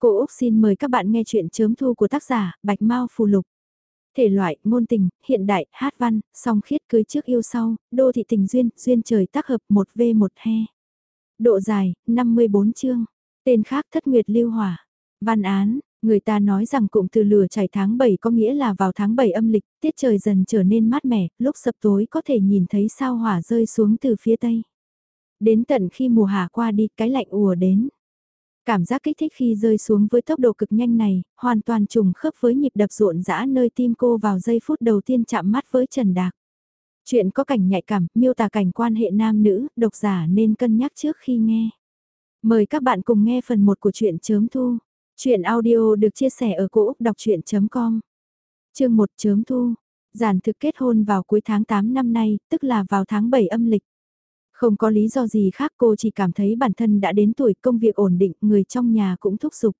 Cô Úc xin mời các bạn nghe chuyện chớm thu của tác giả Bạch Mao Phù Lục. Thể loại, ngôn tình, hiện đại, hát văn, song khiết cưới trước yêu sau, đô thị tình duyên, duyên trời tác hợp 1V1 he. Độ dài, 54 chương. Tên khác thất nguyệt lưu hỏa. Văn án, người ta nói rằng cụm từ lửa chảy tháng 7 có nghĩa là vào tháng 7 âm lịch, tiết trời dần trở nên mát mẻ, lúc sập tối có thể nhìn thấy sao hỏa rơi xuống từ phía tây. Đến tận khi mùa hạ qua đi, cái lạnh ùa đến. Cảm giác kích thích khi rơi xuống với tốc độ cực nhanh này, hoàn toàn trùng khớp với nhịp đập ruộn rã nơi tim cô vào giây phút đầu tiên chạm mắt với Trần Đạc. Chuyện có cảnh nhạy cảm, miêu tả cảnh quan hệ nam nữ, độc giả nên cân nhắc trước khi nghe. Mời các bạn cùng nghe phần 1 của truyện chớm thu. Chuyện audio được chia sẻ ở cỗ đọc chuyện.com Chương 1 chớm thu. Giản thực kết hôn vào cuối tháng 8 năm nay, tức là vào tháng 7 âm lịch. Không có lý do gì khác cô chỉ cảm thấy bản thân đã đến tuổi công việc ổn định, người trong nhà cũng thúc giục.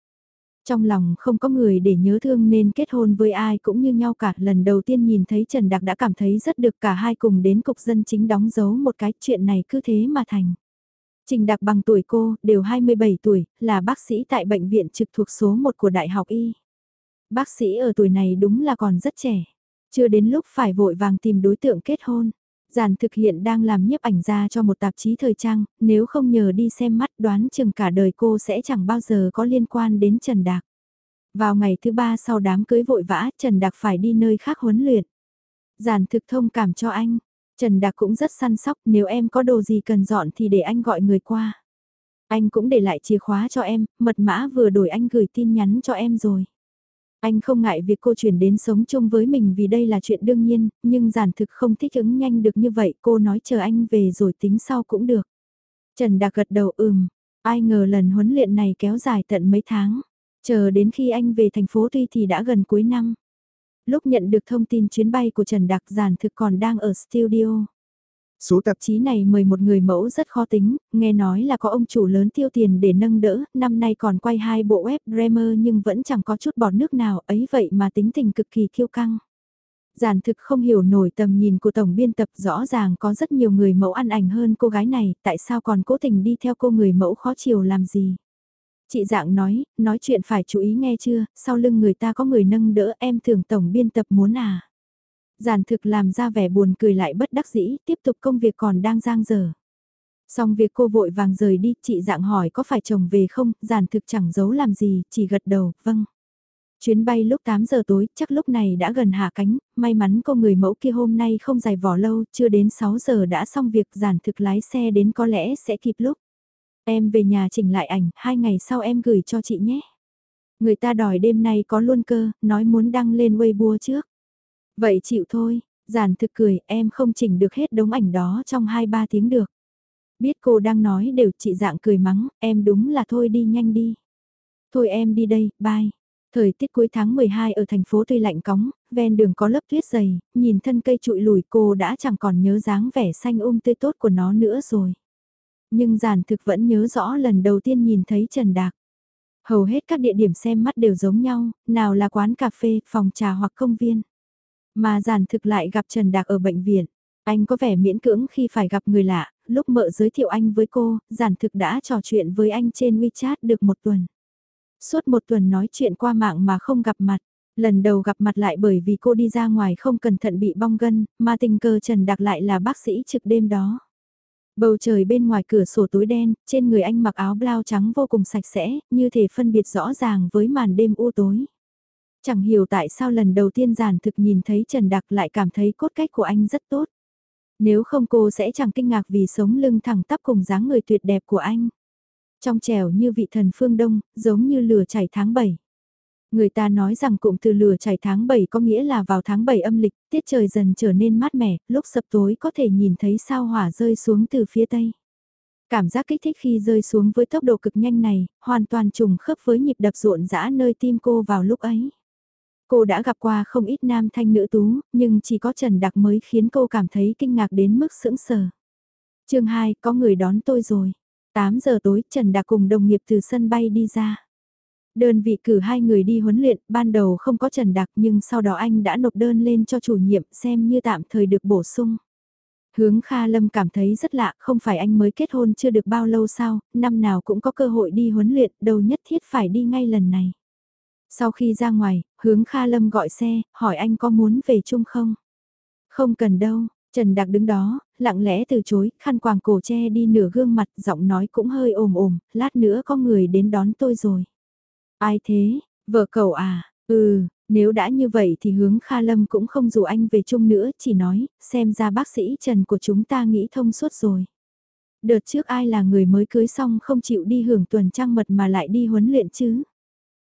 Trong lòng không có người để nhớ thương nên kết hôn với ai cũng như nhau cả. Lần đầu tiên nhìn thấy Trần Đạc đã cảm thấy rất được cả hai cùng đến cục dân chính đóng dấu một cái chuyện này cứ thế mà thành. Trình Đạc bằng tuổi cô, đều 27 tuổi, là bác sĩ tại bệnh viện trực thuộc số 1 của Đại học Y. Bác sĩ ở tuổi này đúng là còn rất trẻ, chưa đến lúc phải vội vàng tìm đối tượng kết hôn. Giản thực hiện đang làm nhiếp ảnh ra cho một tạp chí thời trang, nếu không nhờ đi xem mắt đoán chừng cả đời cô sẽ chẳng bao giờ có liên quan đến Trần Đạc. Vào ngày thứ ba sau đám cưới vội vã, Trần Đạc phải đi nơi khác huấn luyện. Giản thực thông cảm cho anh. Trần Đạc cũng rất săn sóc, nếu em có đồ gì cần dọn thì để anh gọi người qua. Anh cũng để lại chìa khóa cho em, mật mã vừa đổi anh gửi tin nhắn cho em rồi. Anh không ngại việc cô chuyển đến sống chung với mình vì đây là chuyện đương nhiên, nhưng giản thực không thích ứng nhanh được như vậy, cô nói chờ anh về rồi tính sau cũng được. Trần Đạc gật đầu ừm, ai ngờ lần huấn luyện này kéo dài tận mấy tháng, chờ đến khi anh về thành phố Tuy thì đã gần cuối năm. Lúc nhận được thông tin chuyến bay của Trần Đạc giản thực còn đang ở studio. Số tạp chí này mời một người mẫu rất khó tính, nghe nói là có ông chủ lớn tiêu tiền để nâng đỡ, năm nay còn quay hai bộ web Dreamer nhưng vẫn chẳng có chút bọt nước nào ấy vậy mà tính tình cực kỳ kiêu căng. Giản thực không hiểu nổi tầm nhìn của tổng biên tập rõ ràng có rất nhiều người mẫu ăn ảnh hơn cô gái này, tại sao còn cố tình đi theo cô người mẫu khó chiều làm gì. Chị dạng nói, nói chuyện phải chú ý nghe chưa, sau lưng người ta có người nâng đỡ em thường tổng biên tập muốn à giản thực làm ra vẻ buồn cười lại bất đắc dĩ, tiếp tục công việc còn đang giang dở. Xong việc cô vội vàng rời đi, chị dạng hỏi có phải chồng về không, giản thực chẳng giấu làm gì, chỉ gật đầu, vâng. Chuyến bay lúc 8 giờ tối, chắc lúc này đã gần hạ cánh, may mắn cô người mẫu kia hôm nay không dài vỏ lâu, chưa đến 6 giờ đã xong việc giản thực lái xe đến có lẽ sẽ kịp lúc. Em về nhà chỉnh lại ảnh, hai ngày sau em gửi cho chị nhé. Người ta đòi đêm nay có luôn cơ, nói muốn đăng lên Weibo trước. Vậy chịu thôi, giản thực cười, em không chỉnh được hết đống ảnh đó trong 2-3 tiếng được. Biết cô đang nói đều chị dạng cười mắng, em đúng là thôi đi nhanh đi. Thôi em đi đây, bye. Thời tiết cuối tháng 12 ở thành phố tuy lạnh cóng, ven đường có lớp tuyết dày, nhìn thân cây trụi lùi cô đã chẳng còn nhớ dáng vẻ xanh um tươi tốt của nó nữa rồi. Nhưng giản thực vẫn nhớ rõ lần đầu tiên nhìn thấy Trần Đạc. Hầu hết các địa điểm xem mắt đều giống nhau, nào là quán cà phê, phòng trà hoặc công viên. Mà giản thực lại gặp Trần Đạc ở bệnh viện. Anh có vẻ miễn cưỡng khi phải gặp người lạ, lúc mợ giới thiệu anh với cô, giản thực đã trò chuyện với anh trên WeChat được một tuần. Suốt một tuần nói chuyện qua mạng mà không gặp mặt. Lần đầu gặp mặt lại bởi vì cô đi ra ngoài không cẩn thận bị bong gân, mà tình cờ Trần Đạc lại là bác sĩ trực đêm đó. Bầu trời bên ngoài cửa sổ tối đen, trên người anh mặc áo blau trắng vô cùng sạch sẽ, như thể phân biệt rõ ràng với màn đêm u tối. Chẳng hiểu tại sao lần đầu tiên giản thực nhìn thấy Trần Đặc lại cảm thấy cốt cách của anh rất tốt. Nếu không cô sẽ chẳng kinh ngạc vì sống lưng thẳng tắp cùng dáng người tuyệt đẹp của anh. Trong trẻo như vị thần phương đông, giống như lửa chảy tháng 7. Người ta nói rằng cụm từ lửa chảy tháng 7 có nghĩa là vào tháng 7 âm lịch, tiết trời dần trở nên mát mẻ, lúc sập tối có thể nhìn thấy sao hỏa rơi xuống từ phía tây. Cảm giác kích thích khi rơi xuống với tốc độ cực nhanh này, hoàn toàn trùng khớp với nhịp đập ruộn rã nơi tim cô vào lúc ấy. Cô đã gặp qua không ít nam thanh nữ tú, nhưng chỉ có Trần Đặc mới khiến cô cảm thấy kinh ngạc đến mức sững sờ. chương 2, có người đón tôi rồi. 8 giờ tối, Trần Đặc cùng đồng nghiệp từ sân bay đi ra. Đơn vị cử hai người đi huấn luyện, ban đầu không có Trần Đặc nhưng sau đó anh đã nộp đơn lên cho chủ nhiệm xem như tạm thời được bổ sung. Hướng Kha Lâm cảm thấy rất lạ, không phải anh mới kết hôn chưa được bao lâu sao, năm nào cũng có cơ hội đi huấn luyện, đâu nhất thiết phải đi ngay lần này. Sau khi ra ngoài, hướng Kha Lâm gọi xe, hỏi anh có muốn về chung không? Không cần đâu, Trần Đạc đứng đó, lặng lẽ từ chối, khăn quàng cổ che đi nửa gương mặt, giọng nói cũng hơi ồm ồm, lát nữa có người đến đón tôi rồi. Ai thế, vợ cậu à, ừ, nếu đã như vậy thì hướng Kha Lâm cũng không dù anh về chung nữa, chỉ nói, xem ra bác sĩ Trần của chúng ta nghĩ thông suốt rồi. Đợt trước ai là người mới cưới xong không chịu đi hưởng tuần trăng mật mà lại đi huấn luyện chứ?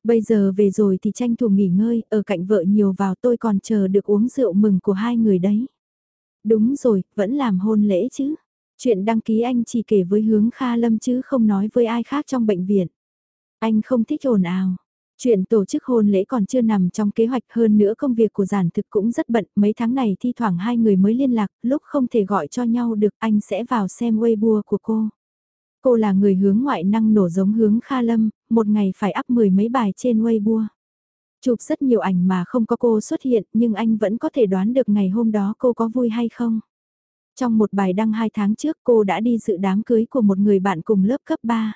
Bây giờ về rồi thì tranh thủ nghỉ ngơi, ở cạnh vợ nhiều vào tôi còn chờ được uống rượu mừng của hai người đấy. Đúng rồi, vẫn làm hôn lễ chứ. Chuyện đăng ký anh chỉ kể với hướng Kha Lâm chứ không nói với ai khác trong bệnh viện. Anh không thích ồn ào. Chuyện tổ chức hôn lễ còn chưa nằm trong kế hoạch hơn nữa công việc của giản thực cũng rất bận, mấy tháng này thi thoảng hai người mới liên lạc, lúc không thể gọi cho nhau được anh sẽ vào xem Weibo của cô. Cô là người hướng ngoại năng nổ giống hướng Kha Lâm, một ngày phải up mười mấy bài trên Weibo. Chụp rất nhiều ảnh mà không có cô xuất hiện nhưng anh vẫn có thể đoán được ngày hôm đó cô có vui hay không. Trong một bài đăng hai tháng trước cô đã đi dự đám cưới của một người bạn cùng lớp cấp 3.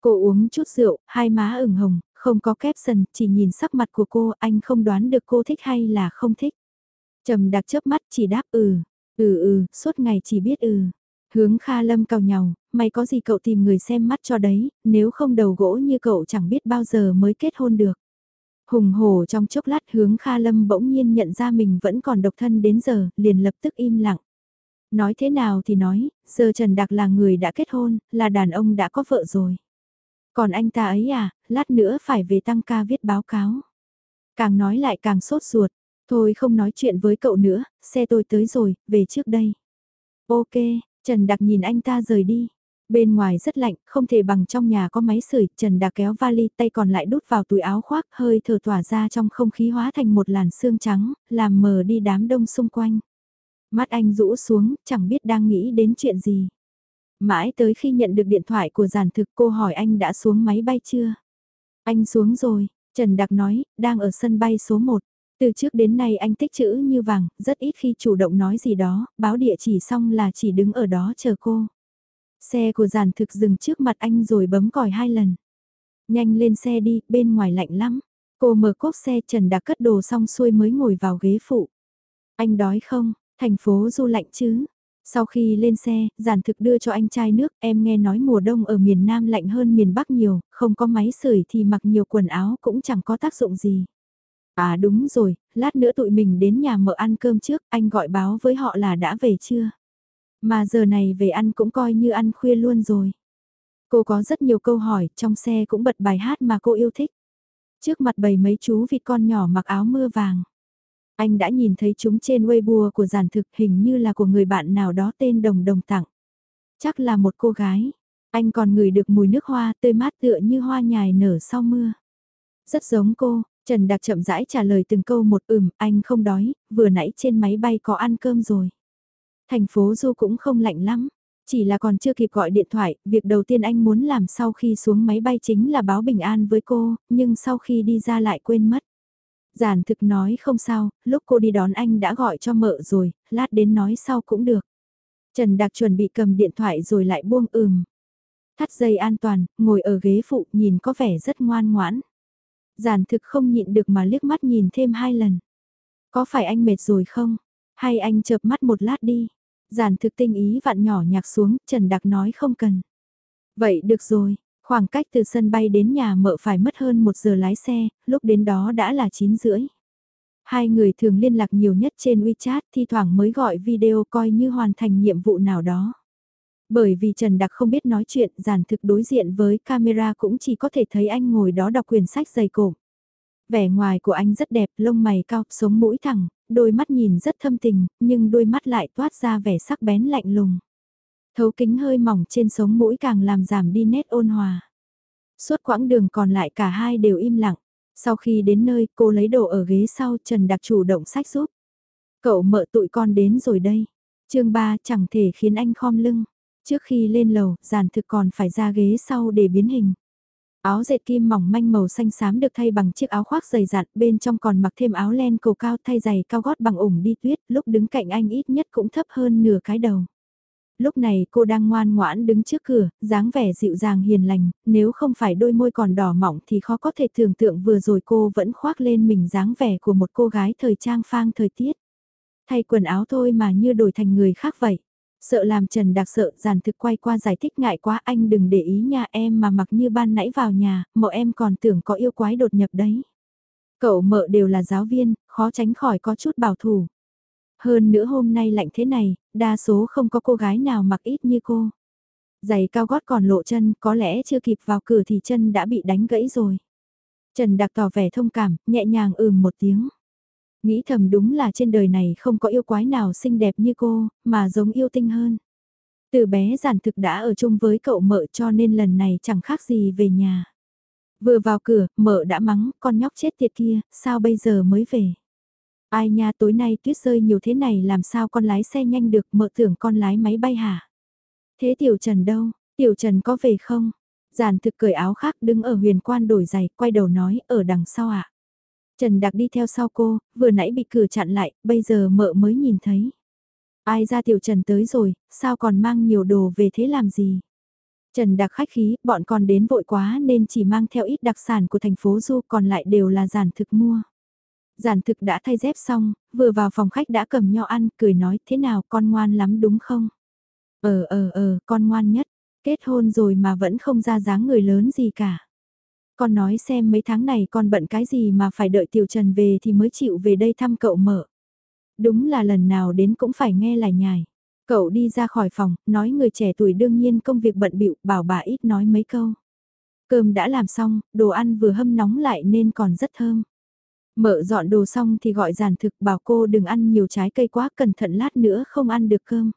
Cô uống chút rượu, hai má ửng hồng, không có caption, chỉ nhìn sắc mặt của cô, anh không đoán được cô thích hay là không thích. Trầm đặc chớp mắt chỉ đáp ừ, ừ ừ, suốt ngày chỉ biết ừ. Hướng Kha Lâm cào nhau mày có gì cậu tìm người xem mắt cho đấy, nếu không đầu gỗ như cậu chẳng biết bao giờ mới kết hôn được. Hùng hổ trong chốc lát hướng Kha Lâm bỗng nhiên nhận ra mình vẫn còn độc thân đến giờ, liền lập tức im lặng. Nói thế nào thì nói, giờ Trần Đặc là người đã kết hôn, là đàn ông đã có vợ rồi. Còn anh ta ấy à, lát nữa phải về tăng ca viết báo cáo. Càng nói lại càng sốt ruột, thôi không nói chuyện với cậu nữa, xe tôi tới rồi, về trước đây. Ok, Trần Đặc nhìn anh ta rời đi. Bên ngoài rất lạnh, không thể bằng trong nhà có máy sưởi, Trần Đặc kéo vali tay còn lại đút vào túi áo khoác, hơi thở tỏa ra trong không khí hóa thành một làn sương trắng, làm mờ đi đám đông xung quanh. Mắt anh rũ xuống, chẳng biết đang nghĩ đến chuyện gì. Mãi tới khi nhận được điện thoại của giản thực cô hỏi anh đã xuống máy bay chưa? Anh xuống rồi, Trần Đặc nói, đang ở sân bay số 1. Từ trước đến nay anh tích chữ như vàng, rất ít khi chủ động nói gì đó, báo địa chỉ xong là chỉ đứng ở đó chờ cô. Xe của giản thực dừng trước mặt anh rồi bấm còi hai lần. Nhanh lên xe đi, bên ngoài lạnh lắm. Cô mở cốp xe Trần đã cất đồ xong xuôi mới ngồi vào ghế phụ. Anh đói không? Thành phố du lạnh chứ? Sau khi lên xe, giản thực đưa cho anh chai nước, em nghe nói mùa đông ở miền Nam lạnh hơn miền Bắc nhiều, không có máy sưởi thì mặc nhiều quần áo cũng chẳng có tác dụng gì. À đúng rồi, lát nữa tụi mình đến nhà mở ăn cơm trước, anh gọi báo với họ là đã về chưa? Mà giờ này về ăn cũng coi như ăn khuya luôn rồi. Cô có rất nhiều câu hỏi, trong xe cũng bật bài hát mà cô yêu thích. Trước mặt bầy mấy chú vịt con nhỏ mặc áo mưa vàng. Anh đã nhìn thấy chúng trên Weibo của giản thực hình như là của người bạn nào đó tên Đồng Đồng tặng. Chắc là một cô gái. Anh còn ngửi được mùi nước hoa tươi mát tựa như hoa nhài nở sau mưa. Rất giống cô, Trần Đặc chậm rãi trả lời từng câu một ừm, anh không đói, vừa nãy trên máy bay có ăn cơm rồi. Thành phố Du cũng không lạnh lắm, chỉ là còn chưa kịp gọi điện thoại, việc đầu tiên anh muốn làm sau khi xuống máy bay chính là báo bình an với cô, nhưng sau khi đi ra lại quên mất. Giản thực nói không sao, lúc cô đi đón anh đã gọi cho mợ rồi, lát đến nói sau cũng được. Trần Đạc chuẩn bị cầm điện thoại rồi lại buông ừm. Thắt dây an toàn, ngồi ở ghế phụ nhìn có vẻ rất ngoan ngoãn. Giản thực không nhịn được mà liếc mắt nhìn thêm hai lần. Có phải anh mệt rồi không? Hay anh chợp mắt một lát đi? Giản thực tinh ý vặn nhỏ nhạc xuống, Trần Đạc nói không cần. Vậy được rồi, Khoảng cách từ sân bay đến nhà mợ phải mất hơn một giờ lái xe, lúc đến đó đã là 9 rưỡi. Hai người thường liên lạc nhiều nhất trên WeChat, thi thoảng mới gọi video coi như hoàn thành nhiệm vụ nào đó. Bởi vì Trần Đặc không biết nói chuyện, giản thực đối diện với camera cũng chỉ có thể thấy anh ngồi đó đọc quyển sách dày cộm. Vẻ ngoài của anh rất đẹp, lông mày cao, sống mũi thẳng, đôi mắt nhìn rất thâm tình, nhưng đôi mắt lại toát ra vẻ sắc bén lạnh lùng. Thấu kính hơi mỏng trên sống mũi càng làm giảm đi nét ôn hòa. Suốt quãng đường còn lại cả hai đều im lặng. Sau khi đến nơi cô lấy đồ ở ghế sau Trần Đặc chủ động sách giúp. Cậu mợ tụi con đến rồi đây. chương 3 chẳng thể khiến anh khom lưng. Trước khi lên lầu, giàn thực còn phải ra ghế sau để biến hình. Áo dệt kim mỏng manh màu xanh xám được thay bằng chiếc áo khoác dày dặn, bên trong còn mặc thêm áo len cổ cao thay giày cao gót bằng ủng đi tuyết, lúc đứng cạnh anh ít nhất cũng thấp hơn nửa cái đầu. Lúc này cô đang ngoan ngoãn đứng trước cửa, dáng vẻ dịu dàng hiền lành, nếu không phải đôi môi còn đỏ mỏng thì khó có thể tưởng tượng vừa rồi cô vẫn khoác lên mình dáng vẻ của một cô gái thời trang phang thời tiết. Thay quần áo thôi mà như đổi thành người khác vậy. Sợ làm Trần Đặc sợ giản thực quay qua giải thích ngại quá anh đừng để ý nhà em mà mặc như ban nãy vào nhà, mợ em còn tưởng có yêu quái đột nhập đấy. Cậu mợ đều là giáo viên, khó tránh khỏi có chút bảo thủ. Hơn nữa hôm nay lạnh thế này, đa số không có cô gái nào mặc ít như cô. Giày cao gót còn lộ chân, có lẽ chưa kịp vào cửa thì chân đã bị đánh gãy rồi. Trần Đặc tỏ vẻ thông cảm, nhẹ nhàng ừm một tiếng. Nghĩ thầm đúng là trên đời này không có yêu quái nào xinh đẹp như cô, mà giống yêu tinh hơn. Từ bé giản thực đã ở chung với cậu mợ cho nên lần này chẳng khác gì về nhà. Vừa vào cửa, mợ đã mắng, con nhóc chết tiệt kia, sao bây giờ mới về. Ai nha tối nay tuyết rơi nhiều thế này làm sao con lái xe nhanh được mợ tưởng con lái máy bay hả? Thế Tiểu Trần đâu? Tiểu Trần có về không? Giản thực cởi áo khác đứng ở huyền quan đổi giày, quay đầu nói, ở đằng sau ạ. À? Trần Đặc đi theo sau cô, vừa nãy bị cửa chặn lại, bây giờ mợ mới nhìn thấy. Ai ra Tiểu Trần tới rồi, sao còn mang nhiều đồ về thế làm gì? Trần Đặc khách khí, bọn con đến vội quá nên chỉ mang theo ít đặc sản của thành phố Du còn lại đều là giản thực mua. Giản thực đã thay dép xong, vừa vào phòng khách đã cầm nho ăn, cười nói thế nào con ngoan lắm đúng không? Ờ ờ ờ, con ngoan nhất, kết hôn rồi mà vẫn không ra dáng người lớn gì cả. Con nói xem mấy tháng này con bận cái gì mà phải đợi Tiểu Trần về thì mới chịu về đây thăm cậu mở. Đúng là lần nào đến cũng phải nghe lại nhài. Cậu đi ra khỏi phòng, nói người trẻ tuổi đương nhiên công việc bận bịu bảo bà ít nói mấy câu. Cơm đã làm xong, đồ ăn vừa hâm nóng lại nên còn rất thơm. Mợ dọn đồ xong thì gọi giàn thực bảo cô đừng ăn nhiều trái cây quá cẩn thận lát nữa không ăn được cơm.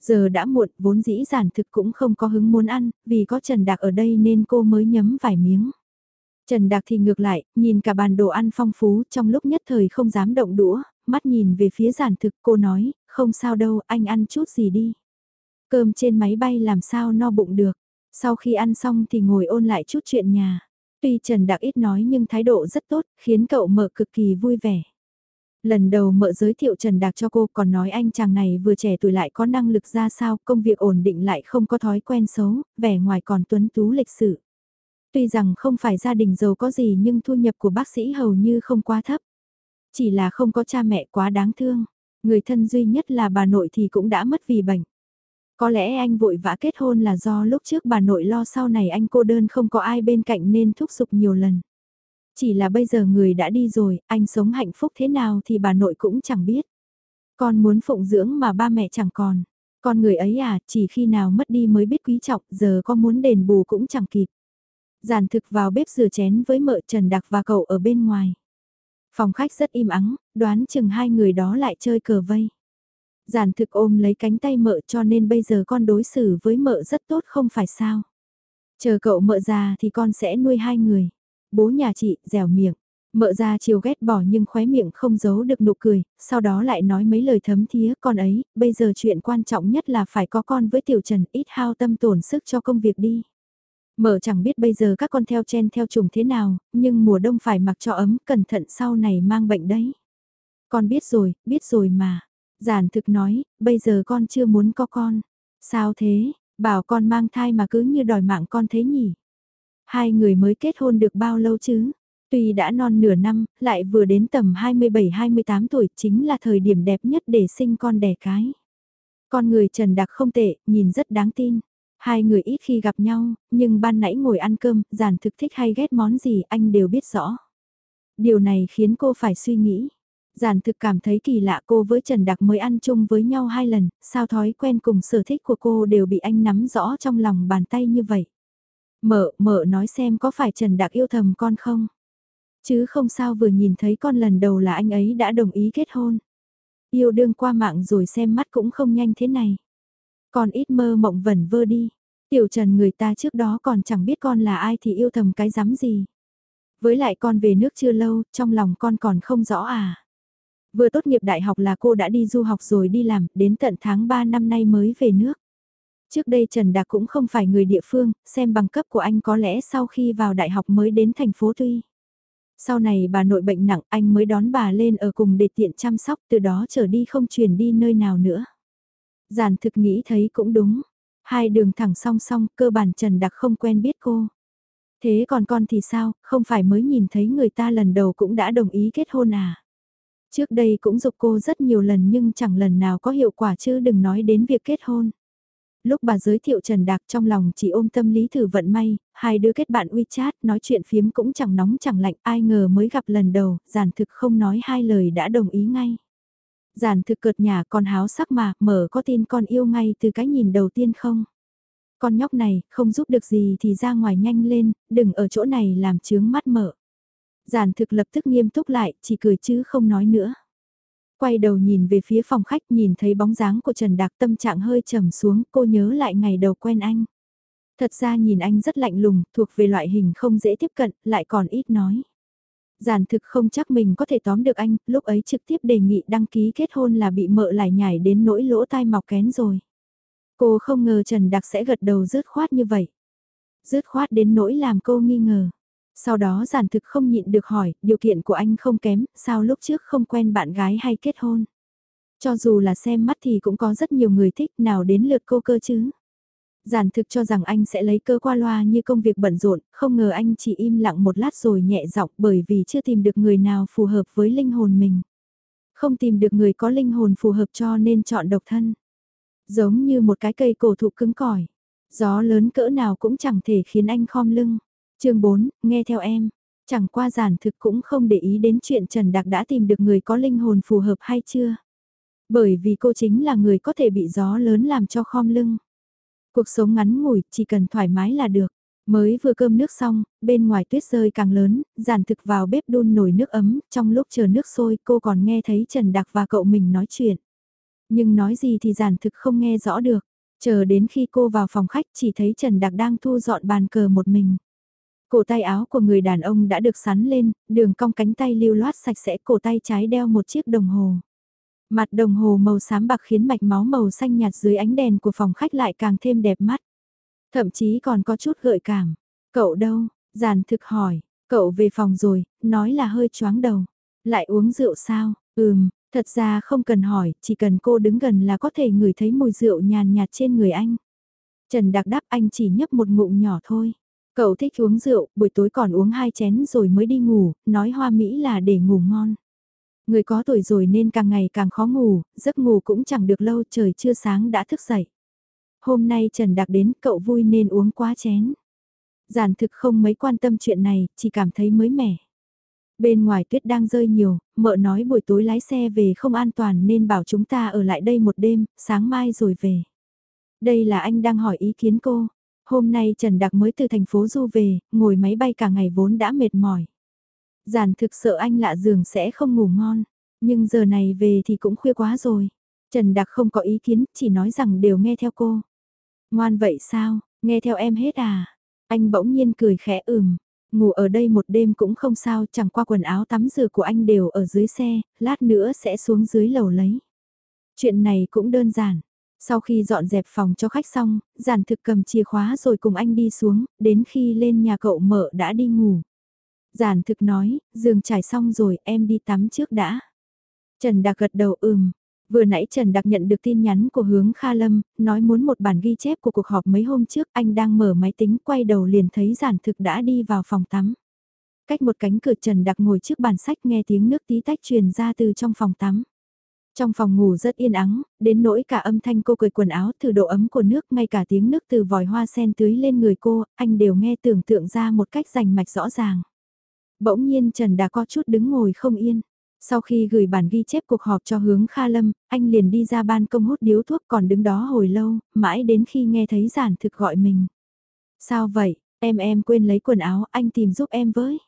Giờ đã muộn, vốn dĩ giản thực cũng không có hứng muốn ăn, vì có Trần Đạc ở đây nên cô mới nhấm vài miếng. Trần Đạc thì ngược lại, nhìn cả bàn đồ ăn phong phú trong lúc nhất thời không dám động đũa, mắt nhìn về phía giản thực cô nói, không sao đâu, anh ăn chút gì đi. Cơm trên máy bay làm sao no bụng được, sau khi ăn xong thì ngồi ôn lại chút chuyện nhà. Tuy Trần Đạc ít nói nhưng thái độ rất tốt, khiến cậu mợ cực kỳ vui vẻ. Lần đầu mợ giới thiệu Trần Đạc cho cô còn nói anh chàng này vừa trẻ tuổi lại có năng lực ra sao, công việc ổn định lại không có thói quen xấu, vẻ ngoài còn tuấn tú lịch sự. Tuy rằng không phải gia đình giàu có gì nhưng thu nhập của bác sĩ hầu như không quá thấp. Chỉ là không có cha mẹ quá đáng thương, người thân duy nhất là bà nội thì cũng đã mất vì bệnh. Có lẽ anh vội vã kết hôn là do lúc trước bà nội lo sau này anh cô đơn không có ai bên cạnh nên thúc giục nhiều lần. Chỉ là bây giờ người đã đi rồi, anh sống hạnh phúc thế nào thì bà nội cũng chẳng biết. Con muốn phụng dưỡng mà ba mẹ chẳng còn. Con người ấy à, chỉ khi nào mất đi mới biết quý trọng, giờ có muốn đền bù cũng chẳng kịp. Giản thực vào bếp rửa chén với mợ Trần Đặc và cậu ở bên ngoài. Phòng khách rất im ắng, đoán chừng hai người đó lại chơi cờ vây. Giản thực ôm lấy cánh tay mợ cho nên bây giờ con đối xử với mợ rất tốt không phải sao. Chờ cậu mợ già thì con sẽ nuôi hai người. Bố nhà chị, dẻo miệng. Mợ ra chiều ghét bỏ nhưng khóe miệng không giấu được nụ cười, sau đó lại nói mấy lời thấm thía con ấy, bây giờ chuyện quan trọng nhất là phải có con với tiểu trần ít hao tâm tổn sức cho công việc đi. Mợ chẳng biết bây giờ các con theo chen theo trùng thế nào, nhưng mùa đông phải mặc cho ấm, cẩn thận sau này mang bệnh đấy. Con biết rồi, biết rồi mà. Giản thực nói, bây giờ con chưa muốn có con. Sao thế, bảo con mang thai mà cứ như đòi mạng con thế nhỉ? Hai người mới kết hôn được bao lâu chứ? Tuy đã non nửa năm, lại vừa đến tầm 27-28 tuổi chính là thời điểm đẹp nhất để sinh con đẻ cái. Con người Trần Đặc không tệ, nhìn rất đáng tin. Hai người ít khi gặp nhau, nhưng ban nãy ngồi ăn cơm, giản thực thích hay ghét món gì anh đều biết rõ. Điều này khiến cô phải suy nghĩ. Giản thực cảm thấy kỳ lạ cô với Trần Đặc mới ăn chung với nhau hai lần, sao thói quen cùng sở thích của cô đều bị anh nắm rõ trong lòng bàn tay như vậy. Mợ, mợ nói xem có phải Trần Đặc yêu thầm con không? Chứ không sao vừa nhìn thấy con lần đầu là anh ấy đã đồng ý kết hôn. Yêu đương qua mạng rồi xem mắt cũng không nhanh thế này. Con ít mơ mộng vẩn vơ đi. Tiểu Trần người ta trước đó còn chẳng biết con là ai thì yêu thầm cái dám gì. Với lại con về nước chưa lâu, trong lòng con còn không rõ à. Vừa tốt nghiệp đại học là cô đã đi du học rồi đi làm, đến tận tháng 3 năm nay mới về nước. Trước đây Trần Đạc cũng không phải người địa phương, xem bằng cấp của anh có lẽ sau khi vào đại học mới đến thành phố Tuy. Sau này bà nội bệnh nặng anh mới đón bà lên ở cùng để tiện chăm sóc từ đó trở đi không chuyển đi nơi nào nữa. Giản thực nghĩ thấy cũng đúng. Hai đường thẳng song song cơ bản Trần Đặc không quen biết cô. Thế còn con thì sao, không phải mới nhìn thấy người ta lần đầu cũng đã đồng ý kết hôn à? Trước đây cũng dục cô rất nhiều lần nhưng chẳng lần nào có hiệu quả chứ đừng nói đến việc kết hôn. Lúc bà giới thiệu Trần Đạc trong lòng chỉ ôm tâm lý thử vận may, hai đứa kết bạn WeChat nói chuyện phiếm cũng chẳng nóng chẳng lạnh ai ngờ mới gặp lần đầu, giản thực không nói hai lời đã đồng ý ngay. Giản thực cợt nhà con háo sắc mà, mở có tin con yêu ngay từ cái nhìn đầu tiên không? Con nhóc này, không giúp được gì thì ra ngoài nhanh lên, đừng ở chỗ này làm chướng mắt mở. Giản thực lập tức nghiêm túc lại, chỉ cười chứ không nói nữa. Quay đầu nhìn về phía phòng khách nhìn thấy bóng dáng của Trần Đạc tâm trạng hơi trầm xuống, cô nhớ lại ngày đầu quen anh. Thật ra nhìn anh rất lạnh lùng, thuộc về loại hình không dễ tiếp cận, lại còn ít nói. Giản thực không chắc mình có thể tóm được anh, lúc ấy trực tiếp đề nghị đăng ký kết hôn là bị mợ lại nhảy đến nỗi lỗ tai mọc kén rồi. Cô không ngờ Trần Đặc sẽ gật đầu rứt khoát như vậy. Rứt khoát đến nỗi làm cô nghi ngờ. Sau đó giản thực không nhịn được hỏi, điều kiện của anh không kém, sao lúc trước không quen bạn gái hay kết hôn? Cho dù là xem mắt thì cũng có rất nhiều người thích nào đến lượt cô cơ chứ. Giản thực cho rằng anh sẽ lấy cơ qua loa như công việc bận rộn, không ngờ anh chỉ im lặng một lát rồi nhẹ giọng bởi vì chưa tìm được người nào phù hợp với linh hồn mình. Không tìm được người có linh hồn phù hợp cho nên chọn độc thân. Giống như một cái cây cổ thụ cứng cỏi. Gió lớn cỡ nào cũng chẳng thể khiến anh khom lưng. chương 4, nghe theo em. Chẳng qua giản thực cũng không để ý đến chuyện Trần Đạc đã tìm được người có linh hồn phù hợp hay chưa. Bởi vì cô chính là người có thể bị gió lớn làm cho khom lưng. Cuộc sống ngắn ngủi, chỉ cần thoải mái là được. Mới vừa cơm nước xong, bên ngoài tuyết rơi càng lớn, giản thực vào bếp đun nồi nước ấm, trong lúc chờ nước sôi cô còn nghe thấy Trần Đạc và cậu mình nói chuyện. Nhưng nói gì thì giản thực không nghe rõ được, chờ đến khi cô vào phòng khách chỉ thấy Trần Đạc đang thu dọn bàn cờ một mình. Cổ tay áo của người đàn ông đã được sắn lên, đường cong cánh tay lưu loát sạch sẽ cổ tay trái đeo một chiếc đồng hồ. Mặt đồng hồ màu xám bạc khiến mạch máu màu xanh nhạt dưới ánh đèn của phòng khách lại càng thêm đẹp mắt. Thậm chí còn có chút gợi cảm. Cậu đâu? Giàn thực hỏi. Cậu về phòng rồi, nói là hơi choáng đầu. Lại uống rượu sao? Ừm, thật ra không cần hỏi, chỉ cần cô đứng gần là có thể ngửi thấy mùi rượu nhàn nhạt trên người anh. Trần Đặc đáp anh chỉ nhấp một ngụm nhỏ thôi. Cậu thích uống rượu, buổi tối còn uống hai chén rồi mới đi ngủ, nói hoa Mỹ là để ngủ ngon. Người có tuổi rồi nên càng ngày càng khó ngủ, giấc ngủ cũng chẳng được lâu trời chưa sáng đã thức dậy. Hôm nay Trần Đạc đến cậu vui nên uống quá chén. Giản thực không mấy quan tâm chuyện này, chỉ cảm thấy mới mẻ. Bên ngoài tuyết đang rơi nhiều, mợ nói buổi tối lái xe về không an toàn nên bảo chúng ta ở lại đây một đêm, sáng mai rồi về. Đây là anh đang hỏi ý kiến cô. Hôm nay Trần Đạc mới từ thành phố Du về, ngồi máy bay cả ngày vốn đã mệt mỏi. Giản thực sợ anh lạ giường sẽ không ngủ ngon, nhưng giờ này về thì cũng khuya quá rồi. Trần Đặc không có ý kiến, chỉ nói rằng đều nghe theo cô. Ngoan vậy sao, nghe theo em hết à? Anh bỗng nhiên cười khẽ ừm, ngủ ở đây một đêm cũng không sao, chẳng qua quần áo tắm rửa của anh đều ở dưới xe, lát nữa sẽ xuống dưới lầu lấy. Chuyện này cũng đơn giản. Sau khi dọn dẹp phòng cho khách xong, giản thực cầm chìa khóa rồi cùng anh đi xuống, đến khi lên nhà cậu mợ đã đi ngủ. Giản thực nói, giường trải xong rồi em đi tắm trước đã. Trần Đạc gật đầu ừm. Vừa nãy Trần Đạc nhận được tin nhắn của hướng Kha Lâm, nói muốn một bản ghi chép của cuộc họp mấy hôm trước anh đang mở máy tính quay đầu liền thấy giản thực đã đi vào phòng tắm. Cách một cánh cửa Trần Đạc ngồi trước bàn sách nghe tiếng nước tí tách truyền ra từ trong phòng tắm. Trong phòng ngủ rất yên ắng, đến nỗi cả âm thanh cô cười quần áo thử độ ấm của nước ngay cả tiếng nước từ vòi hoa sen tưới lên người cô, anh đều nghe tưởng tượng ra một cách rành mạch rõ ràng. Bỗng nhiên Trần đã có chút đứng ngồi không yên. Sau khi gửi bản ghi chép cuộc họp cho hướng Kha Lâm, anh liền đi ra ban công hút điếu thuốc còn đứng đó hồi lâu, mãi đến khi nghe thấy giản thực gọi mình. Sao vậy, em em quên lấy quần áo, anh tìm giúp em với.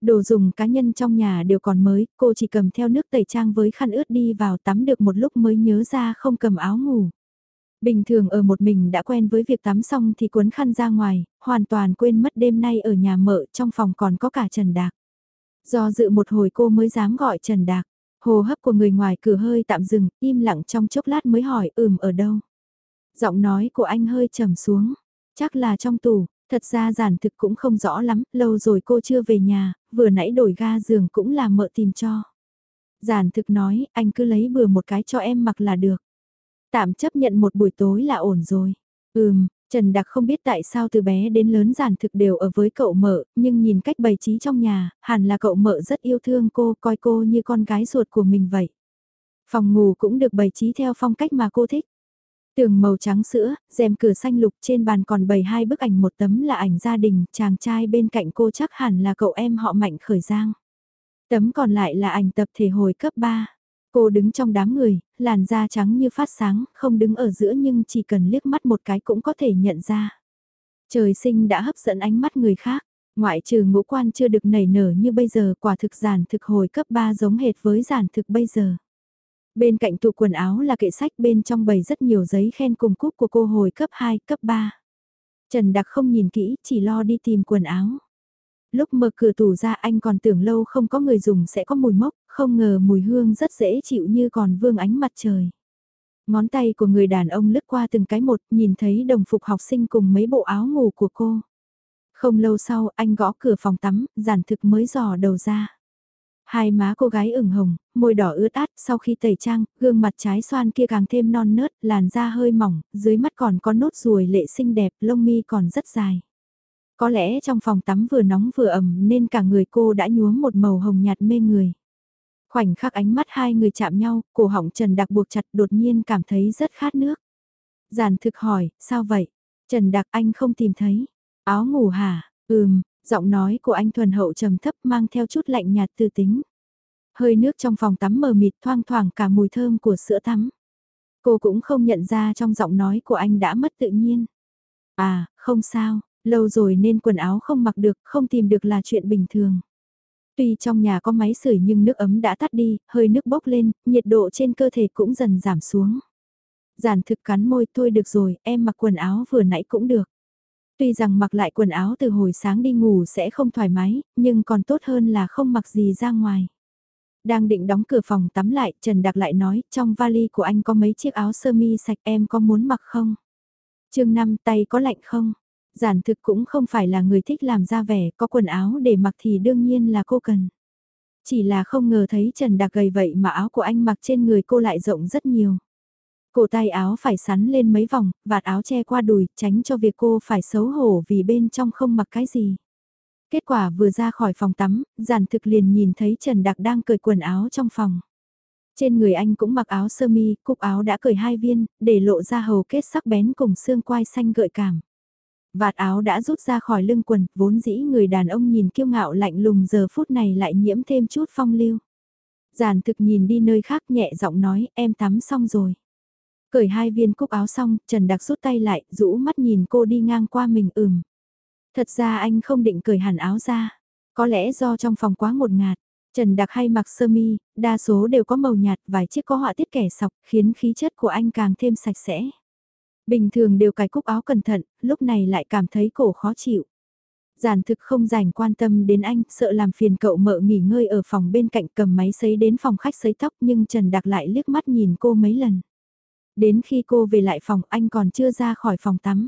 Đồ dùng cá nhân trong nhà đều còn mới, cô chỉ cầm theo nước tẩy trang với khăn ướt đi vào tắm được một lúc mới nhớ ra không cầm áo ngủ. Bình thường ở một mình đã quen với việc tắm xong thì cuốn khăn ra ngoài, hoàn toàn quên mất đêm nay ở nhà mợ trong phòng còn có cả Trần Đạc. Do dự một hồi cô mới dám gọi Trần Đạc, hồ hấp của người ngoài cửa hơi tạm dừng, im lặng trong chốc lát mới hỏi ừm ở đâu. Giọng nói của anh hơi trầm xuống. Chắc là trong tủ, thật ra giản thực cũng không rõ lắm, lâu rồi cô chưa về nhà, vừa nãy đổi ga giường cũng là mợ tìm cho. Giản thực nói, anh cứ lấy bừa một cái cho em mặc là được. Tạm chấp nhận một buổi tối là ổn rồi. Ừm, Trần Đặc không biết tại sao từ bé đến lớn giản thực đều ở với cậu mợ, nhưng nhìn cách bày trí trong nhà, hẳn là cậu mợ rất yêu thương cô, coi cô như con gái ruột của mình vậy. Phòng ngủ cũng được bày trí theo phong cách mà cô thích. Tường màu trắng sữa, rèm cửa xanh lục trên bàn còn bày hai bức ảnh một tấm là ảnh gia đình, chàng trai bên cạnh cô chắc hẳn là cậu em họ Mạnh Khởi Giang. Tấm còn lại là ảnh tập thể hồi cấp 3. Cô đứng trong đám người, làn da trắng như phát sáng, không đứng ở giữa nhưng chỉ cần liếc mắt một cái cũng có thể nhận ra. Trời sinh đã hấp dẫn ánh mắt người khác, ngoại trừ ngũ quan chưa được nảy nở như bây giờ quả thực giản thực hồi cấp 3 giống hệt với giản thực bây giờ. Bên cạnh tủ quần áo là kệ sách bên trong bày rất nhiều giấy khen cùng cúp của cô hồi cấp 2, cấp 3. Trần Đặc không nhìn kỹ, chỉ lo đi tìm quần áo. Lúc mở cửa tủ ra anh còn tưởng lâu không có người dùng sẽ có mùi mốc, không ngờ mùi hương rất dễ chịu như còn vương ánh mặt trời. Ngón tay của người đàn ông lướt qua từng cái một, nhìn thấy đồng phục học sinh cùng mấy bộ áo ngủ của cô. Không lâu sau, anh gõ cửa phòng tắm, giản thực mới dò đầu ra. Hai má cô gái ửng hồng, môi đỏ ướt át sau khi tẩy trang, gương mặt trái xoan kia càng thêm non nớt, làn da hơi mỏng, dưới mắt còn có nốt ruồi lệ xinh đẹp, lông mi còn rất dài. Có lẽ trong phòng tắm vừa nóng vừa ẩm nên cả người cô đã nhuốm một màu hồng nhạt mê người. Khoảnh khắc ánh mắt hai người chạm nhau, cổ họng Trần Đặc buộc chặt đột nhiên cảm thấy rất khát nước. Giản thực hỏi, sao vậy? Trần Đặc anh không tìm thấy. Áo ngủ hả? Ừm, giọng nói của anh thuần hậu trầm thấp mang theo chút lạnh nhạt tư tính. Hơi nước trong phòng tắm mờ mịt thoang thoảng cả mùi thơm của sữa tắm. Cô cũng không nhận ra trong giọng nói của anh đã mất tự nhiên. À, không sao, lâu rồi nên quần áo không mặc được, không tìm được là chuyện bình thường. Tuy trong nhà có máy sưởi nhưng nước ấm đã tắt đi, hơi nước bốc lên, nhiệt độ trên cơ thể cũng dần giảm xuống. Giản thực cắn môi thôi được rồi, em mặc quần áo vừa nãy cũng được. Tuy rằng mặc lại quần áo từ hồi sáng đi ngủ sẽ không thoải mái, nhưng còn tốt hơn là không mặc gì ra ngoài. Đang định đóng cửa phòng tắm lại, Trần Đặc lại nói, trong vali của anh có mấy chiếc áo sơ mi sạch em có muốn mặc không? chương 5 tay có lạnh không? Giản thực cũng không phải là người thích làm ra vẻ, có quần áo để mặc thì đương nhiên là cô cần. Chỉ là không ngờ thấy Trần Đạc gầy vậy mà áo của anh mặc trên người cô lại rộng rất nhiều. Cổ tay áo phải sắn lên mấy vòng, vạt áo che qua đùi, tránh cho việc cô phải xấu hổ vì bên trong không mặc cái gì. Kết quả vừa ra khỏi phòng tắm, giản thực liền nhìn thấy Trần Đạc đang cởi quần áo trong phòng. Trên người anh cũng mặc áo sơ mi, cúc áo đã cởi hai viên, để lộ ra hầu kết sắc bén cùng xương quai xanh gợi cảm. Vạt áo đã rút ra khỏi lưng quần, vốn dĩ người đàn ông nhìn kiêu ngạo lạnh lùng giờ phút này lại nhiễm thêm chút phong lưu. Giản thực nhìn đi nơi khác nhẹ giọng nói, em tắm xong rồi. Cởi hai viên cúc áo xong, Trần Đặc rút tay lại, rũ mắt nhìn cô đi ngang qua mình ừm. Thật ra anh không định cởi hẳn áo ra. Có lẽ do trong phòng quá ngột ngạt. Trần Đặc hay mặc sơ mi, đa số đều có màu nhạt, vài chiếc có họa tiết kẻ sọc, khiến khí chất của anh càng thêm sạch sẽ. Bình thường đều cài cúc áo cẩn thận, lúc này lại cảm thấy cổ khó chịu. Giản thực không dành quan tâm đến anh, sợ làm phiền cậu mợ nghỉ ngơi ở phòng bên cạnh cầm máy sấy đến phòng khách sấy tóc nhưng Trần Đặc lại liếc mắt nhìn cô mấy lần. Đến khi cô về lại phòng anh còn chưa ra khỏi phòng tắm.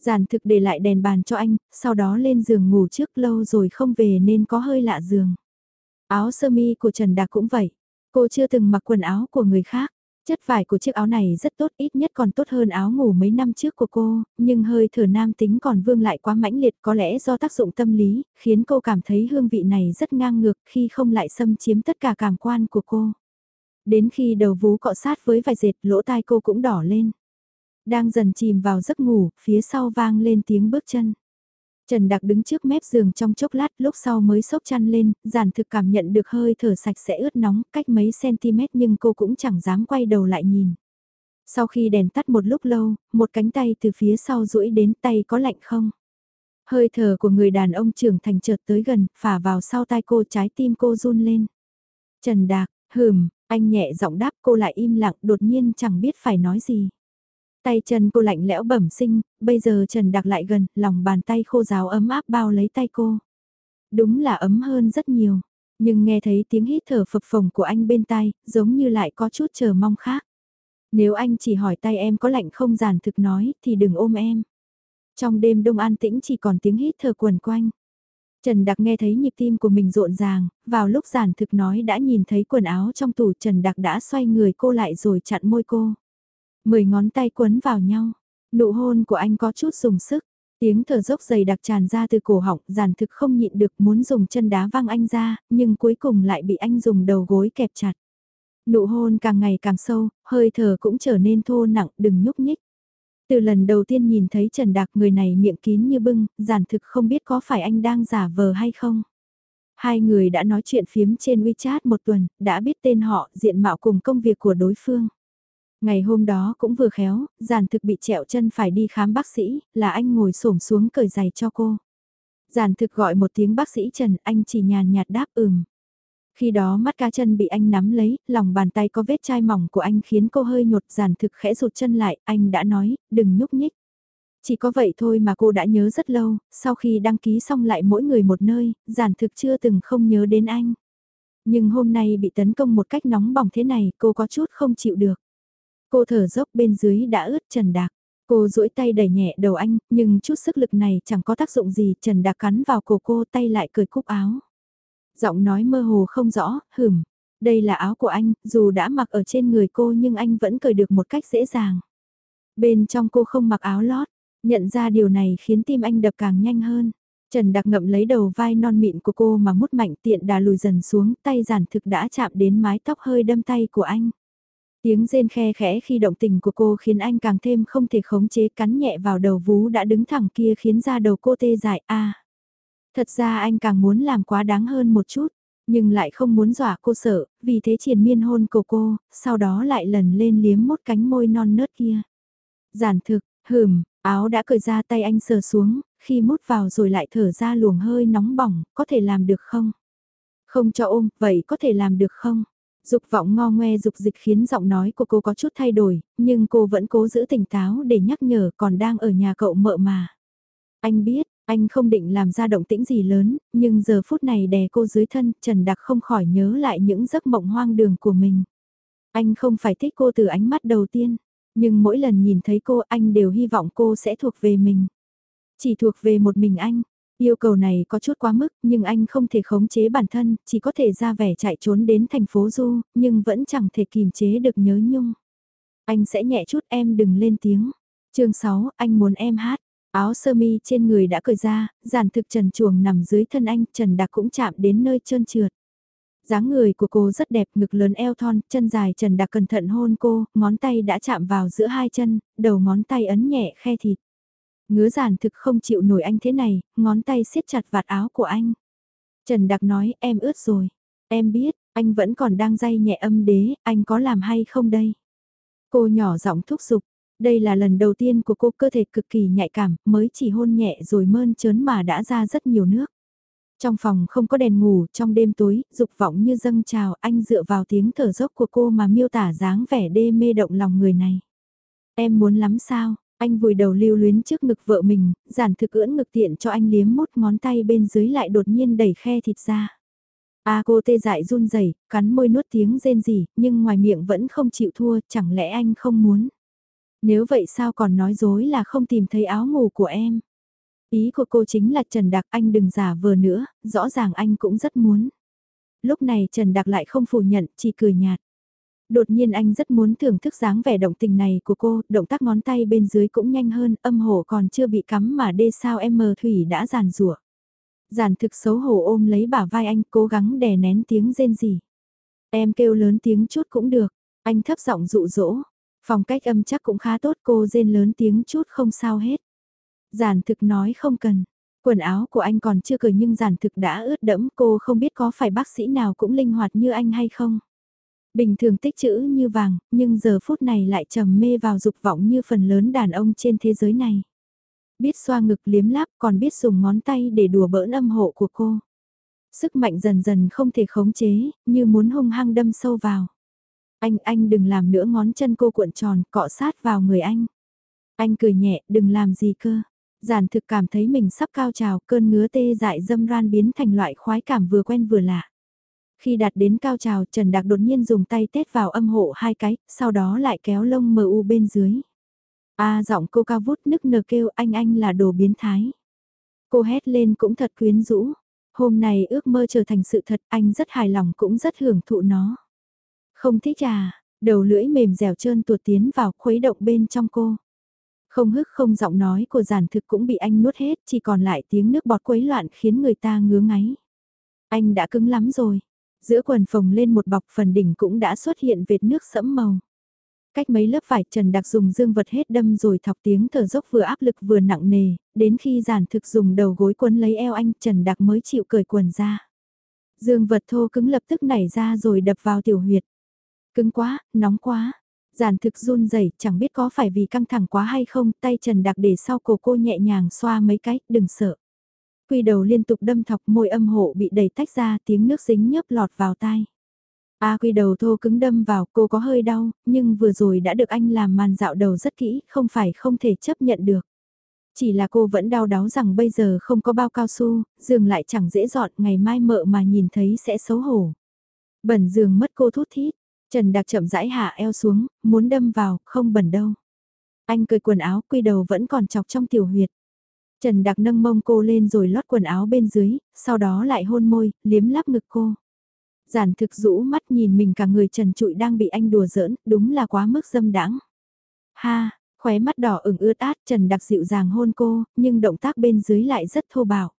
Giản thực để lại đèn bàn cho anh, sau đó lên giường ngủ trước lâu rồi không về nên có hơi lạ giường. Áo sơ mi của Trần Đạc cũng vậy. Cô chưa từng mặc quần áo của người khác. Chất vải của chiếc áo này rất tốt, ít nhất còn tốt hơn áo ngủ mấy năm trước của cô, nhưng hơi thở nam tính còn vương lại quá mãnh liệt có lẽ do tác dụng tâm lý, khiến cô cảm thấy hương vị này rất ngang ngược khi không lại xâm chiếm tất cả cảm quan của cô. Đến khi đầu vú cọ sát với vài dệt lỗ tai cô cũng đỏ lên. Đang dần chìm vào giấc ngủ, phía sau vang lên tiếng bước chân. Trần Đặc đứng trước mép giường trong chốc lát lúc sau mới sốc chăn lên, giản thực cảm nhận được hơi thở sạch sẽ ướt nóng cách mấy cm nhưng cô cũng chẳng dám quay đầu lại nhìn. Sau khi đèn tắt một lúc lâu, một cánh tay từ phía sau duỗi đến tay có lạnh không? Hơi thở của người đàn ông trưởng thành chợt tới gần, phả vào sau tai cô trái tim cô run lên. Trần Đạc, hừm, anh nhẹ giọng đáp cô lại im lặng đột nhiên chẳng biết phải nói gì. Tay chân cô lạnh lẽo bẩm sinh, bây giờ Trần Đặc lại gần, lòng bàn tay khô ráo ấm áp bao lấy tay cô. Đúng là ấm hơn rất nhiều, nhưng nghe thấy tiếng hít thở phập phồng của anh bên tai, giống như lại có chút chờ mong khác. Nếu anh chỉ hỏi tay em có lạnh không giản thực nói thì đừng ôm em. Trong đêm đông an tĩnh chỉ còn tiếng hít thở quần quanh. Trần Đặc nghe thấy nhịp tim của mình rộn ràng, vào lúc giản thực nói đã nhìn thấy quần áo trong tủ Trần Đặc đã xoay người cô lại rồi chặn môi cô. Mười ngón tay quấn vào nhau, nụ hôn của anh có chút dùng sức, tiếng thở dốc dày đặc tràn ra từ cổ họng, giản thực không nhịn được muốn dùng chân đá văng anh ra, nhưng cuối cùng lại bị anh dùng đầu gối kẹp chặt. Nụ hôn càng ngày càng sâu, hơi thở cũng trở nên thô nặng, đừng nhúc nhích. Từ lần đầu tiên nhìn thấy Trần Đạc người này miệng kín như bưng, giản thực không biết có phải anh đang giả vờ hay không. Hai người đã nói chuyện phiếm trên WeChat một tuần, đã biết tên họ, diện mạo cùng công việc của đối phương. Ngày hôm đó cũng vừa khéo, giản thực bị trẹo chân phải đi khám bác sĩ, là anh ngồi xổm xuống cởi giày cho cô. Giản thực gọi một tiếng bác sĩ Trần, anh chỉ nhàn nhạt đáp ừm. Khi đó mắt cá chân bị anh nắm lấy, lòng bàn tay có vết chai mỏng của anh khiến cô hơi nhột giản thực khẽ rụt chân lại, anh đã nói, đừng nhúc nhích. Chỉ có vậy thôi mà cô đã nhớ rất lâu, sau khi đăng ký xong lại mỗi người một nơi, giản thực chưa từng không nhớ đến anh. Nhưng hôm nay bị tấn công một cách nóng bỏng thế này, cô có chút không chịu được. Cô thở dốc bên dưới đã ướt trần đạc. Cô duỗi tay đẩy nhẹ đầu anh, nhưng chút sức lực này chẳng có tác dụng gì, Trần Đạc cắn vào cổ cô tay lại cười cúc áo giọng nói mơ hồ không rõ, hửm. Đây là áo của anh, dù đã mặc ở trên người cô nhưng anh vẫn cởi được một cách dễ dàng. Bên trong cô không mặc áo lót, nhận ra điều này khiến tim anh đập càng nhanh hơn. Trần Đặc ngậm lấy đầu vai non mịn của cô mà mút mạnh tiện đà lùi dần xuống, tay giản thực đã chạm đến mái tóc hơi đâm tay của anh. Tiếng rên khe khẽ khi động tình của cô khiến anh càng thêm không thể khống chế cắn nhẹ vào đầu vú đã đứng thẳng kia khiến da đầu cô tê dại a Thật ra anh càng muốn làm quá đáng hơn một chút, nhưng lại không muốn dọa cô sợ, vì thế triền miên hôn cổ cô, sau đó lại lần lên liếm mốt cánh môi non nớt kia. Giản thực, hừm, áo đã cởi ra tay anh sờ xuống, khi mút vào rồi lại thở ra luồng hơi nóng bỏng, có thể làm được không? Không cho ôm, vậy có thể làm được không? Dục vọng ngo ngoe dục dịch khiến giọng nói của cô có chút thay đổi, nhưng cô vẫn cố giữ tỉnh táo để nhắc nhở còn đang ở nhà cậu mợ mà. Anh biết, anh không định làm ra động tĩnh gì lớn, nhưng giờ phút này đè cô dưới thân, Trần Đặc không khỏi nhớ lại những giấc mộng hoang đường của mình. Anh không phải thích cô từ ánh mắt đầu tiên, nhưng mỗi lần nhìn thấy cô anh đều hy vọng cô sẽ thuộc về mình. Chỉ thuộc về một mình anh. Yêu cầu này có chút quá mức, nhưng anh không thể khống chế bản thân, chỉ có thể ra vẻ chạy trốn đến thành phố Du, nhưng vẫn chẳng thể kìm chế được nhớ nhung. Anh sẽ nhẹ chút em đừng lên tiếng. chương 6, anh muốn em hát. Áo sơ mi trên người đã cởi ra, giản thực trần chuồng nằm dưới thân anh, trần đặc cũng chạm đến nơi trơn trượt. dáng người của cô rất đẹp, ngực lớn eo thon, chân dài trần đặc cẩn thận hôn cô, ngón tay đã chạm vào giữa hai chân, đầu ngón tay ấn nhẹ khe thịt. Ngứa giản thực không chịu nổi anh thế này, ngón tay siết chặt vạt áo của anh. Trần Đặc nói em ướt rồi. Em biết, anh vẫn còn đang day nhẹ âm đế, anh có làm hay không đây? Cô nhỏ giọng thúc giục, đây là lần đầu tiên của cô cơ thể cực kỳ nhạy cảm, mới chỉ hôn nhẹ rồi mơn trớn mà đã ra rất nhiều nước. Trong phòng không có đèn ngủ, trong đêm tối, dục vọng như dâng trào, anh dựa vào tiếng thở dốc của cô mà miêu tả dáng vẻ đê mê động lòng người này. Em muốn lắm sao? Anh vùi đầu lưu luyến trước ngực vợ mình, giản thực ưỡn ngực tiện cho anh liếm mút ngón tay bên dưới lại đột nhiên đẩy khe thịt ra. A cô tê dại run rẩy, cắn môi nuốt tiếng rên rỉ, nhưng ngoài miệng vẫn không chịu thua, chẳng lẽ anh không muốn. Nếu vậy sao còn nói dối là không tìm thấy áo ngủ của em? Ý của cô chính là Trần Đạc anh đừng giả vờ nữa, rõ ràng anh cũng rất muốn. Lúc này Trần Đạc lại không phủ nhận, chỉ cười nhạt. Đột nhiên anh rất muốn thưởng thức dáng vẻ động tình này của cô, động tác ngón tay bên dưới cũng nhanh hơn, âm hổ còn chưa bị cắm mà đê sao em mờ thủy đã giàn rủa. giàn thực xấu hổ ôm lấy bả vai anh cố gắng đè nén tiếng rên rỉ. Em kêu lớn tiếng chút cũng được, anh thấp giọng dụ dỗ, Phong cách âm chắc cũng khá tốt cô rên lớn tiếng chút không sao hết. Giản thực nói không cần. Quần áo của anh còn chưa cởi nhưng giản thực đã ướt đẫm cô không biết có phải bác sĩ nào cũng linh hoạt như anh hay không. Bình thường tích chữ như vàng, nhưng giờ phút này lại trầm mê vào dục vọng như phần lớn đàn ông trên thế giới này. Biết xoa ngực liếm láp còn biết dùng ngón tay để đùa bỡn âm hộ của cô. Sức mạnh dần dần không thể khống chế, như muốn hung hăng đâm sâu vào. Anh, anh đừng làm nữa ngón chân cô cuộn tròn, cọ sát vào người anh. Anh cười nhẹ, đừng làm gì cơ. Giản thực cảm thấy mình sắp cao trào, cơn ngứa tê dại dâm ran biến thành loại khoái cảm vừa quen vừa lạ. Khi đạt đến cao trào Trần Đạc đột nhiên dùng tay tét vào âm hộ hai cái, sau đó lại kéo lông mờ u bên dưới. A giọng cô cao vút nức nở kêu anh anh là đồ biến thái. Cô hét lên cũng thật quyến rũ. Hôm nay ước mơ trở thành sự thật anh rất hài lòng cũng rất hưởng thụ nó. Không thích à, đầu lưỡi mềm dẻo trơn tuột tiến vào khuấy động bên trong cô. Không hức không giọng nói của giản thực cũng bị anh nuốt hết chỉ còn lại tiếng nước bọt quấy loạn khiến người ta ngứa ngáy. Anh đã cứng lắm rồi. Giữa quần phồng lên một bọc phần đỉnh cũng đã xuất hiện vệt nước sẫm màu. Cách mấy lớp vải Trần Đặc dùng dương vật hết đâm rồi thọc tiếng thở dốc vừa áp lực vừa nặng nề, đến khi giản thực dùng đầu gối quấn lấy eo anh Trần Đặc mới chịu cởi quần ra. Dương vật thô cứng lập tức nảy ra rồi đập vào tiểu huyệt. Cứng quá, nóng quá. Giản thực run rẩy chẳng biết có phải vì căng thẳng quá hay không, tay Trần Đặc để sau cổ cô nhẹ nhàng xoa mấy cái, đừng sợ. Quy đầu liên tục đâm thọc môi âm hộ bị đẩy tách ra tiếng nước dính nhấp lọt vào tai. A quy đầu thô cứng đâm vào cô có hơi đau, nhưng vừa rồi đã được anh làm màn dạo đầu rất kỹ, không phải không thể chấp nhận được. Chỉ là cô vẫn đau đáu rằng bây giờ không có bao cao su, giường lại chẳng dễ dọn, ngày mai mợ mà nhìn thấy sẽ xấu hổ. Bẩn giường mất cô thút thít, Trần Đặc chậm rãi hạ eo xuống, muốn đâm vào, không bẩn đâu. Anh cười quần áo, quy đầu vẫn còn chọc trong tiểu huyệt. Trần Đặc nâng mông cô lên rồi lót quần áo bên dưới, sau đó lại hôn môi, liếm lắp ngực cô. Giản thực rũ mắt nhìn mình cả người trần trụi đang bị anh đùa giỡn, đúng là quá mức dâm đãng. Ha, khóe mắt đỏ ửng ướt át Trần Đặc dịu dàng hôn cô, nhưng động tác bên dưới lại rất thô bạo.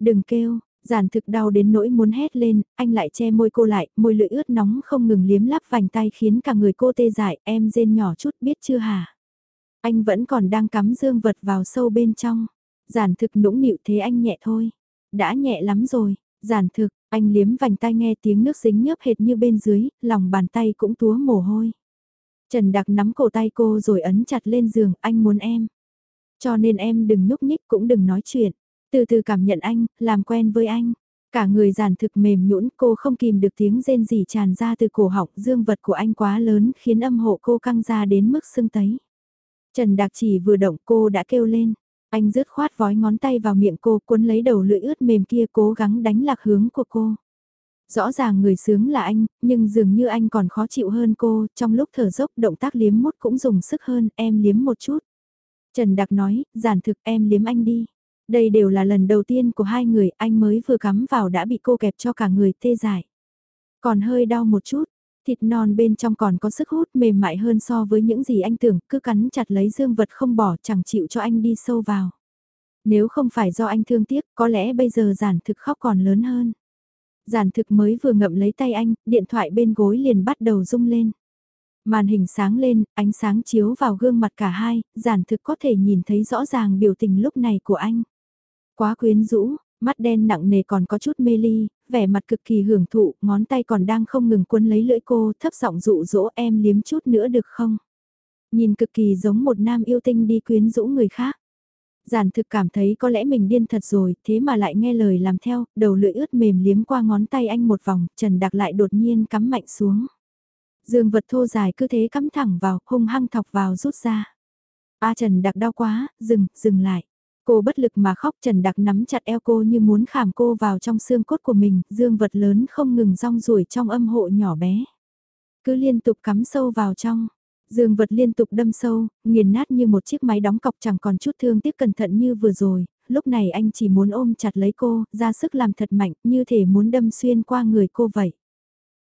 Đừng kêu, giản thực đau đến nỗi muốn hét lên, anh lại che môi cô lại, môi lưỡi ướt nóng không ngừng liếm lắp vành tay khiến cả người cô tê dại, em rên nhỏ chút biết chưa hả? Anh vẫn còn đang cắm dương vật vào sâu bên trong. Giản thực nũng nịu thế anh nhẹ thôi. Đã nhẹ lắm rồi, giản thực, anh liếm vành tay nghe tiếng nước dính nhớp hệt như bên dưới, lòng bàn tay cũng túa mồ hôi. Trần Đặc nắm cổ tay cô rồi ấn chặt lên giường, anh muốn em. Cho nên em đừng nhúc nhích cũng đừng nói chuyện. Từ từ cảm nhận anh, làm quen với anh. Cả người giản thực mềm nhũn cô không kìm được tiếng rên rỉ tràn ra từ cổ họng dương vật của anh quá lớn khiến âm hộ cô căng ra đến mức sưng tấy. Trần Đạc chỉ vừa động cô đã kêu lên. Anh rứt khoát vói ngón tay vào miệng cô cuốn lấy đầu lưỡi ướt mềm kia cố gắng đánh lạc hướng của cô. Rõ ràng người sướng là anh, nhưng dường như anh còn khó chịu hơn cô, trong lúc thở dốc động tác liếm mút cũng dùng sức hơn, em liếm một chút. Trần Đặc nói, giản thực em liếm anh đi. Đây đều là lần đầu tiên của hai người, anh mới vừa cắm vào đã bị cô kẹp cho cả người tê dại. Còn hơi đau một chút, thịt non bên trong còn có sức hút mềm mại hơn so với những gì anh tưởng, cứ cắn chặt lấy dương vật không bỏ chẳng chịu cho anh đi sâu vào. Nếu không phải do anh thương tiếc, có lẽ bây giờ giản thực khóc còn lớn hơn. Giản thực mới vừa ngậm lấy tay anh, điện thoại bên gối liền bắt đầu rung lên. Màn hình sáng lên, ánh sáng chiếu vào gương mặt cả hai, giản thực có thể nhìn thấy rõ ràng biểu tình lúc này của anh. Quá quyến rũ, mắt đen nặng nề còn có chút mê ly, vẻ mặt cực kỳ hưởng thụ, ngón tay còn đang không ngừng cuốn lấy lưỡi cô, thấp giọng dụ dỗ em liếm chút nữa được không? Nhìn cực kỳ giống một nam yêu tinh đi quyến rũ người khác. Giản thực cảm thấy có lẽ mình điên thật rồi, thế mà lại nghe lời làm theo, đầu lưỡi ướt mềm liếm qua ngón tay anh một vòng, Trần Đặc lại đột nhiên cắm mạnh xuống. Dương vật thô dài cứ thế cắm thẳng vào, hung hăng thọc vào rút ra. A Trần Đặc đau quá, dừng, dừng lại. Cô bất lực mà khóc Trần Đặc nắm chặt eo cô như muốn khảm cô vào trong xương cốt của mình, dương vật lớn không ngừng rong ruổi trong âm hộ nhỏ bé. Cứ liên tục cắm sâu vào trong, dương vật liên tục đâm sâu, nghiền nát như một chiếc máy đóng cọc chẳng còn chút thương tiếc cẩn thận như vừa rồi, lúc này anh chỉ muốn ôm chặt lấy cô, ra sức làm thật mạnh, như thể muốn đâm xuyên qua người cô vậy.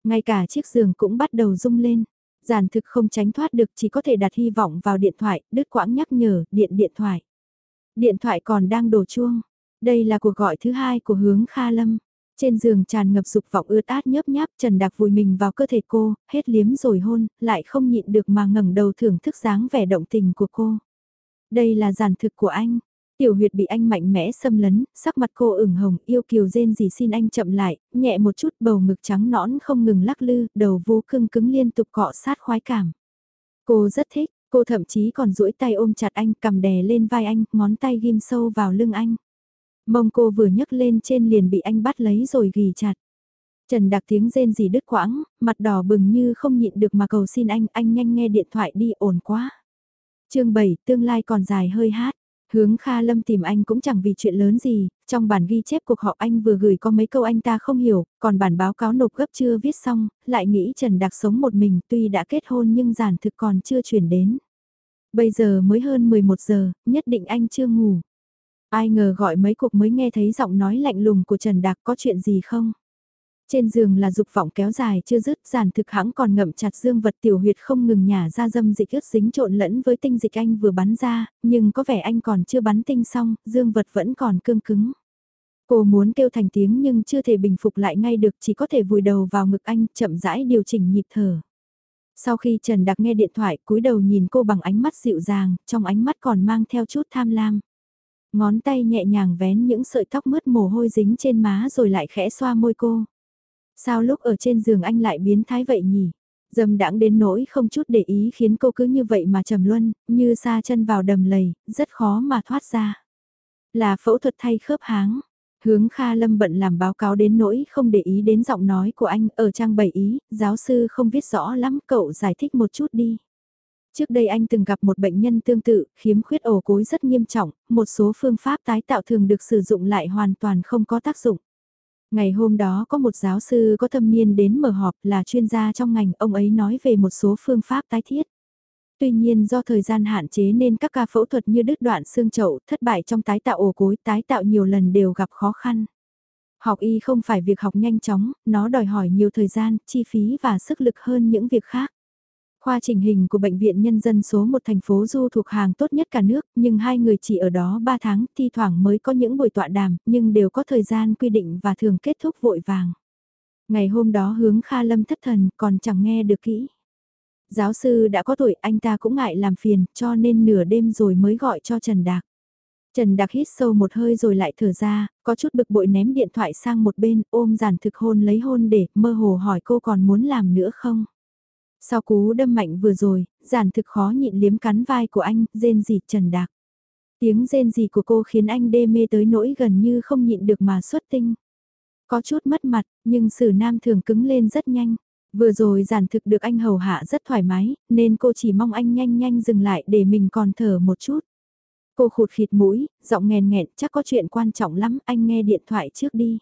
Ngay cả chiếc giường cũng bắt đầu rung lên. Giản thực không tránh thoát được chỉ có thể đặt hy vọng vào điện thoại, đứt quãng nhắc nhở, điện điện thoại. Điện thoại còn đang đổ chuông. Đây là cuộc gọi thứ hai của hướng Kha Lâm. Trên giường tràn ngập dục vọng ướt át nhấp nháp Trần Đạc vùi mình vào cơ thể cô, hết liếm rồi hôn, lại không nhịn được mà ngẩng đầu thưởng thức dáng vẻ động tình của cô. Đây là giản thực của anh. Tiểu huyệt bị anh mạnh mẽ xâm lấn, sắc mặt cô ửng hồng, yêu kiều rên gì xin anh chậm lại, nhẹ một chút bầu ngực trắng nõn không ngừng lắc lư, đầu vô cưng cứng liên tục cọ sát khoái cảm. Cô rất thích, Cô thậm chí còn duỗi tay ôm chặt anh, cầm đè lên vai anh, ngón tay ghim sâu vào lưng anh. Mông cô vừa nhấc lên trên liền bị anh bắt lấy rồi ghi chặt. Trần đặc tiếng rên gì đứt quãng, mặt đỏ bừng như không nhịn được mà cầu xin anh, anh nhanh nghe điện thoại đi ổn quá. chương 7, tương lai còn dài hơi hát. Hướng Kha Lâm tìm anh cũng chẳng vì chuyện lớn gì, trong bản ghi chép cuộc họp anh vừa gửi có mấy câu anh ta không hiểu, còn bản báo cáo nộp gấp chưa viết xong, lại nghĩ Trần Đặc sống một mình tuy đã kết hôn nhưng giản thực còn chưa chuyển đến. Bây giờ mới hơn 11 giờ, nhất định anh chưa ngủ. Ai ngờ gọi mấy cuộc mới nghe thấy giọng nói lạnh lùng của Trần Đạc có chuyện gì không? Trên giường là dục vọng kéo dài chưa dứt, giản thực hãng còn ngậm chặt dương vật tiểu huyệt không ngừng nhả ra dâm dịch ướt dính trộn lẫn với tinh dịch anh vừa bắn ra, nhưng có vẻ anh còn chưa bắn tinh xong, dương vật vẫn còn cương cứng. Cô muốn kêu thành tiếng nhưng chưa thể bình phục lại ngay được chỉ có thể vùi đầu vào ngực anh, chậm rãi điều chỉnh nhịp thở. Sau khi Trần Đặc nghe điện thoại cúi đầu nhìn cô bằng ánh mắt dịu dàng, trong ánh mắt còn mang theo chút tham lam. Ngón tay nhẹ nhàng vén những sợi tóc mướt mồ hôi dính trên má rồi lại khẽ xoa môi cô. Sao lúc ở trên giường anh lại biến thái vậy nhỉ? Dâm đãng đến nỗi không chút để ý khiến cô cứ như vậy mà trầm luân, như xa chân vào đầm lầy, rất khó mà thoát ra. Là phẫu thuật thay khớp háng. Hướng Kha Lâm bận làm báo cáo đến nỗi không để ý đến giọng nói của anh ở trang bảy ý, giáo sư không viết rõ lắm cậu giải thích một chút đi. Trước đây anh từng gặp một bệnh nhân tương tự, khiếm khuyết ổ cối rất nghiêm trọng, một số phương pháp tái tạo thường được sử dụng lại hoàn toàn không có tác dụng. Ngày hôm đó có một giáo sư có thâm niên đến mở họp là chuyên gia trong ngành, ông ấy nói về một số phương pháp tái thiết. Tuy nhiên do thời gian hạn chế nên các ca phẫu thuật như đứt đoạn xương chậu, thất bại trong tái tạo ổ cối, tái tạo nhiều lần đều gặp khó khăn. Học y không phải việc học nhanh chóng, nó đòi hỏi nhiều thời gian, chi phí và sức lực hơn những việc khác. Khoa trình hình của Bệnh viện Nhân dân số một thành phố Du thuộc hàng tốt nhất cả nước, nhưng hai người chỉ ở đó 3 tháng, thi thoảng mới có những buổi tọa đàm, nhưng đều có thời gian quy định và thường kết thúc vội vàng. Ngày hôm đó hướng Kha Lâm thất thần, còn chẳng nghe được kỹ. Giáo sư đã có tuổi, anh ta cũng ngại làm phiền, cho nên nửa đêm rồi mới gọi cho Trần Đạc. Trần Đạc hít sâu một hơi rồi lại thở ra, có chút bực bội ném điện thoại sang một bên, ôm giản thực hôn lấy hôn để, mơ hồ hỏi cô còn muốn làm nữa không? Sau cú đâm mạnh vừa rồi, giản thực khó nhịn liếm cắn vai của anh, rên rỉ trần đạc. Tiếng rên rỉ của cô khiến anh đê mê tới nỗi gần như không nhịn được mà xuất tinh. Có chút mất mặt, nhưng sử nam thường cứng lên rất nhanh. Vừa rồi giản thực được anh hầu hạ rất thoải mái, nên cô chỉ mong anh nhanh nhanh dừng lại để mình còn thở một chút. Cô khụt khịt mũi, giọng nghèn nghẹn chắc có chuyện quan trọng lắm, anh nghe điện thoại trước đi.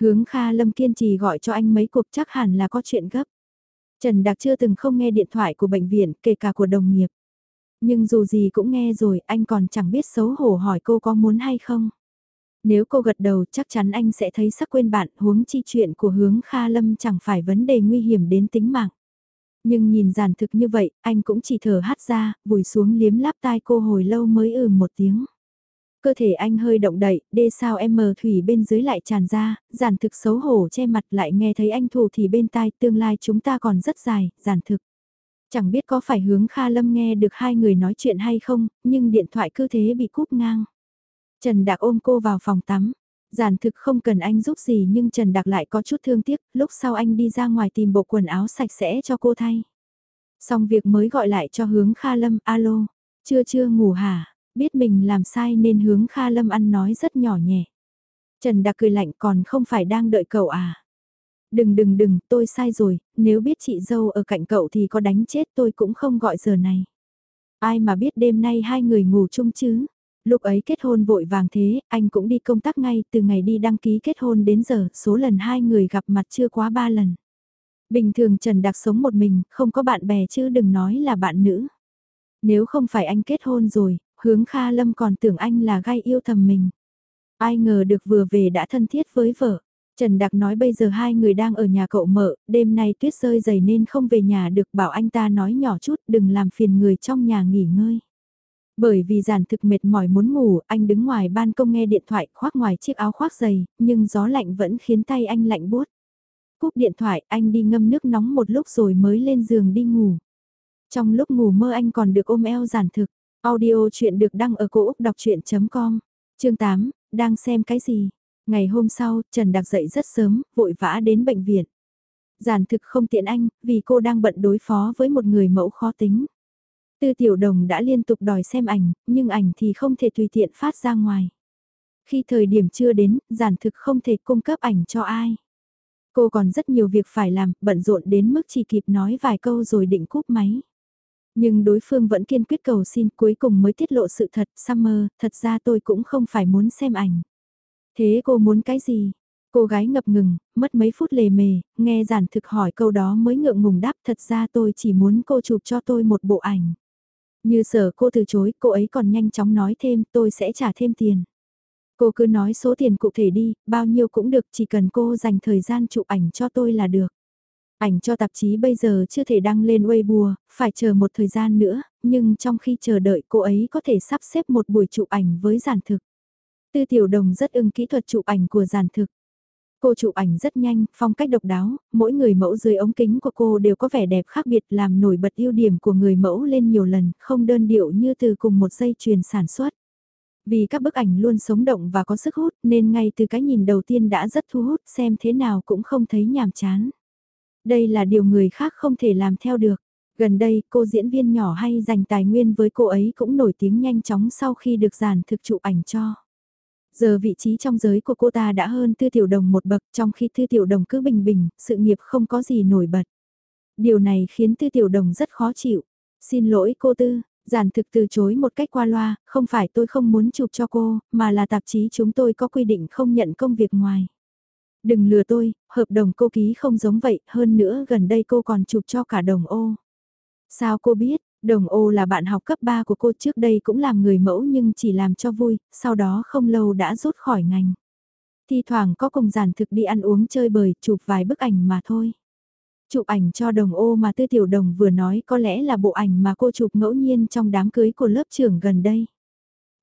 Hướng Kha Lâm kiên trì gọi cho anh mấy cuộc chắc hẳn là có chuyện gấp. Trần Đạc chưa từng không nghe điện thoại của bệnh viện, kể cả của đồng nghiệp. Nhưng dù gì cũng nghe rồi, anh còn chẳng biết xấu hổ hỏi cô có muốn hay không. Nếu cô gật đầu chắc chắn anh sẽ thấy sắc quên bạn huống chi chuyện của hướng Kha Lâm chẳng phải vấn đề nguy hiểm đến tính mạng. Nhưng nhìn giản thực như vậy, anh cũng chỉ thở hắt ra, vùi xuống liếm láp tai cô hồi lâu mới ừ một tiếng. Cơ thể anh hơi động đậy, đê sao em mờ thủy bên dưới lại tràn ra, giản thực xấu hổ che mặt lại nghe thấy anh thủ thì bên tai tương lai chúng ta còn rất dài, giản thực. Chẳng biết có phải hướng Kha Lâm nghe được hai người nói chuyện hay không, nhưng điện thoại cứ thế bị cúp ngang. Trần Đạc ôm cô vào phòng tắm. Giản thực không cần anh giúp gì nhưng Trần Đạc lại có chút thương tiếc, lúc sau anh đi ra ngoài tìm bộ quần áo sạch sẽ cho cô thay. Xong việc mới gọi lại cho hướng Kha Lâm, alo, chưa chưa ngủ hả? biết mình làm sai nên hướng Kha Lâm ăn nói rất nhỏ nhẹ. Trần Đặc cười lạnh còn không phải đang đợi cậu à. Đừng đừng đừng, tôi sai rồi, nếu biết chị dâu ở cạnh cậu thì có đánh chết tôi cũng không gọi giờ này. Ai mà biết đêm nay hai người ngủ chung chứ. Lúc ấy kết hôn vội vàng thế, anh cũng đi công tác ngay từ ngày đi đăng ký kết hôn đến giờ, số lần hai người gặp mặt chưa quá ba lần. Bình thường Trần Đặc sống một mình, không có bạn bè chứ đừng nói là bạn nữ. Nếu không phải anh kết hôn rồi, hướng Kha Lâm còn tưởng anh là gai yêu thầm mình. Ai ngờ được vừa về đã thân thiết với vợ. Trần Đặc nói bây giờ hai người đang ở nhà cậu mợ, đêm nay tuyết rơi dày nên không về nhà được bảo anh ta nói nhỏ chút đừng làm phiền người trong nhà nghỉ ngơi. Bởi vì giản thực mệt mỏi muốn ngủ, anh đứng ngoài ban công nghe điện thoại khoác ngoài chiếc áo khoác dày, nhưng gió lạnh vẫn khiến tay anh lạnh buốt. Cúp điện thoại anh đi ngâm nước nóng một lúc rồi mới lên giường đi ngủ. Trong lúc ngủ mơ anh còn được ôm eo giản thực. Audio chuyện được đăng ở cổ Úc đọc chuyện.com, chương 8, đang xem cái gì? Ngày hôm sau, Trần Đặc dậy rất sớm, vội vã đến bệnh viện. Giản thực không tiện anh, vì cô đang bận đối phó với một người mẫu khó tính. Tư tiểu đồng đã liên tục đòi xem ảnh, nhưng ảnh thì không thể tùy tiện phát ra ngoài. Khi thời điểm chưa đến, giản thực không thể cung cấp ảnh cho ai. Cô còn rất nhiều việc phải làm, bận rộn đến mức chỉ kịp nói vài câu rồi định cúp máy. Nhưng đối phương vẫn kiên quyết cầu xin cuối cùng mới tiết lộ sự thật, Summer, thật ra tôi cũng không phải muốn xem ảnh. Thế cô muốn cái gì? Cô gái ngập ngừng, mất mấy phút lề mề, nghe giản thực hỏi câu đó mới ngượng ngùng đáp thật ra tôi chỉ muốn cô chụp cho tôi một bộ ảnh. Như sở cô từ chối, cô ấy còn nhanh chóng nói thêm tôi sẽ trả thêm tiền. Cô cứ nói số tiền cụ thể đi, bao nhiêu cũng được, chỉ cần cô dành thời gian chụp ảnh cho tôi là được. Ảnh cho tạp chí bây giờ chưa thể đăng lên Weibo, phải chờ một thời gian nữa, nhưng trong khi chờ đợi cô ấy có thể sắp xếp một buổi chụp ảnh với giản thực. Tư Tiểu Đồng rất ưng kỹ thuật chụp ảnh của giản thực. Cô chụp ảnh rất nhanh, phong cách độc đáo, mỗi người mẫu dưới ống kính của cô đều có vẻ đẹp khác biệt làm nổi bật ưu điểm của người mẫu lên nhiều lần, không đơn điệu như từ cùng một dây chuyền sản xuất. Vì các bức ảnh luôn sống động và có sức hút nên ngay từ cái nhìn đầu tiên đã rất thu hút xem thế nào cũng không thấy nhàm chán. Đây là điều người khác không thể làm theo được. Gần đây, cô diễn viên nhỏ hay dành tài nguyên với cô ấy cũng nổi tiếng nhanh chóng sau khi được giản thực chụp ảnh cho. Giờ vị trí trong giới của cô ta đã hơn Tư Tiểu Đồng một bậc trong khi Tư Tiểu Đồng cứ bình bình, sự nghiệp không có gì nổi bật. Điều này khiến Tư Tiểu Đồng rất khó chịu. Xin lỗi cô Tư, giản thực từ chối một cách qua loa, không phải tôi không muốn chụp cho cô, mà là tạp chí chúng tôi có quy định không nhận công việc ngoài. Đừng lừa tôi, hợp đồng cô ký không giống vậy, hơn nữa gần đây cô còn chụp cho cả đồng ô. Sao cô biết, đồng ô là bạn học cấp 3 của cô trước đây cũng làm người mẫu nhưng chỉ làm cho vui, sau đó không lâu đã rút khỏi ngành. Thi thoảng có cùng giản thực đi ăn uống chơi bời, chụp vài bức ảnh mà thôi. Chụp ảnh cho đồng ô mà Tư Tiểu Đồng vừa nói có lẽ là bộ ảnh mà cô chụp ngẫu nhiên trong đám cưới của lớp trưởng gần đây.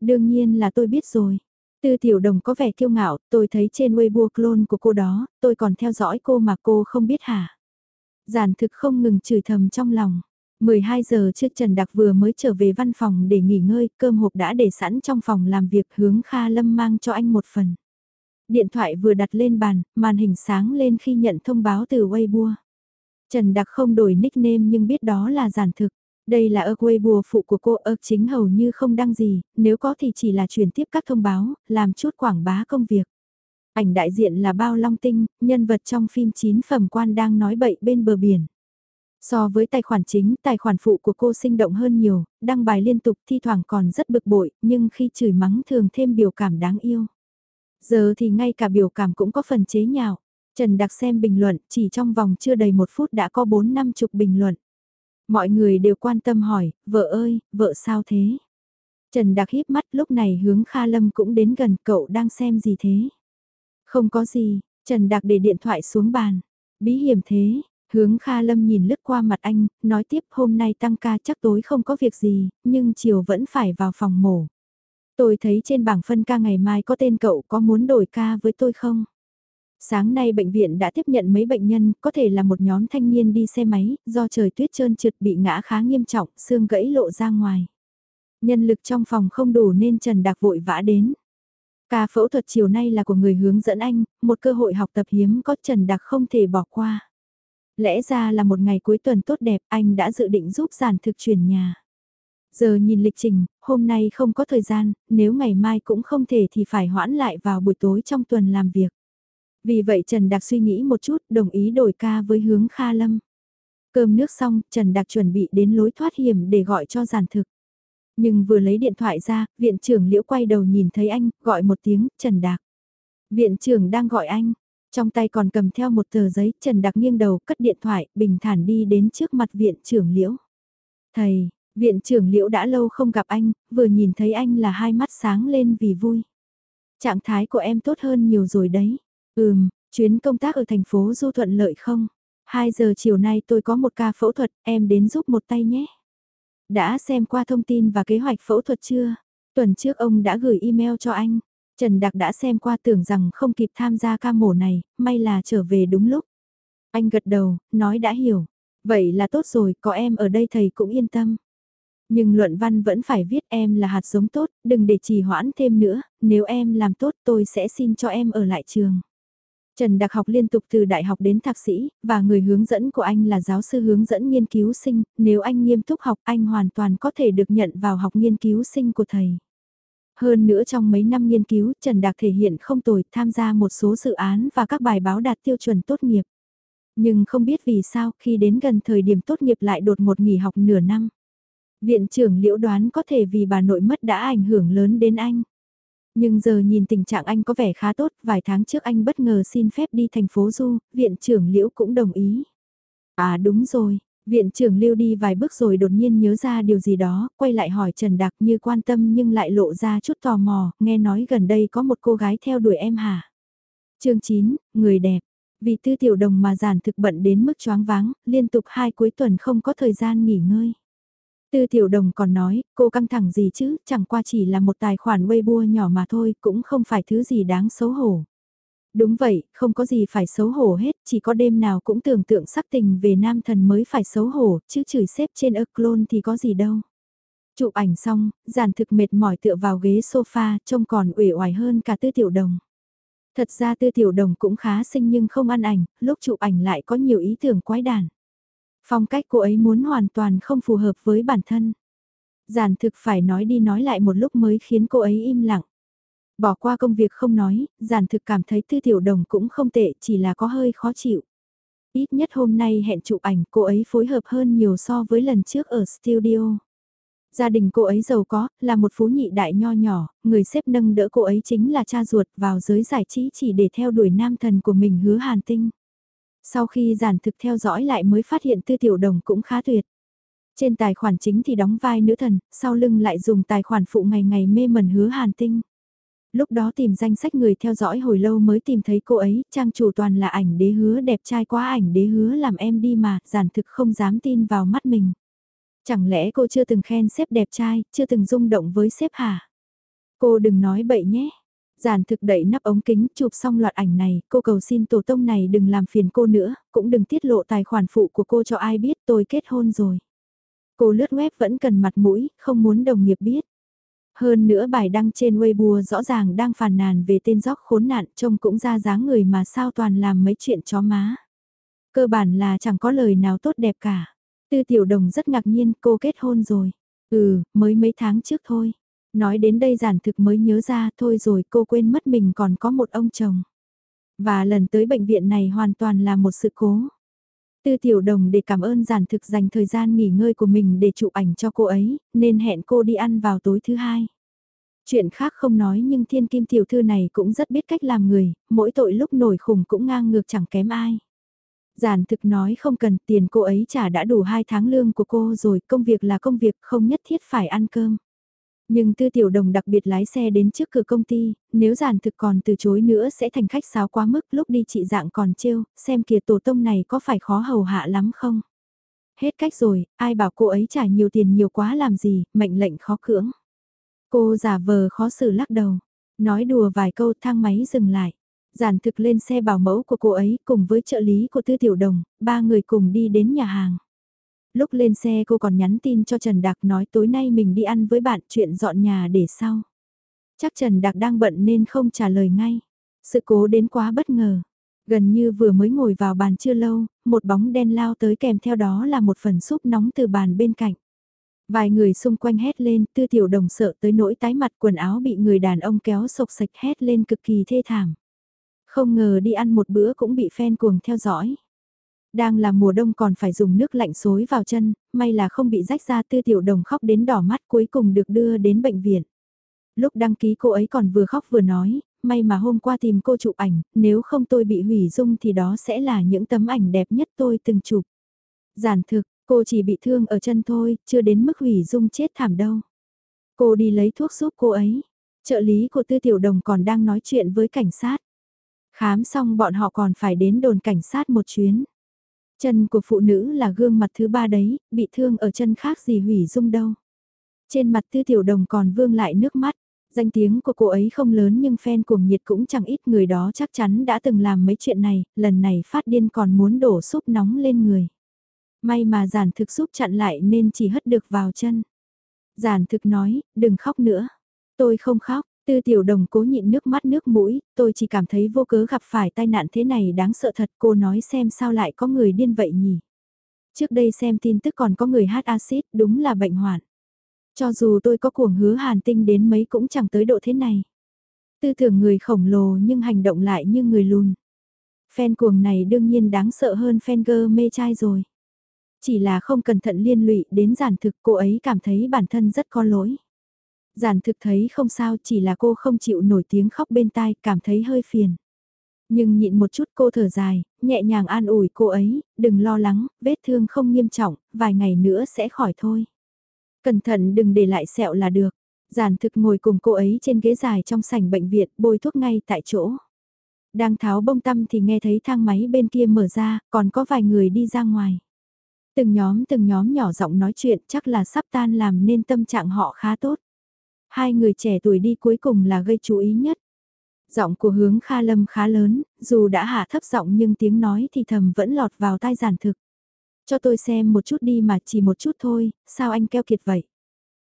Đương nhiên là tôi biết rồi. Tư tiểu đồng có vẻ kiêu ngạo, tôi thấy trên Weibo clone của cô đó, tôi còn theo dõi cô mà cô không biết hả? Giản thực không ngừng chửi thầm trong lòng. 12 giờ trước Trần Đặc vừa mới trở về văn phòng để nghỉ ngơi, cơm hộp đã để sẵn trong phòng làm việc hướng Kha Lâm mang cho anh một phần. Điện thoại vừa đặt lên bàn, màn hình sáng lên khi nhận thông báo từ Weibo. Trần Đặc không đổi nickname nhưng biết đó là giản thực. Đây là ơ quê phụ của cô ơ chính hầu như không đăng gì, nếu có thì chỉ là truyền tiếp các thông báo, làm chút quảng bá công việc. Ảnh đại diện là Bao Long Tinh, nhân vật trong phim chín phẩm quan đang nói bậy bên bờ biển. So với tài khoản chính, tài khoản phụ của cô sinh động hơn nhiều, đăng bài liên tục thi thoảng còn rất bực bội, nhưng khi chửi mắng thường thêm biểu cảm đáng yêu. Giờ thì ngay cả biểu cảm cũng có phần chế nhạo. Trần Đặc xem bình luận, chỉ trong vòng chưa đầy một phút đã có 4 năm chục bình luận. Mọi người đều quan tâm hỏi, vợ ơi, vợ sao thế? Trần Đặc híp mắt lúc này hướng Kha Lâm cũng đến gần cậu đang xem gì thế? Không có gì, Trần Đặc để điện thoại xuống bàn. Bí hiểm thế, hướng Kha Lâm nhìn lướt qua mặt anh, nói tiếp hôm nay tăng ca chắc tối không có việc gì, nhưng chiều vẫn phải vào phòng mổ. Tôi thấy trên bảng phân ca ngày mai có tên cậu có muốn đổi ca với tôi không? Sáng nay bệnh viện đã tiếp nhận mấy bệnh nhân, có thể là một nhóm thanh niên đi xe máy, do trời tuyết trơn trượt bị ngã khá nghiêm trọng, xương gãy lộ ra ngoài. Nhân lực trong phòng không đủ nên Trần Đạc vội vã đến. Ca phẫu thuật chiều nay là của người hướng dẫn anh, một cơ hội học tập hiếm có Trần Đạc không thể bỏ qua. Lẽ ra là một ngày cuối tuần tốt đẹp, anh đã dự định giúp giản thực chuyển nhà. Giờ nhìn lịch trình, hôm nay không có thời gian, nếu ngày mai cũng không thể thì phải hoãn lại vào buổi tối trong tuần làm việc. Vì vậy Trần Đạc suy nghĩ một chút, đồng ý đổi ca với hướng Kha Lâm. Cơm nước xong, Trần Đạc chuẩn bị đến lối thoát hiểm để gọi cho giản thực. Nhưng vừa lấy điện thoại ra, viện trưởng liễu quay đầu nhìn thấy anh, gọi một tiếng, Trần Đạc. Viện trưởng đang gọi anh, trong tay còn cầm theo một tờ giấy, Trần Đặc nghiêng đầu, cất điện thoại, bình thản đi đến trước mặt viện trưởng liễu. Thầy, viện trưởng liễu đã lâu không gặp anh, vừa nhìn thấy anh là hai mắt sáng lên vì vui. Trạng thái của em tốt hơn nhiều rồi đấy. Ừm, chuyến công tác ở thành phố Du thuận lợi không? 2 giờ chiều nay tôi có một ca phẫu thuật, em đến giúp một tay nhé. Đã xem qua thông tin và kế hoạch phẫu thuật chưa? Tuần trước ông đã gửi email cho anh. Trần Đặc đã xem qua tưởng rằng không kịp tham gia ca mổ này, may là trở về đúng lúc. Anh gật đầu, nói đã hiểu. Vậy là tốt rồi, có em ở đây thầy cũng yên tâm. Nhưng luận văn vẫn phải viết em là hạt giống tốt, đừng để trì hoãn thêm nữa, nếu em làm tốt tôi sẽ xin cho em ở lại trường. Trần Đặc học liên tục từ đại học đến thạc sĩ, và người hướng dẫn của anh là giáo sư hướng dẫn nghiên cứu sinh, nếu anh nghiêm túc học anh hoàn toàn có thể được nhận vào học nghiên cứu sinh của thầy. Hơn nữa trong mấy năm nghiên cứu, Trần Đạc thể hiện không tồi tham gia một số dự án và các bài báo đạt tiêu chuẩn tốt nghiệp. Nhưng không biết vì sao khi đến gần thời điểm tốt nghiệp lại đột ngột nghỉ học nửa năm. Viện trưởng liễu đoán có thể vì bà nội mất đã ảnh hưởng lớn đến anh. Nhưng giờ nhìn tình trạng anh có vẻ khá tốt, vài tháng trước anh bất ngờ xin phép đi thành phố Du, viện trưởng liễu cũng đồng ý. À đúng rồi, viện trưởng lưu đi vài bước rồi đột nhiên nhớ ra điều gì đó, quay lại hỏi Trần Đạc như quan tâm nhưng lại lộ ra chút tò mò, nghe nói gần đây có một cô gái theo đuổi em hả? chương 9, người đẹp. Vì tư tiểu đồng mà giản thực bận đến mức choáng váng, liên tục hai cuối tuần không có thời gian nghỉ ngơi. Tư tiểu đồng còn nói, cô căng thẳng gì chứ, chẳng qua chỉ là một tài khoản Weibo nhỏ mà thôi, cũng không phải thứ gì đáng xấu hổ. Đúng vậy, không có gì phải xấu hổ hết, chỉ có đêm nào cũng tưởng tượng sắc tình về nam thần mới phải xấu hổ, chứ chửi xếp trên ức clone thì có gì đâu. Chụp ảnh xong, giàn thực mệt mỏi tựa vào ghế sofa, trông còn uể oải hơn cả tư tiểu đồng. Thật ra tư tiểu đồng cũng khá xinh nhưng không ăn ảnh, lúc chụp ảnh lại có nhiều ý tưởng quái đản. Phong cách cô ấy muốn hoàn toàn không phù hợp với bản thân. Giàn thực phải nói đi nói lại một lúc mới khiến cô ấy im lặng. Bỏ qua công việc không nói, giản thực cảm thấy tư tiểu đồng cũng không tệ, chỉ là có hơi khó chịu. Ít nhất hôm nay hẹn chụp ảnh cô ấy phối hợp hơn nhiều so với lần trước ở studio. Gia đình cô ấy giàu có, là một phú nhị đại nho nhỏ, người xếp nâng đỡ cô ấy chính là cha ruột vào giới giải trí chỉ để theo đuổi nam thần của mình hứa hàn tinh. Sau khi giản thực theo dõi lại mới phát hiện tư tiểu đồng cũng khá tuyệt. Trên tài khoản chính thì đóng vai nữ thần, sau lưng lại dùng tài khoản phụ ngày ngày mê mẩn hứa hàn tinh. Lúc đó tìm danh sách người theo dõi hồi lâu mới tìm thấy cô ấy, trang chủ toàn là ảnh đế hứa đẹp trai quá ảnh đế hứa làm em đi mà, giản thực không dám tin vào mắt mình. Chẳng lẽ cô chưa từng khen sếp đẹp trai, chưa từng rung động với sếp hả? Cô đừng nói bậy nhé. Giản thực đẩy nắp ống kính chụp xong loạt ảnh này, cô cầu xin tổ tông này đừng làm phiền cô nữa, cũng đừng tiết lộ tài khoản phụ của cô cho ai biết tôi kết hôn rồi. Cô lướt web vẫn cần mặt mũi, không muốn đồng nghiệp biết. Hơn nữa bài đăng trên Weibo rõ ràng đang phàn nàn về tên gióc khốn nạn trông cũng ra dáng người mà sao toàn làm mấy chuyện chó má. Cơ bản là chẳng có lời nào tốt đẹp cả. Tư tiểu đồng rất ngạc nhiên cô kết hôn rồi. Ừ, mới mấy tháng trước thôi. Nói đến đây giản thực mới nhớ ra thôi rồi cô quên mất mình còn có một ông chồng. Và lần tới bệnh viện này hoàn toàn là một sự cố. Tư tiểu đồng để cảm ơn giản thực dành thời gian nghỉ ngơi của mình để chụp ảnh cho cô ấy, nên hẹn cô đi ăn vào tối thứ hai. Chuyện khác không nói nhưng thiên kim tiểu thư này cũng rất biết cách làm người, mỗi tội lúc nổi khủng cũng ngang ngược chẳng kém ai. Giản thực nói không cần tiền cô ấy trả đã đủ 2 tháng lương của cô rồi, công việc là công việc không nhất thiết phải ăn cơm. Nhưng tư tiểu đồng đặc biệt lái xe đến trước cửa công ty, nếu giản thực còn từ chối nữa sẽ thành khách sáo quá mức lúc đi chị dạng còn trêu, xem kìa tổ tông này có phải khó hầu hạ lắm không? Hết cách rồi, ai bảo cô ấy trả nhiều tiền nhiều quá làm gì, mệnh lệnh khó cưỡng. Cô giả vờ khó xử lắc đầu, nói đùa vài câu thang máy dừng lại. Giản thực lên xe bảo mẫu của cô ấy cùng với trợ lý của Tư Tiểu Đồng, ba người cùng đi đến nhà hàng. Lúc lên xe cô còn nhắn tin cho Trần Đạc nói tối nay mình đi ăn với bạn chuyện dọn nhà để sau. Chắc Trần Đạc đang bận nên không trả lời ngay. Sự cố đến quá bất ngờ. Gần như vừa mới ngồi vào bàn chưa lâu, một bóng đen lao tới kèm theo đó là một phần súp nóng từ bàn bên cạnh. Vài người xung quanh hét lên, tư tiểu đồng sợ tới nỗi tái mặt quần áo bị người đàn ông kéo sộc sạch hét lên cực kỳ thê thảm. Không ngờ đi ăn một bữa cũng bị fan cuồng theo dõi. Đang là mùa đông còn phải dùng nước lạnh xối vào chân, may là không bị rách ra tư tiểu đồng khóc đến đỏ mắt cuối cùng được đưa đến bệnh viện. Lúc đăng ký cô ấy còn vừa khóc vừa nói, may mà hôm qua tìm cô chụp ảnh, nếu không tôi bị hủy dung thì đó sẽ là những tấm ảnh đẹp nhất tôi từng chụp. Giản thực, cô chỉ bị thương ở chân thôi, chưa đến mức hủy dung chết thảm đâu. Cô đi lấy thuốc giúp cô ấy. Trợ lý của tư tiểu đồng còn đang nói chuyện với cảnh sát. Khám xong bọn họ còn phải đến đồn cảnh sát một chuyến. Chân của phụ nữ là gương mặt thứ ba đấy, bị thương ở chân khác gì hủy dung đâu. Trên mặt tư tiểu đồng còn vương lại nước mắt. Danh tiếng của cô ấy không lớn nhưng fan cuồng nhiệt cũng chẳng ít người đó chắc chắn đã từng làm mấy chuyện này, lần này phát điên còn muốn đổ súp nóng lên người. May mà giản thực súp chặn lại nên chỉ hất được vào chân. Giản thực nói, đừng khóc nữa. Tôi không khóc, Tư tiểu đồng cố nhịn nước mắt nước mũi, tôi chỉ cảm thấy vô cớ gặp phải tai nạn thế này đáng sợ thật cô nói xem sao lại có người điên vậy nhỉ. Trước đây xem tin tức còn có người hát axit đúng là bệnh hoạn. Cho dù tôi có cuồng hứa hàn tinh đến mấy cũng chẳng tới độ thế này. Tư tưởng người khổng lồ nhưng hành động lại như người lùn. Fan cuồng này đương nhiên đáng sợ hơn fan girl mê trai rồi. Chỉ là không cẩn thận liên lụy đến giản thực cô ấy cảm thấy bản thân rất có lỗi. Giản thực thấy không sao chỉ là cô không chịu nổi tiếng khóc bên tai cảm thấy hơi phiền. Nhưng nhịn một chút cô thở dài, nhẹ nhàng an ủi cô ấy, đừng lo lắng, vết thương không nghiêm trọng, vài ngày nữa sẽ khỏi thôi. Cẩn thận đừng để lại sẹo là được. Giản thực ngồi cùng cô ấy trên ghế dài trong sảnh bệnh viện bôi thuốc ngay tại chỗ. Đang tháo bông tăm thì nghe thấy thang máy bên kia mở ra, còn có vài người đi ra ngoài. Từng nhóm từng nhóm nhỏ giọng nói chuyện chắc là sắp tan làm nên tâm trạng họ khá tốt. Hai người trẻ tuổi đi cuối cùng là gây chú ý nhất. Giọng của hướng Kha Lâm khá lớn, dù đã hạ thấp giọng nhưng tiếng nói thì thầm vẫn lọt vào tai giản thực. Cho tôi xem một chút đi mà chỉ một chút thôi, sao anh keo kiệt vậy?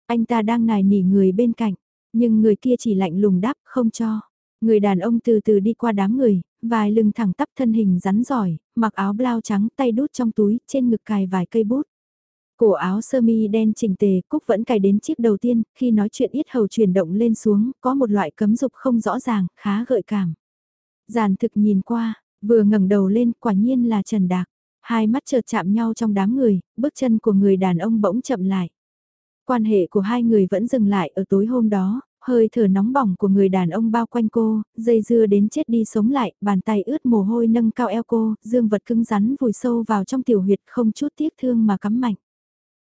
Anh ta đang nài nỉ người bên cạnh, nhưng người kia chỉ lạnh lùng đáp không cho. Người đàn ông từ từ đi qua đám người, vài lưng thẳng tắp thân hình rắn giỏi, mặc áo blau trắng tay đút trong túi, trên ngực cài vài cây bút. Cổ áo sơ mi đen chỉnh tề, Cúc vẫn cài đến chiếc đầu tiên, khi nói chuyện ít hầu chuyển động lên xuống, có một loại cấm dục không rõ ràng, khá gợi cảm. Giàn thực nhìn qua, vừa ngẩng đầu lên, quả nhiên là Trần Đạc. Hai mắt chợt chạm nhau trong đám người, bước chân của người đàn ông bỗng chậm lại. Quan hệ của hai người vẫn dừng lại ở tối hôm đó, hơi thở nóng bỏng của người đàn ông bao quanh cô, dây dưa đến chết đi sống lại, bàn tay ướt mồ hôi nâng cao eo cô, dương vật cứng rắn vùi sâu vào trong tiểu huyệt không chút tiếc thương mà cắm mạnh.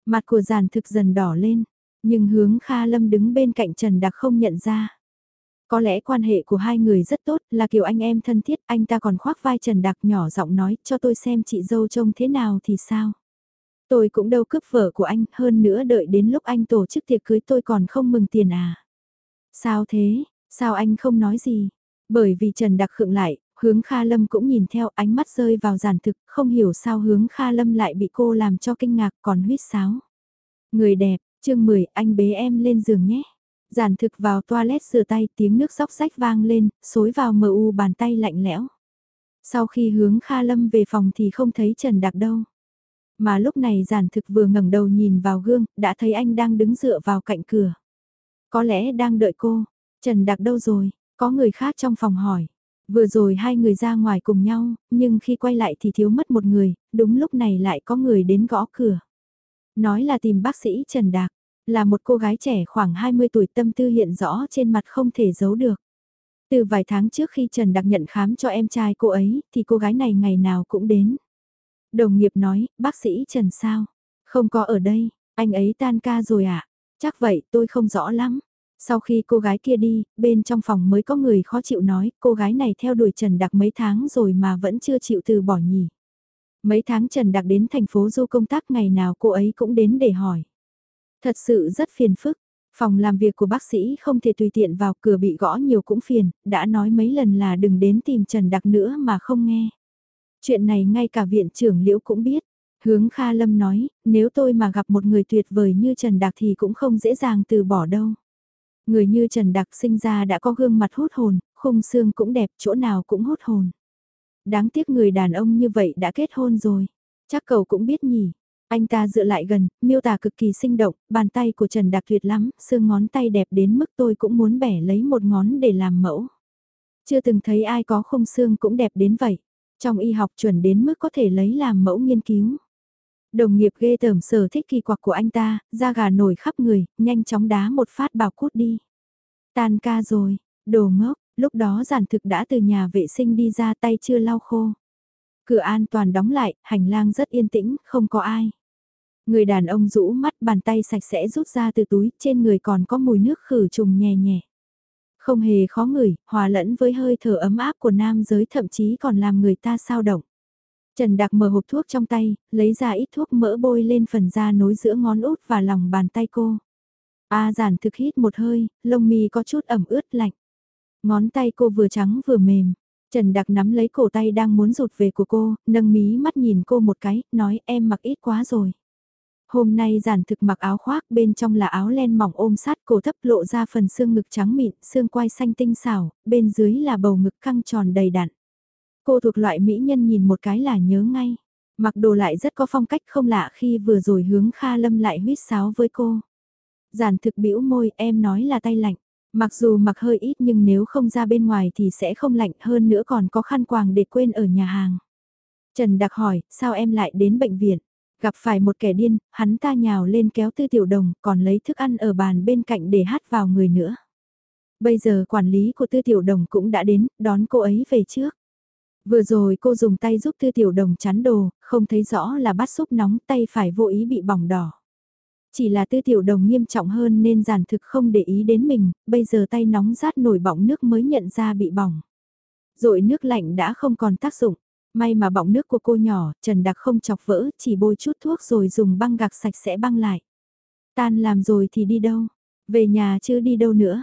Mặt của giàn thực dần đỏ lên, nhưng hướng Kha Lâm đứng bên cạnh Trần Đặc không nhận ra. Có lẽ quan hệ của hai người rất tốt, là kiểu anh em thân thiết, anh ta còn khoác vai Trần Đặc nhỏ giọng nói, cho tôi xem chị dâu trông thế nào thì sao. Tôi cũng đâu cướp vợ của anh, hơn nữa đợi đến lúc anh tổ chức tiệc cưới tôi còn không mừng tiền à. Sao thế, sao anh không nói gì? Bởi vì Trần Đặc khựng lại, hướng Kha Lâm cũng nhìn theo ánh mắt rơi vào giản thực, không hiểu sao hướng Kha Lâm lại bị cô làm cho kinh ngạc còn huyết sáo. Người đẹp, chương 10, anh bế em lên giường nhé. Giản thực vào toilet rửa tay tiếng nước sóc sách vang lên, xối vào mờ u bàn tay lạnh lẽo. Sau khi hướng Kha Lâm về phòng thì không thấy Trần Đặc đâu. Mà lúc này giản thực vừa ngẩng đầu nhìn vào gương, đã thấy anh đang đứng dựa vào cạnh cửa. Có lẽ đang đợi cô. Trần Đặc đâu rồi? Có người khác trong phòng hỏi. Vừa rồi hai người ra ngoài cùng nhau, nhưng khi quay lại thì thiếu mất một người, đúng lúc này lại có người đến gõ cửa. Nói là tìm bác sĩ Trần Đạc, là một cô gái trẻ khoảng 20 tuổi tâm tư hiện rõ trên mặt không thể giấu được. Từ vài tháng trước khi Trần Đạc nhận khám cho em trai cô ấy, thì cô gái này ngày nào cũng đến. Đồng nghiệp nói, bác sĩ Trần sao? Không có ở đây, anh ấy tan ca rồi ạ. À? Chắc vậy tôi không rõ lắm. Sau khi cô gái kia đi, bên trong phòng mới có người khó chịu nói, cô gái này theo đuổi Trần Đặc mấy tháng rồi mà vẫn chưa chịu từ bỏ nhỉ. Mấy tháng Trần Đặc đến thành phố du công tác ngày nào cô ấy cũng đến để hỏi. Thật sự rất phiền phức, phòng làm việc của bác sĩ không thể tùy tiện vào cửa bị gõ nhiều cũng phiền, đã nói mấy lần là đừng đến tìm Trần Đặc nữa mà không nghe. Chuyện này ngay cả viện trưởng Liễu cũng biết. Hướng Kha Lâm nói, nếu tôi mà gặp một người tuyệt vời như Trần Đạc thì cũng không dễ dàng từ bỏ đâu. Người như Trần Đặc sinh ra đã có gương mặt hút hồn, khung xương cũng đẹp, chỗ nào cũng hút hồn. Đáng tiếc người đàn ông như vậy đã kết hôn rồi. Chắc cậu cũng biết nhỉ. Anh ta dựa lại gần, miêu tả cực kỳ sinh động, bàn tay của Trần Đặc tuyệt lắm, xương ngón tay đẹp đến mức tôi cũng muốn bẻ lấy một ngón để làm mẫu. Chưa từng thấy ai có khung xương cũng đẹp đến vậy. Trong y học chuẩn đến mức có thể lấy làm mẫu nghiên cứu. Đồng nghiệp ghê tởm sở thích kỳ quặc của anh ta, da gà nổi khắp người, nhanh chóng đá một phát bảo cút đi. Tan ca rồi, đồ ngốc, lúc đó giản thực đã từ nhà vệ sinh đi ra tay chưa lau khô. Cửa an toàn đóng lại, hành lang rất yên tĩnh, không có ai. Người đàn ông rũ mắt bàn tay sạch sẽ rút ra từ túi, trên người còn có mùi nước khử trùng nhẹ nhẹ. Không hề khó ngửi, hòa lẫn với hơi thở ấm áp của nam giới thậm chí còn làm người ta sao động. Trần Đạc mở hộp thuốc trong tay, lấy ra ít thuốc mỡ bôi lên phần da nối giữa ngón út và lòng bàn tay cô. A giản thực hít một hơi, lông mi có chút ẩm ướt lạnh. Ngón tay cô vừa trắng vừa mềm. Trần Đạc nắm lấy cổ tay đang muốn rụt về của cô, nâng mí mắt nhìn cô một cái, nói em mặc ít quá rồi. Hôm nay giản thực mặc áo khoác bên trong là áo len mỏng ôm sát cổ thấp lộ ra phần xương ngực trắng mịn, xương quai xanh tinh xảo, bên dưới là bầu ngực căng tròn đầy đặn. Cô thuộc loại mỹ nhân nhìn một cái là nhớ ngay. Mặc đồ lại rất có phong cách không lạ khi vừa rồi hướng Kha Lâm lại huyết sáo với cô. Giản thực bĩu môi em nói là tay lạnh. Mặc dù mặc hơi ít nhưng nếu không ra bên ngoài thì sẽ không lạnh hơn nữa còn có khăn quàng để quên ở nhà hàng. Trần Đặc hỏi, sao em lại đến bệnh viện? Gặp phải một kẻ điên, hắn ta nhào lên kéo tư tiểu đồng, còn lấy thức ăn ở bàn bên cạnh để hát vào người nữa. Bây giờ quản lý của tư tiểu đồng cũng đã đến, đón cô ấy về trước. Vừa rồi cô dùng tay giúp tư tiểu đồng chắn đồ, không thấy rõ là bắt xúc nóng tay phải vô ý bị bỏng đỏ. Chỉ là tư tiểu đồng nghiêm trọng hơn nên giản thực không để ý đến mình, bây giờ tay nóng rát nổi bỏng nước mới nhận ra bị bỏng. Rồi nước lạnh đã không còn tác dụng. May mà bọng nước của cô nhỏ, Trần Đặc không chọc vỡ, chỉ bôi chút thuốc rồi dùng băng gạc sạch sẽ băng lại. Tan làm rồi thì đi đâu? Về nhà chứ đi đâu nữa?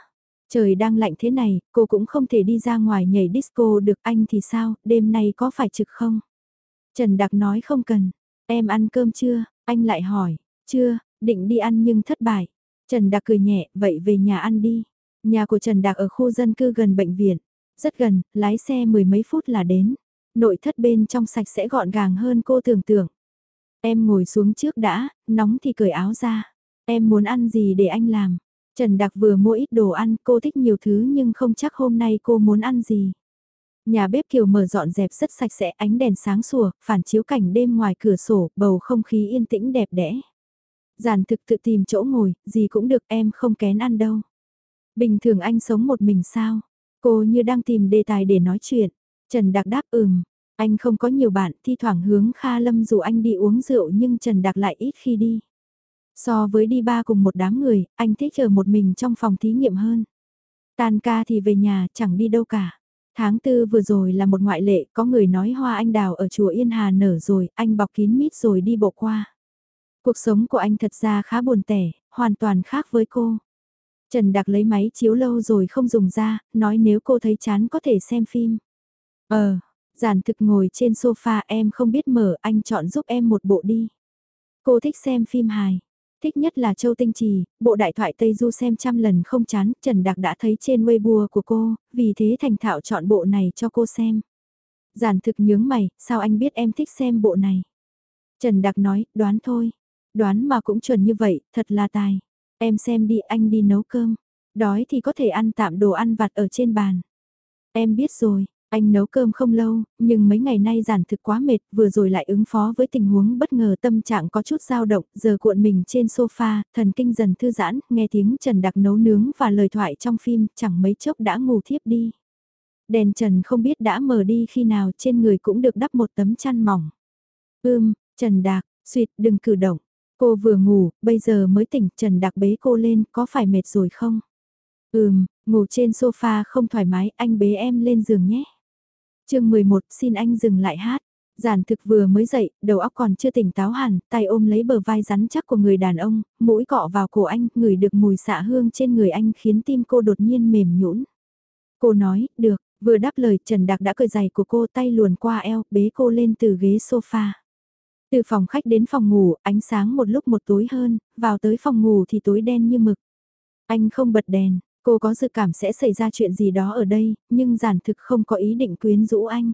Trời đang lạnh thế này, cô cũng không thể đi ra ngoài nhảy disco được anh thì sao, đêm nay có phải trực không? Trần Đặc nói không cần. Em ăn cơm chưa? Anh lại hỏi. Chưa, định đi ăn nhưng thất bại. Trần Đặc cười nhẹ, vậy về nhà ăn đi. Nhà của Trần Đặc ở khu dân cư gần bệnh viện. Rất gần, lái xe mười mấy phút là đến. Nội thất bên trong sạch sẽ gọn gàng hơn cô tưởng tượng. Em ngồi xuống trước đã, nóng thì cởi áo ra. Em muốn ăn gì để anh làm? Trần Đạc vừa mua ít đồ ăn, cô thích nhiều thứ nhưng không chắc hôm nay cô muốn ăn gì. Nhà bếp kiều mở dọn dẹp rất sạch sẽ, ánh đèn sáng sủa, phản chiếu cảnh đêm ngoài cửa sổ, bầu không khí yên tĩnh đẹp đẽ. Giản thực tự tìm chỗ ngồi, gì cũng được em không kén ăn đâu. Bình thường anh sống một mình sao? Cô như đang tìm đề tài để nói chuyện. Trần Đạc đáp ừm, anh không có nhiều bạn, thi thoảng hướng Kha Lâm dù anh đi uống rượu nhưng Trần Đạc lại ít khi đi. So với đi ba cùng một đám người, anh thích ở một mình trong phòng thí nghiệm hơn. Tan ca thì về nhà, chẳng đi đâu cả. Tháng tư vừa rồi là một ngoại lệ, có người nói hoa anh đào ở chùa Yên Hà nở rồi, anh bọc kín mít rồi đi bộ qua. Cuộc sống của anh thật ra khá buồn tẻ, hoàn toàn khác với cô. Trần Đặc lấy máy chiếu lâu rồi không dùng ra, nói nếu cô thấy chán có thể xem phim. Ờ, giản thực ngồi trên sofa em không biết mở anh chọn giúp em một bộ đi. Cô thích xem phim hài. Thích nhất là Châu Tinh Trì, bộ đại thoại Tây Du xem trăm lần không chán, Trần Đặc đã thấy trên Weibo của cô, vì thế thành thạo chọn bộ này cho cô xem. Giản thực nhướng mày, sao anh biết em thích xem bộ này? Trần Đặc nói, đoán thôi. Đoán mà cũng chuẩn như vậy, thật là tài. Em xem đi anh đi nấu cơm. Đói thì có thể ăn tạm đồ ăn vặt ở trên bàn. Em biết rồi, anh nấu cơm không lâu, nhưng mấy ngày nay giản thực quá mệt, vừa rồi lại ứng phó với tình huống bất ngờ tâm trạng có chút dao động, giờ cuộn mình trên sofa, thần kinh dần thư giãn, nghe tiếng Trần Đặc nấu nướng và lời thoại trong phim, chẳng mấy chốc đã ngủ thiếp đi. Đèn Trần không biết đã mở đi khi nào trên người cũng được đắp một tấm chăn mỏng. Ưm, Trần Đạc, suyệt đừng cử động. Cô vừa ngủ, bây giờ mới tỉnh, Trần Đạc bế cô lên, có phải mệt rồi không? Ừm, ngủ trên sofa không thoải mái, anh bế em lên giường nhé chương 11 xin anh dừng lại hát. Giản thực vừa mới dậy, đầu óc còn chưa tỉnh táo hẳn, tay ôm lấy bờ vai rắn chắc của người đàn ông, mũi cọ vào cổ anh, ngửi được mùi xạ hương trên người anh khiến tim cô đột nhiên mềm nhũn. Cô nói, được, vừa đáp lời Trần Đạc đã cởi giày của cô tay luồn qua eo, bế cô lên từ ghế sofa. Từ phòng khách đến phòng ngủ, ánh sáng một lúc một tối hơn, vào tới phòng ngủ thì tối đen như mực. Anh không bật đèn, Cô có dự cảm sẽ xảy ra chuyện gì đó ở đây, nhưng giản thực không có ý định quyến rũ anh.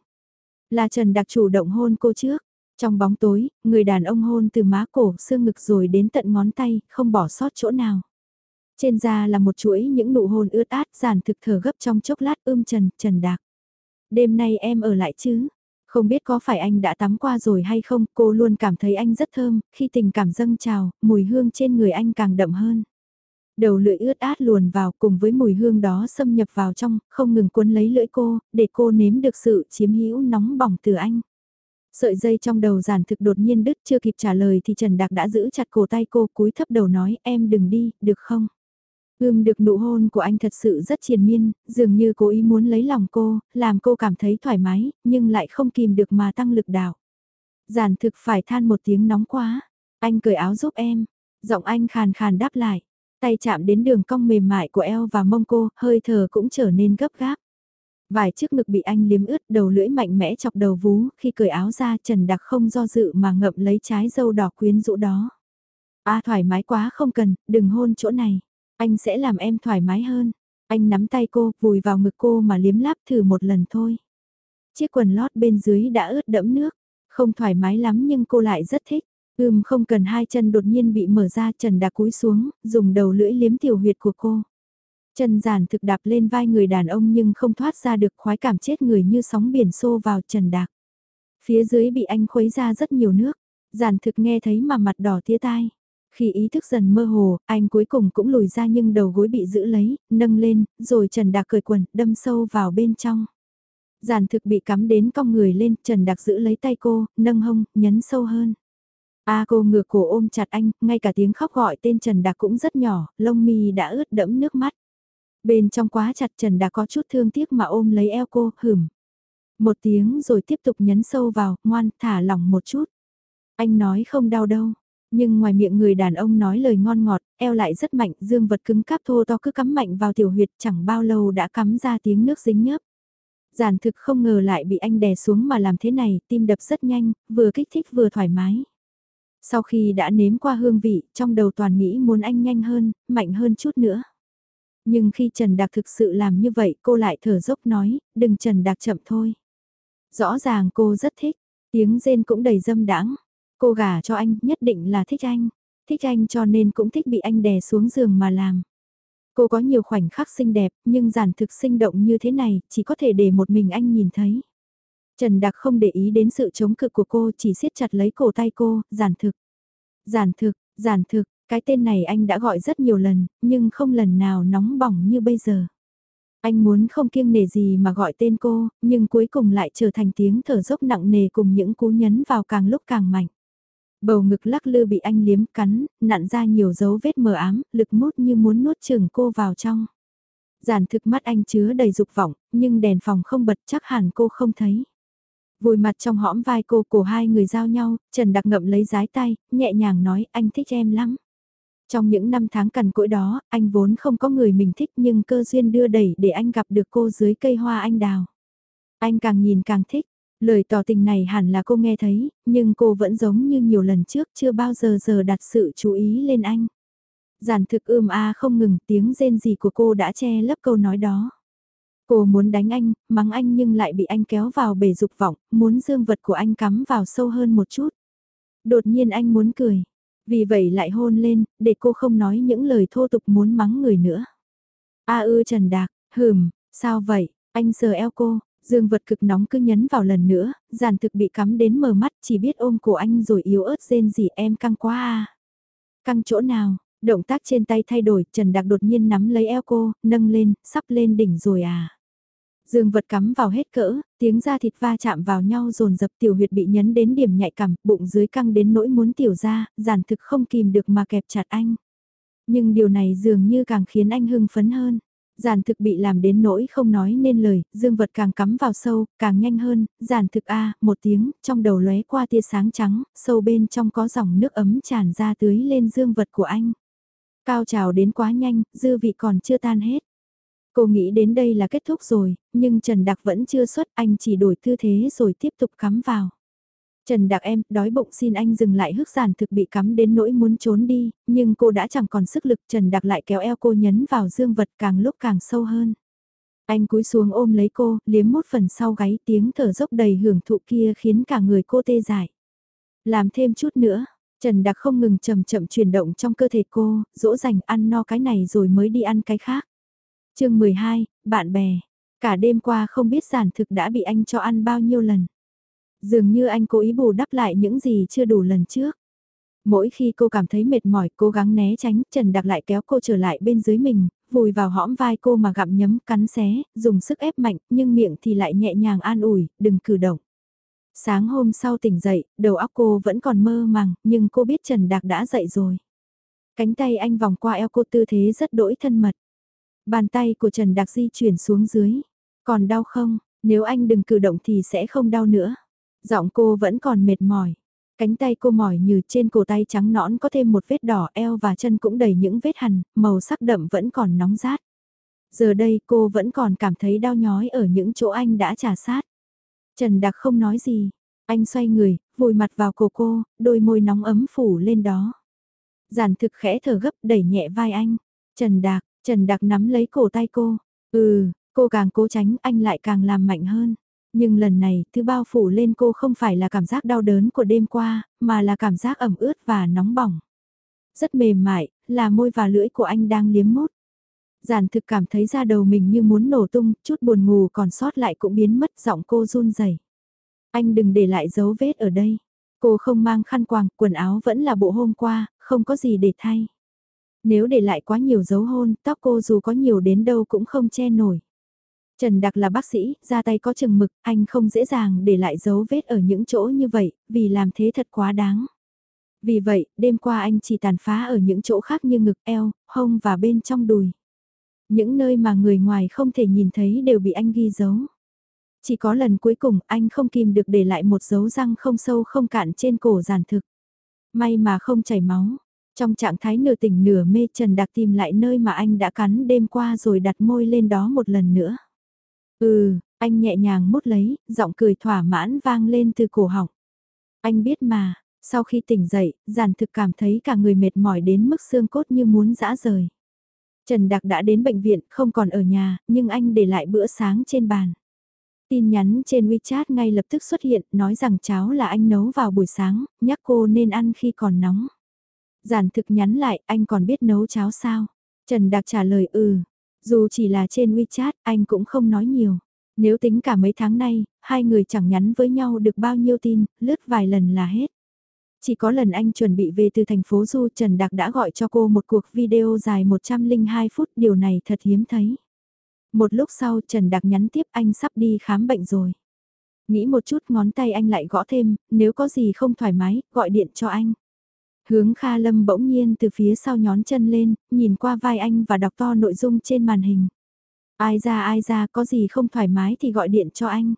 Là Trần Đặc chủ động hôn cô trước. Trong bóng tối, người đàn ông hôn từ má cổ, xương ngực rồi đến tận ngón tay, không bỏ sót chỗ nào. Trên da là một chuỗi những nụ hôn ướt át, giản thực thở gấp trong chốc lát ươm Trần, Trần Đạc. Đêm nay em ở lại chứ? Không biết có phải anh đã tắm qua rồi hay không, cô luôn cảm thấy anh rất thơm, khi tình cảm dâng trào, mùi hương trên người anh càng đậm hơn. Đầu lưỡi ướt át luồn vào cùng với mùi hương đó xâm nhập vào trong, không ngừng cuốn lấy lưỡi cô, để cô nếm được sự chiếm hữu nóng bỏng từ anh. Sợi dây trong đầu giản thực đột nhiên đứt chưa kịp trả lời thì Trần Đạc đã giữ chặt cổ tay cô cúi thấp đầu nói em đừng đi, được không? Ưm được nụ hôn của anh thật sự rất triền miên, dường như cố ý muốn lấy lòng cô, làm cô cảm thấy thoải mái, nhưng lại không kìm được mà tăng lực đảo. Giản thực phải than một tiếng nóng quá, anh cởi áo giúp em, giọng anh khàn khàn đáp lại, Tay chạm đến đường cong mềm mại của eo và mông cô, hơi thở cũng trở nên gấp gáp. Vài chiếc ngực bị anh liếm ướt, đầu lưỡi mạnh mẽ chọc đầu vú, khi cởi áo ra Trần Đặc không do dự mà ngậm lấy trái dâu đỏ quyến rũ đó. À thoải mái quá không cần, đừng hôn chỗ này. Anh sẽ làm em thoải mái hơn. Anh nắm tay cô, vùi vào ngực cô mà liếm láp thử một lần thôi. Chiếc quần lót bên dưới đã ướt đẫm nước. Không thoải mái lắm nhưng cô lại rất thích. Ưm không cần hai chân đột nhiên bị mở ra Trần Đạc cúi xuống, dùng đầu lưỡi liếm tiểu huyệt của cô. chân giản thực đạp lên vai người đàn ông nhưng không thoát ra được khoái cảm chết người như sóng biển xô vào Trần Đạc. Phía dưới bị anh khuấy ra rất nhiều nước. Giản thực nghe thấy mà mặt đỏ tía tai. Khi ý thức dần mơ hồ, anh cuối cùng cũng lùi ra nhưng đầu gối bị giữ lấy, nâng lên, rồi Trần Đạc cởi quần, đâm sâu vào bên trong. Giản thực bị cắm đến cong người lên, Trần Đạc giữ lấy tay cô, nâng hông, nhấn sâu hơn. A cô ngửa cổ ôm chặt anh, ngay cả tiếng khóc gọi tên Trần Đạc cũng rất nhỏ, lông mi đã ướt đẫm nước mắt. Bên trong quá chặt Trần Đạc có chút thương tiếc mà ôm lấy eo cô, hửm. Một tiếng rồi tiếp tục nhấn sâu vào, ngoan, thả lỏng một chút. Anh nói không đau đâu, nhưng ngoài miệng người đàn ông nói lời ngon ngọt, eo lại rất mạnh, dương vật cứng cáp thô to cứ cắm mạnh vào tiểu huyệt chẳng bao lâu đã cắm ra tiếng nước dính nhớp. Giản thực không ngờ lại bị anh đè xuống mà làm thế này, tim đập rất nhanh, vừa kích thích vừa thoải mái. Sau khi đã nếm qua hương vị, trong đầu toàn nghĩ muốn anh nhanh hơn, mạnh hơn chút nữa. Nhưng khi Trần Đạc thực sự làm như vậy cô lại thở dốc nói, đừng Trần Đạc chậm thôi. Rõ ràng cô rất thích, tiếng rên cũng đầy dâm đãng Cô gả cho anh nhất định là thích anh, thích anh cho nên cũng thích bị anh đè xuống giường mà làm. Cô có nhiều khoảnh khắc xinh đẹp, nhưng giản thực sinh động như thế này, chỉ có thể để một mình anh nhìn thấy. Trần Đặc không để ý đến sự chống cự của cô, chỉ siết chặt lấy cổ tay cô, giản thực. Giản thực, giản thực, cái tên này anh đã gọi rất nhiều lần, nhưng không lần nào nóng bỏng như bây giờ. Anh muốn không kiêng nề gì mà gọi tên cô, nhưng cuối cùng lại trở thành tiếng thở dốc nặng nề cùng những cú nhấn vào càng lúc càng mạnh. Bầu ngực lắc lư bị anh liếm cắn, nặn ra nhiều dấu vết mờ ám, lực mút như muốn nuốt chừng cô vào trong. Giản thực mắt anh chứa đầy dục vọng, nhưng đèn phòng không bật chắc hẳn cô không thấy. Vùi mặt trong hõm vai cô cổ hai người giao nhau, Trần Đặc ngậm lấy giái tay, nhẹ nhàng nói anh thích em lắm. Trong những năm tháng cằn cỗi đó, anh vốn không có người mình thích nhưng cơ duyên đưa đẩy để anh gặp được cô dưới cây hoa anh đào. Anh càng nhìn càng thích, lời tỏ tình này hẳn là cô nghe thấy, nhưng cô vẫn giống như nhiều lần trước chưa bao giờ giờ đặt sự chú ý lên anh. Giản thực ưm a không ngừng tiếng rên gì của cô đã che lấp câu nói đó. Cô muốn đánh anh, mắng anh nhưng lại bị anh kéo vào bể dục vọng, muốn dương vật của anh cắm vào sâu hơn một chút. Đột nhiên anh muốn cười, vì vậy lại hôn lên, để cô không nói những lời thô tục muốn mắng người nữa. A ư Trần Đạc, hừm, sao vậy, anh sờ eo cô, dương vật cực nóng cứ nhấn vào lần nữa, giản thực bị cắm đến mờ mắt chỉ biết ôm cổ anh rồi yếu ớt rên gì em căng quá à. Căng chỗ nào, động tác trên tay thay đổi, Trần Đạc đột nhiên nắm lấy eo cô, nâng lên, sắp lên đỉnh rồi à. Dương vật cắm vào hết cỡ, tiếng da thịt va chạm vào nhau dồn dập tiểu huyệt bị nhấn đến điểm nhạy cảm, bụng dưới căng đến nỗi muốn tiểu ra, giản thực không kìm được mà kẹp chặt anh. Nhưng điều này dường như càng khiến anh hưng phấn hơn. Giản thực bị làm đến nỗi không nói nên lời, dương vật càng cắm vào sâu, càng nhanh hơn, giản thực A, một tiếng, trong đầu lóe qua tia sáng trắng, sâu bên trong có dòng nước ấm tràn ra tưới lên dương vật của anh. Cao trào đến quá nhanh, dư vị còn chưa tan hết. Cô nghĩ đến đây là kết thúc rồi, nhưng Trần Đặc vẫn chưa xuất, anh chỉ đổi tư thế rồi tiếp tục cắm vào. Trần Đặc em, đói bụng xin anh dừng lại hức giản thực bị cắm đến nỗi muốn trốn đi, nhưng cô đã chẳng còn sức lực Trần Đặc lại kéo eo cô nhấn vào dương vật càng lúc càng sâu hơn. Anh cúi xuống ôm lấy cô, liếm mút phần sau gáy tiếng thở dốc đầy hưởng thụ kia khiến cả người cô tê dại. Làm thêm chút nữa, Trần Đặc không ngừng chậm chậm chuyển động trong cơ thể cô, dỗ dành ăn no cái này rồi mới đi ăn cái khác chương 12, bạn bè. Cả đêm qua không biết giản thực đã bị anh cho ăn bao nhiêu lần. Dường như anh cố ý bù đắp lại những gì chưa đủ lần trước. Mỗi khi cô cảm thấy mệt mỏi cố gắng né tránh, Trần Đặc lại kéo cô trở lại bên dưới mình, vùi vào hõm vai cô mà gặm nhấm cắn xé, dùng sức ép mạnh, nhưng miệng thì lại nhẹ nhàng an ủi, đừng cử động. Sáng hôm sau tỉnh dậy, đầu óc cô vẫn còn mơ màng, nhưng cô biết Trần Đạc đã dậy rồi. Cánh tay anh vòng qua eo cô tư thế rất đỗi thân mật. Bàn tay của Trần Đạc di chuyển xuống dưới. Còn đau không? Nếu anh đừng cử động thì sẽ không đau nữa. Giọng cô vẫn còn mệt mỏi. Cánh tay cô mỏi như trên cổ tay trắng nõn có thêm một vết đỏ eo và chân cũng đầy những vết hằn, màu sắc đậm vẫn còn nóng rát. Giờ đây cô vẫn còn cảm thấy đau nhói ở những chỗ anh đã trả sát. Trần Đặc không nói gì. Anh xoay người, vùi mặt vào cổ cô, đôi môi nóng ấm phủ lên đó. Giản thực khẽ thở gấp đẩy nhẹ vai anh. Trần Đạc, Trần Đặc nắm lấy cổ tay cô. Ừ, cô càng cố tránh anh lại càng làm mạnh hơn. Nhưng lần này, thứ bao phủ lên cô không phải là cảm giác đau đớn của đêm qua, mà là cảm giác ẩm ướt và nóng bỏng. Rất mềm mại, là môi và lưỡi của anh đang liếm mút. Giản thực cảm thấy da đầu mình như muốn nổ tung, chút buồn ngủ còn sót lại cũng biến mất giọng cô run rẩy. Anh đừng để lại dấu vết ở đây. Cô không mang khăn quàng, quần áo vẫn là bộ hôm qua, không có gì để thay. Nếu để lại quá nhiều dấu hôn, tóc cô dù có nhiều đến đâu cũng không che nổi. Trần Đặc là bác sĩ, ra tay có chừng mực, anh không dễ dàng để lại dấu vết ở những chỗ như vậy, vì làm thế thật quá đáng. Vì vậy, đêm qua anh chỉ tàn phá ở những chỗ khác như ngực, eo, hông và bên trong đùi. Những nơi mà người ngoài không thể nhìn thấy đều bị anh ghi dấu. Chỉ có lần cuối cùng anh không kìm được để lại một dấu răng không sâu không cạn trên cổ giàn thực. May mà không chảy máu. Trong trạng thái nửa tỉnh nửa mê Trần Đặc tìm lại nơi mà anh đã cắn đêm qua rồi đặt môi lên đó một lần nữa. Ừ, anh nhẹ nhàng mút lấy, giọng cười thỏa mãn vang lên từ cổ họng. Anh biết mà, sau khi tỉnh dậy, giản thực cảm thấy cả người mệt mỏi đến mức xương cốt như muốn dã rời. Trần Đặc đã đến bệnh viện, không còn ở nhà, nhưng anh để lại bữa sáng trên bàn. Tin nhắn trên WeChat ngay lập tức xuất hiện, nói rằng cháo là anh nấu vào buổi sáng, nhắc cô nên ăn khi còn nóng. Giản thực nhắn lại, anh còn biết nấu cháo sao? Trần Đạc trả lời ừ, dù chỉ là trên WeChat, anh cũng không nói nhiều. Nếu tính cả mấy tháng nay, hai người chẳng nhắn với nhau được bao nhiêu tin, lướt vài lần là hết. Chỉ có lần anh chuẩn bị về từ thành phố Du Trần Đạc đã gọi cho cô một cuộc video dài 102 phút, điều này thật hiếm thấy. Một lúc sau Trần Đạc nhắn tiếp anh sắp đi khám bệnh rồi. Nghĩ một chút ngón tay anh lại gõ thêm, nếu có gì không thoải mái, gọi điện cho anh. Hướng Kha Lâm bỗng nhiên từ phía sau nhón chân lên, nhìn qua vai anh và đọc to nội dung trên màn hình. Ai ra ai ra có gì không thoải mái thì gọi điện cho anh.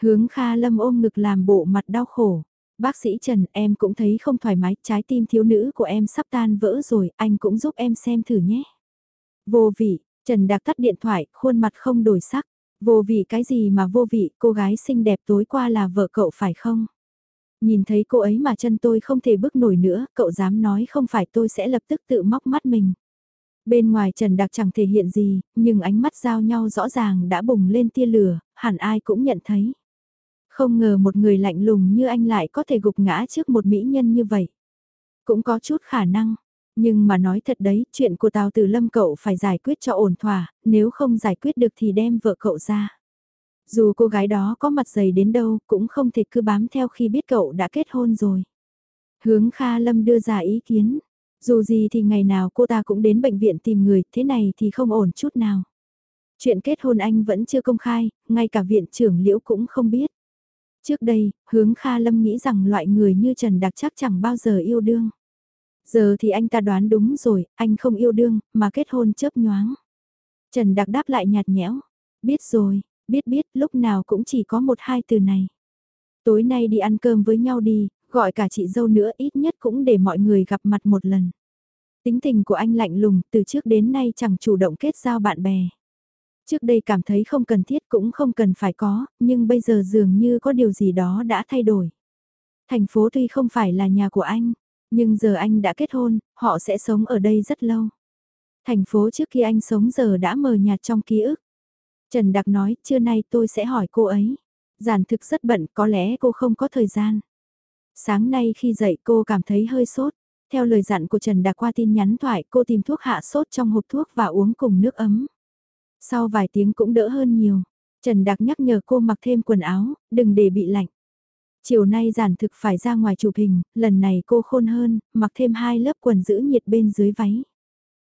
Hướng Kha Lâm ôm ngực làm bộ mặt đau khổ. Bác sĩ Trần em cũng thấy không thoải mái, trái tim thiếu nữ của em sắp tan vỡ rồi, anh cũng giúp em xem thử nhé. Vô vị, Trần Đạc tắt điện thoại, khuôn mặt không đổi sắc. Vô vị cái gì mà vô vị, cô gái xinh đẹp tối qua là vợ cậu phải không? Nhìn thấy cô ấy mà chân tôi không thể bước nổi nữa, cậu dám nói không phải tôi sẽ lập tức tự móc mắt mình. Bên ngoài Trần Đạc chẳng thể hiện gì, nhưng ánh mắt giao nhau rõ ràng đã bùng lên tia lửa, hẳn ai cũng nhận thấy. Không ngờ một người lạnh lùng như anh lại có thể gục ngã trước một mỹ nhân như vậy. Cũng có chút khả năng, nhưng mà nói thật đấy, chuyện của Tào Tử Lâm cậu phải giải quyết cho ổn thỏa, nếu không giải quyết được thì đem vợ cậu ra. Dù cô gái đó có mặt dày đến đâu cũng không thể cứ bám theo khi biết cậu đã kết hôn rồi. Hướng Kha Lâm đưa ra ý kiến. Dù gì thì ngày nào cô ta cũng đến bệnh viện tìm người, thế này thì không ổn chút nào. Chuyện kết hôn anh vẫn chưa công khai, ngay cả viện trưởng liễu cũng không biết. Trước đây, hướng Kha Lâm nghĩ rằng loại người như Trần Đặc chắc chẳng bao giờ yêu đương. Giờ thì anh ta đoán đúng rồi, anh không yêu đương, mà kết hôn chớp nhoáng. Trần Đặc đáp lại nhạt nhẽo. Biết rồi, biết biết, lúc nào cũng chỉ có một hai từ này. Tối nay đi ăn cơm với nhau đi, gọi cả chị dâu nữa ít nhất cũng để mọi người gặp mặt một lần. Tính tình của anh lạnh lùng, từ trước đến nay chẳng chủ động kết giao bạn bè. Trước đây cảm thấy không cần thiết cũng không cần phải có, nhưng bây giờ dường như có điều gì đó đã thay đổi. Thành phố tuy không phải là nhà của anh, nhưng giờ anh đã kết hôn, họ sẽ sống ở đây rất lâu. Thành phố trước khi anh sống giờ đã mờ nhạt trong ký ức. Trần Đặc nói, trưa nay tôi sẽ hỏi cô ấy. Giản thực rất bận, có lẽ cô không có thời gian. Sáng nay khi dậy cô cảm thấy hơi sốt. Theo lời dặn của Trần Đặc qua tin nhắn thoại, cô tìm thuốc hạ sốt trong hộp thuốc và uống cùng nước ấm. Sau vài tiếng cũng đỡ hơn nhiều. Trần Đặc nhắc nhở cô mặc thêm quần áo, đừng để bị lạnh. Chiều nay giản thực phải ra ngoài chụp hình, lần này cô khôn hơn, mặc thêm hai lớp quần giữ nhiệt bên dưới váy.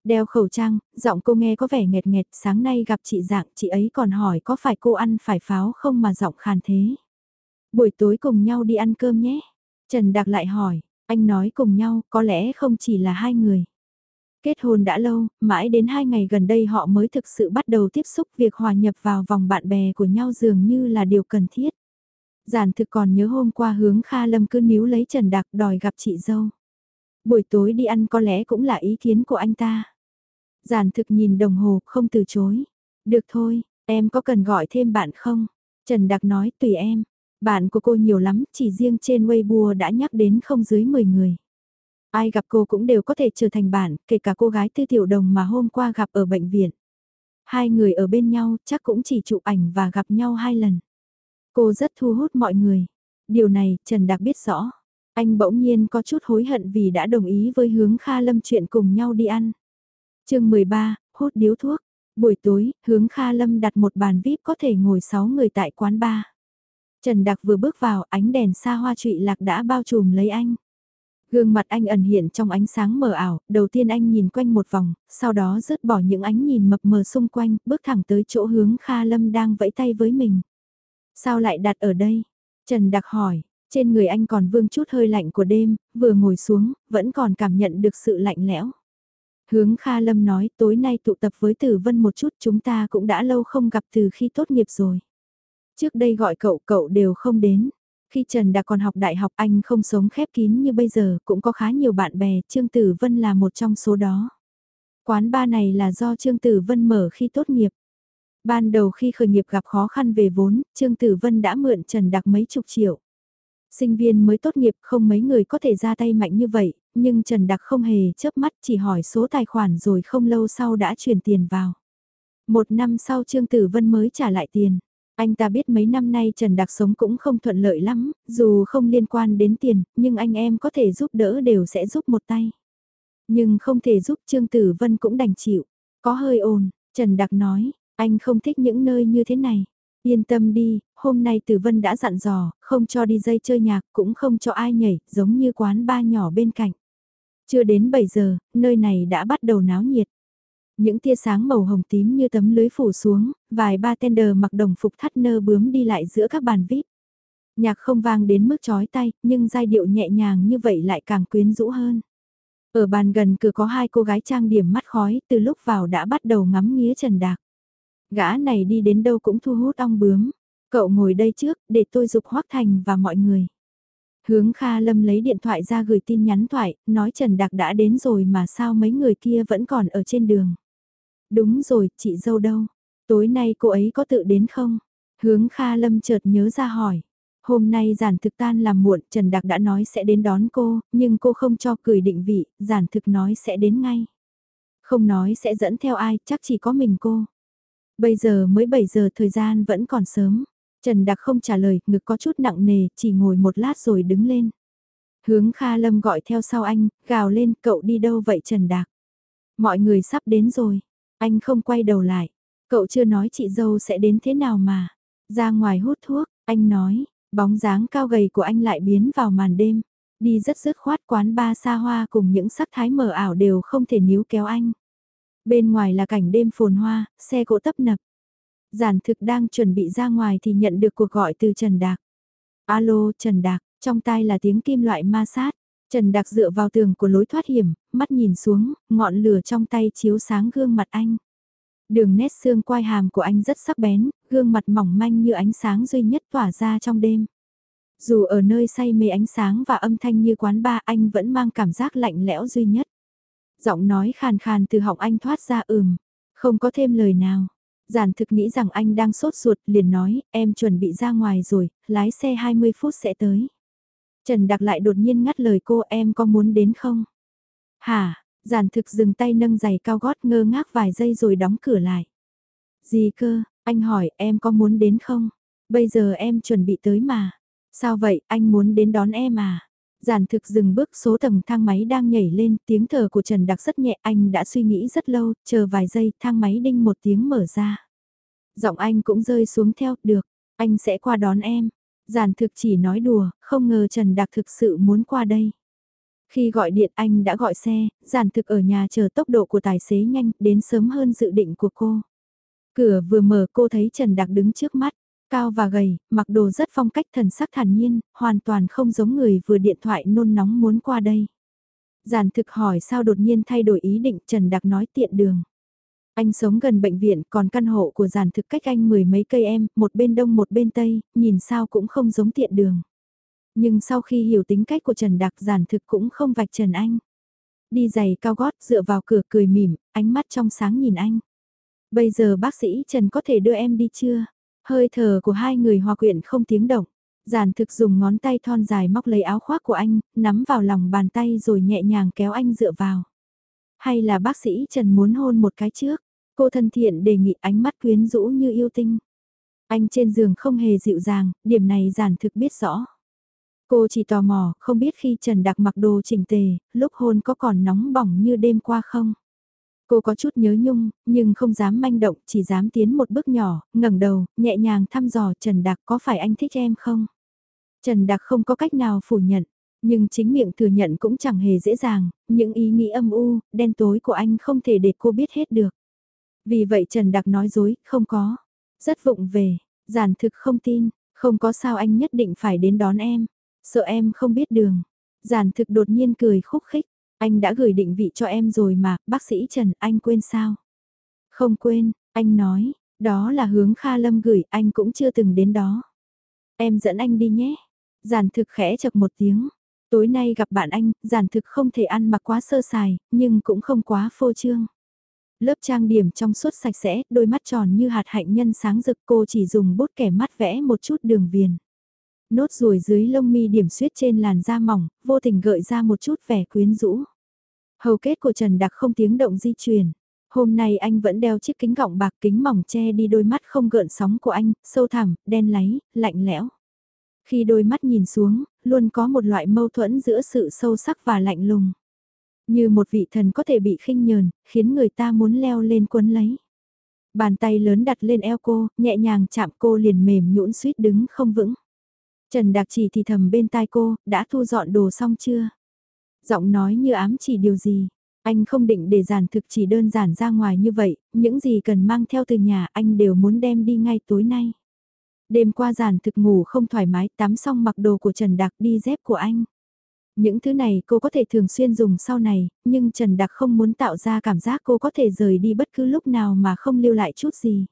Đeo khẩu trang, giọng cô nghe có vẻ nghẹt nghẹt, sáng nay gặp chị dạng, chị ấy còn hỏi có phải cô ăn phải pháo không mà giọng khàn thế. Buổi tối cùng nhau đi ăn cơm nhé. Trần Đạc lại hỏi, anh nói cùng nhau, có lẽ không chỉ là hai người. Kết hôn đã lâu, mãi đến hai ngày gần đây họ mới thực sự bắt đầu tiếp xúc việc hòa nhập vào vòng bạn bè của nhau dường như là điều cần thiết. Giản thực còn nhớ hôm qua hướng Kha Lâm cứ níu lấy Trần Đạc đòi gặp chị dâu. Buổi tối đi ăn có lẽ cũng là ý kiến của anh ta. Giản thực nhìn đồng hồ không từ chối. Được thôi, em có cần gọi thêm bạn không? Trần Đặc nói tùy em. Bạn của cô nhiều lắm, chỉ riêng trên Weibo đã nhắc đến không dưới 10 người. Ai gặp cô cũng đều có thể trở thành bạn, kể cả cô gái tư tiểu đồng mà hôm qua gặp ở bệnh viện. Hai người ở bên nhau chắc cũng chỉ chụp ảnh và gặp nhau hai lần. Cô rất thu hút mọi người. Điều này Trần Đặc biết rõ. Anh bỗng nhiên có chút hối hận vì đã đồng ý với hướng Kha Lâm chuyện cùng nhau đi ăn chương 13, hút điếu thuốc. Buổi tối, hướng Kha Lâm đặt một bàn VIP có thể ngồi 6 người tại quán bar. Trần Đặc vừa bước vào, ánh đèn xa hoa trụy lạc đã bao trùm lấy anh. Gương mặt anh ẩn hiện trong ánh sáng mờ ảo, đầu tiên anh nhìn quanh một vòng, sau đó rớt bỏ những ánh nhìn mập mờ xung quanh, bước thẳng tới chỗ hướng Kha Lâm đang vẫy tay với mình. Sao lại đặt ở đây? Trần Đặc hỏi, trên người anh còn vương chút hơi lạnh của đêm, vừa ngồi xuống, vẫn còn cảm nhận được sự lạnh lẽo. Hướng Kha Lâm nói tối nay tụ tập với Tử Vân một chút chúng ta cũng đã lâu không gặp từ khi tốt nghiệp rồi. Trước đây gọi cậu cậu đều không đến. Khi Trần đã còn học đại học anh không sống khép kín như bây giờ cũng có khá nhiều bạn bè, Trương Tử Vân là một trong số đó. Quán ba này là do Trương Tử Vân mở khi tốt nghiệp. Ban đầu khi khởi nghiệp gặp khó khăn về vốn, Trương Tử Vân đã mượn Trần Đặc mấy chục triệu. Sinh viên mới tốt nghiệp không mấy người có thể ra tay mạnh như vậy, nhưng Trần Đặc không hề chớp mắt chỉ hỏi số tài khoản rồi không lâu sau đã chuyển tiền vào. Một năm sau Trương Tử Vân mới trả lại tiền. Anh ta biết mấy năm nay Trần Đặc sống cũng không thuận lợi lắm, dù không liên quan đến tiền, nhưng anh em có thể giúp đỡ đều sẽ giúp một tay. Nhưng không thể giúp Trương Tử Vân cũng đành chịu. Có hơi ồn, Trần Đặc nói, anh không thích những nơi như thế này. Yên tâm đi, hôm nay Tử Vân đã dặn dò, không cho đi dây chơi nhạc, cũng không cho ai nhảy, giống như quán ba nhỏ bên cạnh. Chưa đến 7 giờ, nơi này đã bắt đầu náo nhiệt. Những tia sáng màu hồng tím như tấm lưới phủ xuống, vài ba tender mặc đồng phục thắt nơ bướm đi lại giữa các bàn vip. Nhạc không vang đến mức chói tay, nhưng giai điệu nhẹ nhàng như vậy lại càng quyến rũ hơn. Ở bàn gần cửa có hai cô gái trang điểm mắt khói, từ lúc vào đã bắt đầu ngắm nghía Trần Đạc. Gã này đi đến đâu cũng thu hút ong bướm. Cậu ngồi đây trước, để tôi dục Hoác Thành và mọi người. Hướng Kha Lâm lấy điện thoại ra gửi tin nhắn thoại, nói Trần Đạc đã đến rồi mà sao mấy người kia vẫn còn ở trên đường. Đúng rồi, chị dâu đâu? Tối nay cô ấy có tự đến không? Hướng Kha Lâm chợt nhớ ra hỏi. Hôm nay giản thực tan làm muộn, Trần Đạc đã nói sẽ đến đón cô, nhưng cô không cho cười định vị, giản thực nói sẽ đến ngay. Không nói sẽ dẫn theo ai, chắc chỉ có mình cô. Bây giờ mới 7 giờ thời gian vẫn còn sớm. Trần Đặc không trả lời, ngực có chút nặng nề, chỉ ngồi một lát rồi đứng lên. Hướng Kha Lâm gọi theo sau anh, gào lên, cậu đi đâu vậy Trần Đạc? Mọi người sắp đến rồi. Anh không quay đầu lại. Cậu chưa nói chị dâu sẽ đến thế nào mà. Ra ngoài hút thuốc, anh nói, bóng dáng cao gầy của anh lại biến vào màn đêm. Đi rất dứt khoát quán ba xa hoa cùng những sắc thái mờ ảo đều không thể níu kéo anh. Bên ngoài là cảnh đêm phồn hoa, xe cộ tấp nập. Giản thực đang chuẩn bị ra ngoài thì nhận được cuộc gọi từ Trần Đạc. Alo, Trần Đạc, trong tai là tiếng kim loại ma sát. Trần Đạc dựa vào tường của lối thoát hiểm, mắt nhìn xuống, ngọn lửa trong tay chiếu sáng gương mặt anh. Đường nét xương quai hàm của anh rất sắc bén, gương mặt mỏng manh như ánh sáng duy nhất tỏa ra trong đêm. Dù ở nơi say mê ánh sáng và âm thanh như quán ba anh vẫn mang cảm giác lạnh lẽo duy nhất. Giọng nói khàn khàn từ họng anh thoát ra ừm, không có thêm lời nào. Giản thực nghĩ rằng anh đang sốt ruột liền nói, em chuẩn bị ra ngoài rồi, lái xe 20 phút sẽ tới. Trần Đặc lại đột nhiên ngắt lời cô em có muốn đến không? Hả, giản thực dừng tay nâng giày cao gót ngơ ngác vài giây rồi đóng cửa lại. Gì cơ, anh hỏi em có muốn đến không? Bây giờ em chuẩn bị tới mà. Sao vậy, anh muốn đến đón em à? Giản thực dừng bước số tầng thang máy đang nhảy lên, tiếng thở của Trần Đặc rất nhẹ, anh đã suy nghĩ rất lâu, chờ vài giây, thang máy đinh một tiếng mở ra. Giọng anh cũng rơi xuống theo, được, anh sẽ qua đón em. Giản thực chỉ nói đùa, không ngờ Trần Đặc thực sự muốn qua đây. Khi gọi điện anh đã gọi xe, giản thực ở nhà chờ tốc độ của tài xế nhanh, đến sớm hơn dự định của cô. Cửa vừa mở cô thấy Trần Đặc đứng trước mắt. Cao và gầy, mặc đồ rất phong cách thần sắc thản nhiên, hoàn toàn không giống người vừa điện thoại nôn nóng muốn qua đây. Giản thực hỏi sao đột nhiên thay đổi ý định Trần Đặc nói tiện đường. Anh sống gần bệnh viện còn căn hộ của giản thực cách anh mười mấy cây em, một bên đông một bên tây, nhìn sao cũng không giống tiện đường. Nhưng sau khi hiểu tính cách của Trần Đặc giản thực cũng không vạch Trần Anh. Đi giày cao gót dựa vào cửa cười mỉm, ánh mắt trong sáng nhìn anh. Bây giờ bác sĩ Trần có thể đưa em đi chưa? Hơi thở của hai người hòa quyện không tiếng động. Giản thực dùng ngón tay thon dài móc lấy áo khoác của anh, nắm vào lòng bàn tay rồi nhẹ nhàng kéo anh dựa vào. Hay là bác sĩ Trần muốn hôn một cái trước? Cô thân thiện đề nghị ánh mắt quyến rũ như yêu tinh. Anh trên giường không hề dịu dàng, điểm này giản thực biết rõ. Cô chỉ tò mò, không biết khi Trần Đặc mặc đồ chỉnh tề, lúc hôn có còn nóng bỏng như đêm qua không? Cô có chút nhớ nhung, nhưng không dám manh động, chỉ dám tiến một bước nhỏ, ngẩng đầu, nhẹ nhàng thăm dò Trần Đạc có phải anh thích em không? Trần Đạc không có cách nào phủ nhận, nhưng chính miệng thừa nhận cũng chẳng hề dễ dàng, những ý nghĩ âm u, đen tối của anh không thể để cô biết hết được. Vì vậy Trần Đạc nói dối, không có. Rất vụng về, giản thực không tin, không có sao anh nhất định phải đến đón em. Sợ em không biết đường. Giản thực đột nhiên cười khúc khích. Anh đã gửi định vị cho em rồi mà, bác sĩ Trần, anh quên sao? Không quên, anh nói, đó là hướng Kha Lâm gửi, anh cũng chưa từng đến đó. Em dẫn anh đi nhé. Giản thực khẽ chập một tiếng. Tối nay gặp bạn anh, giản thực không thể ăn mặc quá sơ sài, nhưng cũng không quá phô trương. Lớp trang điểm trong suốt sạch sẽ, đôi mắt tròn như hạt hạnh nhân sáng rực cô chỉ dùng bút kẻ mắt vẽ một chút đường viền. Nốt ruồi dưới lông mi điểm xuyết trên làn da mỏng, vô tình gợi ra một chút vẻ quyến rũ. Hầu kết của Trần Đặc không tiếng động di chuyển. Hôm nay anh vẫn đeo chiếc kính gọng bạc kính mỏng che đi đôi mắt không gợn sóng của anh, sâu thẳm, đen láy, lạnh lẽo. Khi đôi mắt nhìn xuống, luôn có một loại mâu thuẫn giữa sự sâu sắc và lạnh lùng. Như một vị thần có thể bị khinh nhờn, khiến người ta muốn leo lên quấn lấy. Bàn tay lớn đặt lên eo cô, nhẹ nhàng chạm cô liền mềm nhũn suýt đứng không vững. Trần Đạc chỉ thì thầm bên tai cô, đã thu dọn đồ xong chưa? Giọng nói như ám chỉ điều gì? Anh không định để giản thực chỉ đơn giản ra ngoài như vậy, những gì cần mang theo từ nhà anh đều muốn đem đi ngay tối nay. Đêm qua giản thực ngủ không thoải mái tắm xong mặc đồ của Trần Đạc đi dép của anh. Những thứ này cô có thể thường xuyên dùng sau này, nhưng Trần Đặc không muốn tạo ra cảm giác cô có thể rời đi bất cứ lúc nào mà không lưu lại chút gì.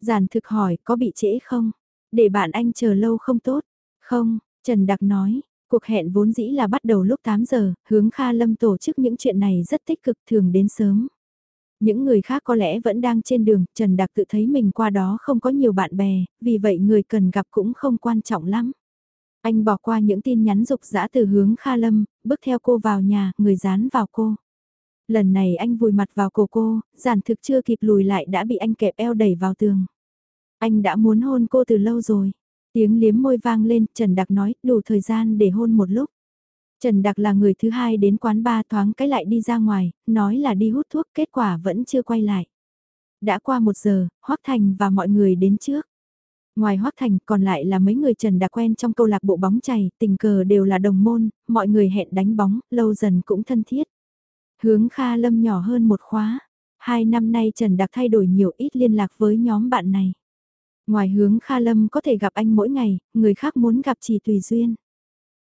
Giản thực hỏi có bị trễ không? Để bạn anh chờ lâu không tốt? Không, Trần Đặc nói, cuộc hẹn vốn dĩ là bắt đầu lúc 8 giờ, hướng Kha Lâm tổ chức những chuyện này rất tích cực thường đến sớm. Những người khác có lẽ vẫn đang trên đường, Trần Đặc tự thấy mình qua đó không có nhiều bạn bè, vì vậy người cần gặp cũng không quan trọng lắm. Anh bỏ qua những tin nhắn dục dã từ hướng Kha Lâm, bước theo cô vào nhà, người dán vào cô. Lần này anh vùi mặt vào cổ cô, giản thực chưa kịp lùi lại đã bị anh kẹp eo đẩy vào tường. Anh đã muốn hôn cô từ lâu rồi. Tiếng liếm môi vang lên, Trần Đặc nói, đủ thời gian để hôn một lúc. Trần Đặc là người thứ hai đến quán ba thoáng cái lại đi ra ngoài, nói là đi hút thuốc, kết quả vẫn chưa quay lại. Đã qua một giờ, Hoác Thành và mọi người đến trước. Ngoài Hoác Thành còn lại là mấy người Trần đã quen trong câu lạc bộ bóng chày, tình cờ đều là đồng môn, mọi người hẹn đánh bóng, lâu dần cũng thân thiết. Hướng Kha Lâm nhỏ hơn một khóa, hai năm nay Trần Đặc thay đổi nhiều ít liên lạc với nhóm bạn này. Ngoài hướng Kha Lâm có thể gặp anh mỗi ngày, người khác muốn gặp chỉ tùy duyên.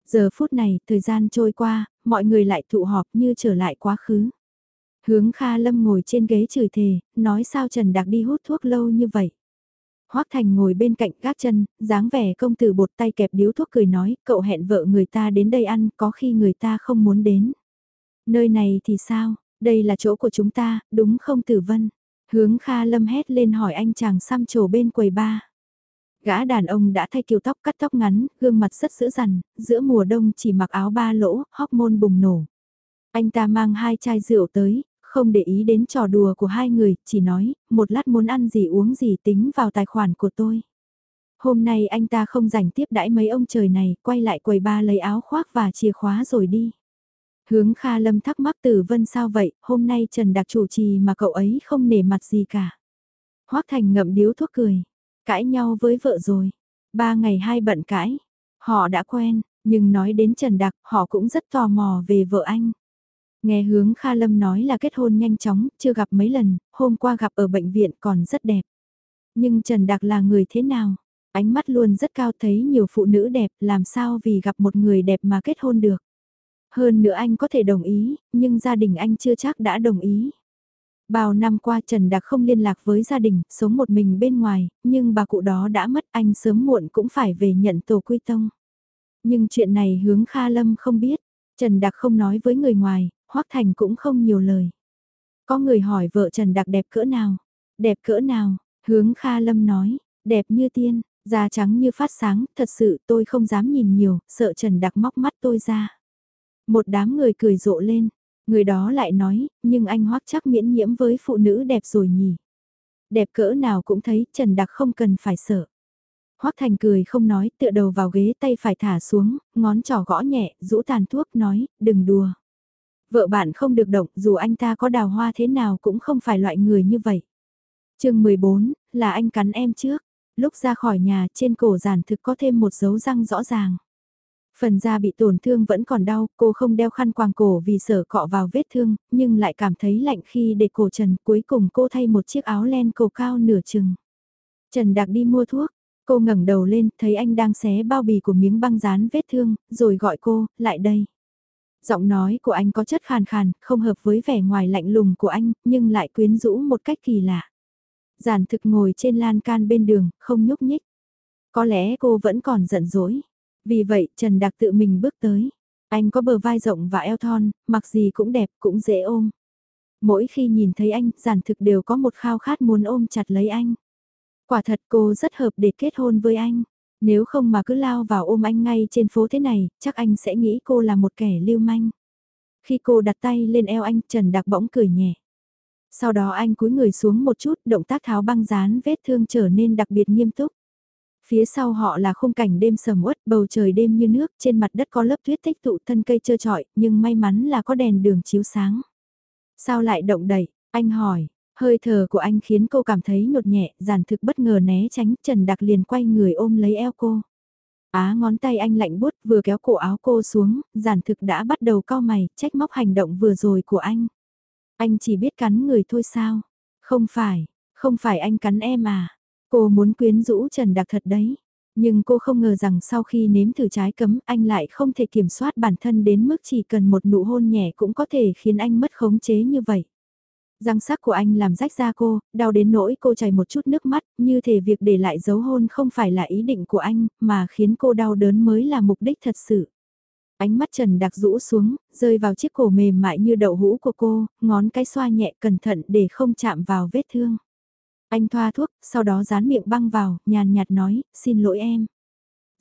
Giờ phút này, thời gian trôi qua, mọi người lại tụ họp như trở lại quá khứ. Hướng Kha Lâm ngồi trên ghế chửi thề, nói sao Trần Đạc đi hút thuốc lâu như vậy. Hoác Thành ngồi bên cạnh gác chân, dáng vẻ công tử bột tay kẹp điếu thuốc cười nói, cậu hẹn vợ người ta đến đây ăn, có khi người ta không muốn đến. Nơi này thì sao, đây là chỗ của chúng ta, đúng không tử vân? Hướng Kha Lâm hét lên hỏi anh chàng xăm trổ bên quầy ba. Gã đàn ông đã thay kiều tóc cắt tóc ngắn, gương mặt rất dữ dằn, giữa mùa đông chỉ mặc áo ba lỗ, hóc môn bùng nổ. Anh ta mang hai chai rượu tới, không để ý đến trò đùa của hai người, chỉ nói, một lát muốn ăn gì uống gì tính vào tài khoản của tôi. Hôm nay anh ta không rảnh tiếp đãi mấy ông trời này, quay lại quầy ba lấy áo khoác và chìa khóa rồi đi. Hướng Kha Lâm thắc mắc Tử Vân sao vậy, hôm nay Trần Đặc chủ trì mà cậu ấy không nể mặt gì cả. Hoác Thành ngậm điếu thuốc cười, cãi nhau với vợ rồi. Ba ngày hai bận cãi, họ đã quen, nhưng nói đến Trần Đặc họ cũng rất tò mò về vợ anh. Nghe hướng Kha Lâm nói là kết hôn nhanh chóng, chưa gặp mấy lần, hôm qua gặp ở bệnh viện còn rất đẹp. Nhưng Trần Đạc là người thế nào? Ánh mắt luôn rất cao thấy nhiều phụ nữ đẹp, làm sao vì gặp một người đẹp mà kết hôn được. Hơn nữa anh có thể đồng ý, nhưng gia đình anh chưa chắc đã đồng ý. Bao năm qua Trần Đạc không liên lạc với gia đình, sống một mình bên ngoài, nhưng bà cụ đó đã mất anh sớm muộn cũng phải về nhận tổ quy tông. Nhưng chuyện này hướng Kha Lâm không biết, Trần Đạc không nói với người ngoài, Hoắc Thành cũng không nhiều lời. Có người hỏi vợ Trần Đặc đẹp cỡ nào? Đẹp cỡ nào? Hướng Kha Lâm nói, đẹp như tiên, da trắng như phát sáng, thật sự tôi không dám nhìn nhiều, sợ Trần Đặc móc mắt tôi ra. Một đám người cười rộ lên, người đó lại nói, nhưng anh Hoắc chắc miễn nhiễm với phụ nữ đẹp rồi nhỉ. Đẹp cỡ nào cũng thấy Trần Đặc không cần phải sợ. Hoắc Thành cười không nói, tựa đầu vào ghế tay phải thả xuống, ngón trỏ gõ nhẹ, rũ tàn thuốc nói, đừng đùa. Vợ bạn không được động, dù anh ta có đào hoa thế nào cũng không phải loại người như vậy. chương 14, là anh cắn em trước. Lúc ra khỏi nhà, trên cổ giản thực có thêm một dấu răng rõ ràng. Phần da bị tổn thương vẫn còn đau, cô không đeo khăn quàng cổ vì sợ cọ vào vết thương, nhưng lại cảm thấy lạnh khi để cổ Trần. Cuối cùng cô thay một chiếc áo len cổ cao nửa chừng. Trần Đạc đi mua thuốc, cô ngẩng đầu lên, thấy anh đang xé bao bì của miếng băng dán vết thương, rồi gọi cô, lại đây. Giọng nói của anh có chất khàn khàn, không hợp với vẻ ngoài lạnh lùng của anh, nhưng lại quyến rũ một cách kỳ lạ. Giản thực ngồi trên lan can bên đường, không nhúc nhích. Có lẽ cô vẫn còn giận dỗi. Vì vậy Trần Đạc tự mình bước tới. Anh có bờ vai rộng và eo thon, mặc gì cũng đẹp, cũng dễ ôm. Mỗi khi nhìn thấy anh, giản thực đều có một khao khát muốn ôm chặt lấy anh. Quả thật cô rất hợp để kết hôn với anh. Nếu không mà cứ lao vào ôm anh ngay trên phố thế này, chắc anh sẽ nghĩ cô là một kẻ lưu manh. Khi cô đặt tay lên eo anh, Trần Đạc bỗng cười nhẹ. Sau đó anh cúi người xuống một chút, động tác tháo băng dán vết thương trở nên đặc biệt nghiêm túc. Phía sau họ là khung cảnh đêm sầm uất, bầu trời đêm như nước, trên mặt đất có lớp tuyết tích tụ thân cây trơ trọi, nhưng may mắn là có đèn đường chiếu sáng. Sao lại động đẩy? Anh hỏi, hơi thở của anh khiến cô cảm thấy nhột nhẹ, giản thực bất ngờ né tránh, Trần Đặc liền quay người ôm lấy eo cô. Á ngón tay anh lạnh bút vừa kéo cổ áo cô xuống, giản thực đã bắt đầu cau mày, trách móc hành động vừa rồi của anh. Anh chỉ biết cắn người thôi sao? Không phải, không phải anh cắn em à? Cô muốn quyến rũ Trần Đặc thật đấy. Nhưng cô không ngờ rằng sau khi nếm thử trái cấm anh lại không thể kiểm soát bản thân đến mức chỉ cần một nụ hôn nhẹ cũng có thể khiến anh mất khống chế như vậy. Răng sắc của anh làm rách da cô, đau đến nỗi cô chảy một chút nước mắt, như thể việc để lại dấu hôn không phải là ý định của anh, mà khiến cô đau đớn mới là mục đích thật sự. Ánh mắt Trần Đặc rũ xuống, rơi vào chiếc cổ mềm mại như đậu hũ của cô, ngón cái xoa nhẹ cẩn thận để không chạm vào vết thương. Anh thoa thuốc, sau đó dán miệng băng vào, nhàn nhạt nói, xin lỗi em.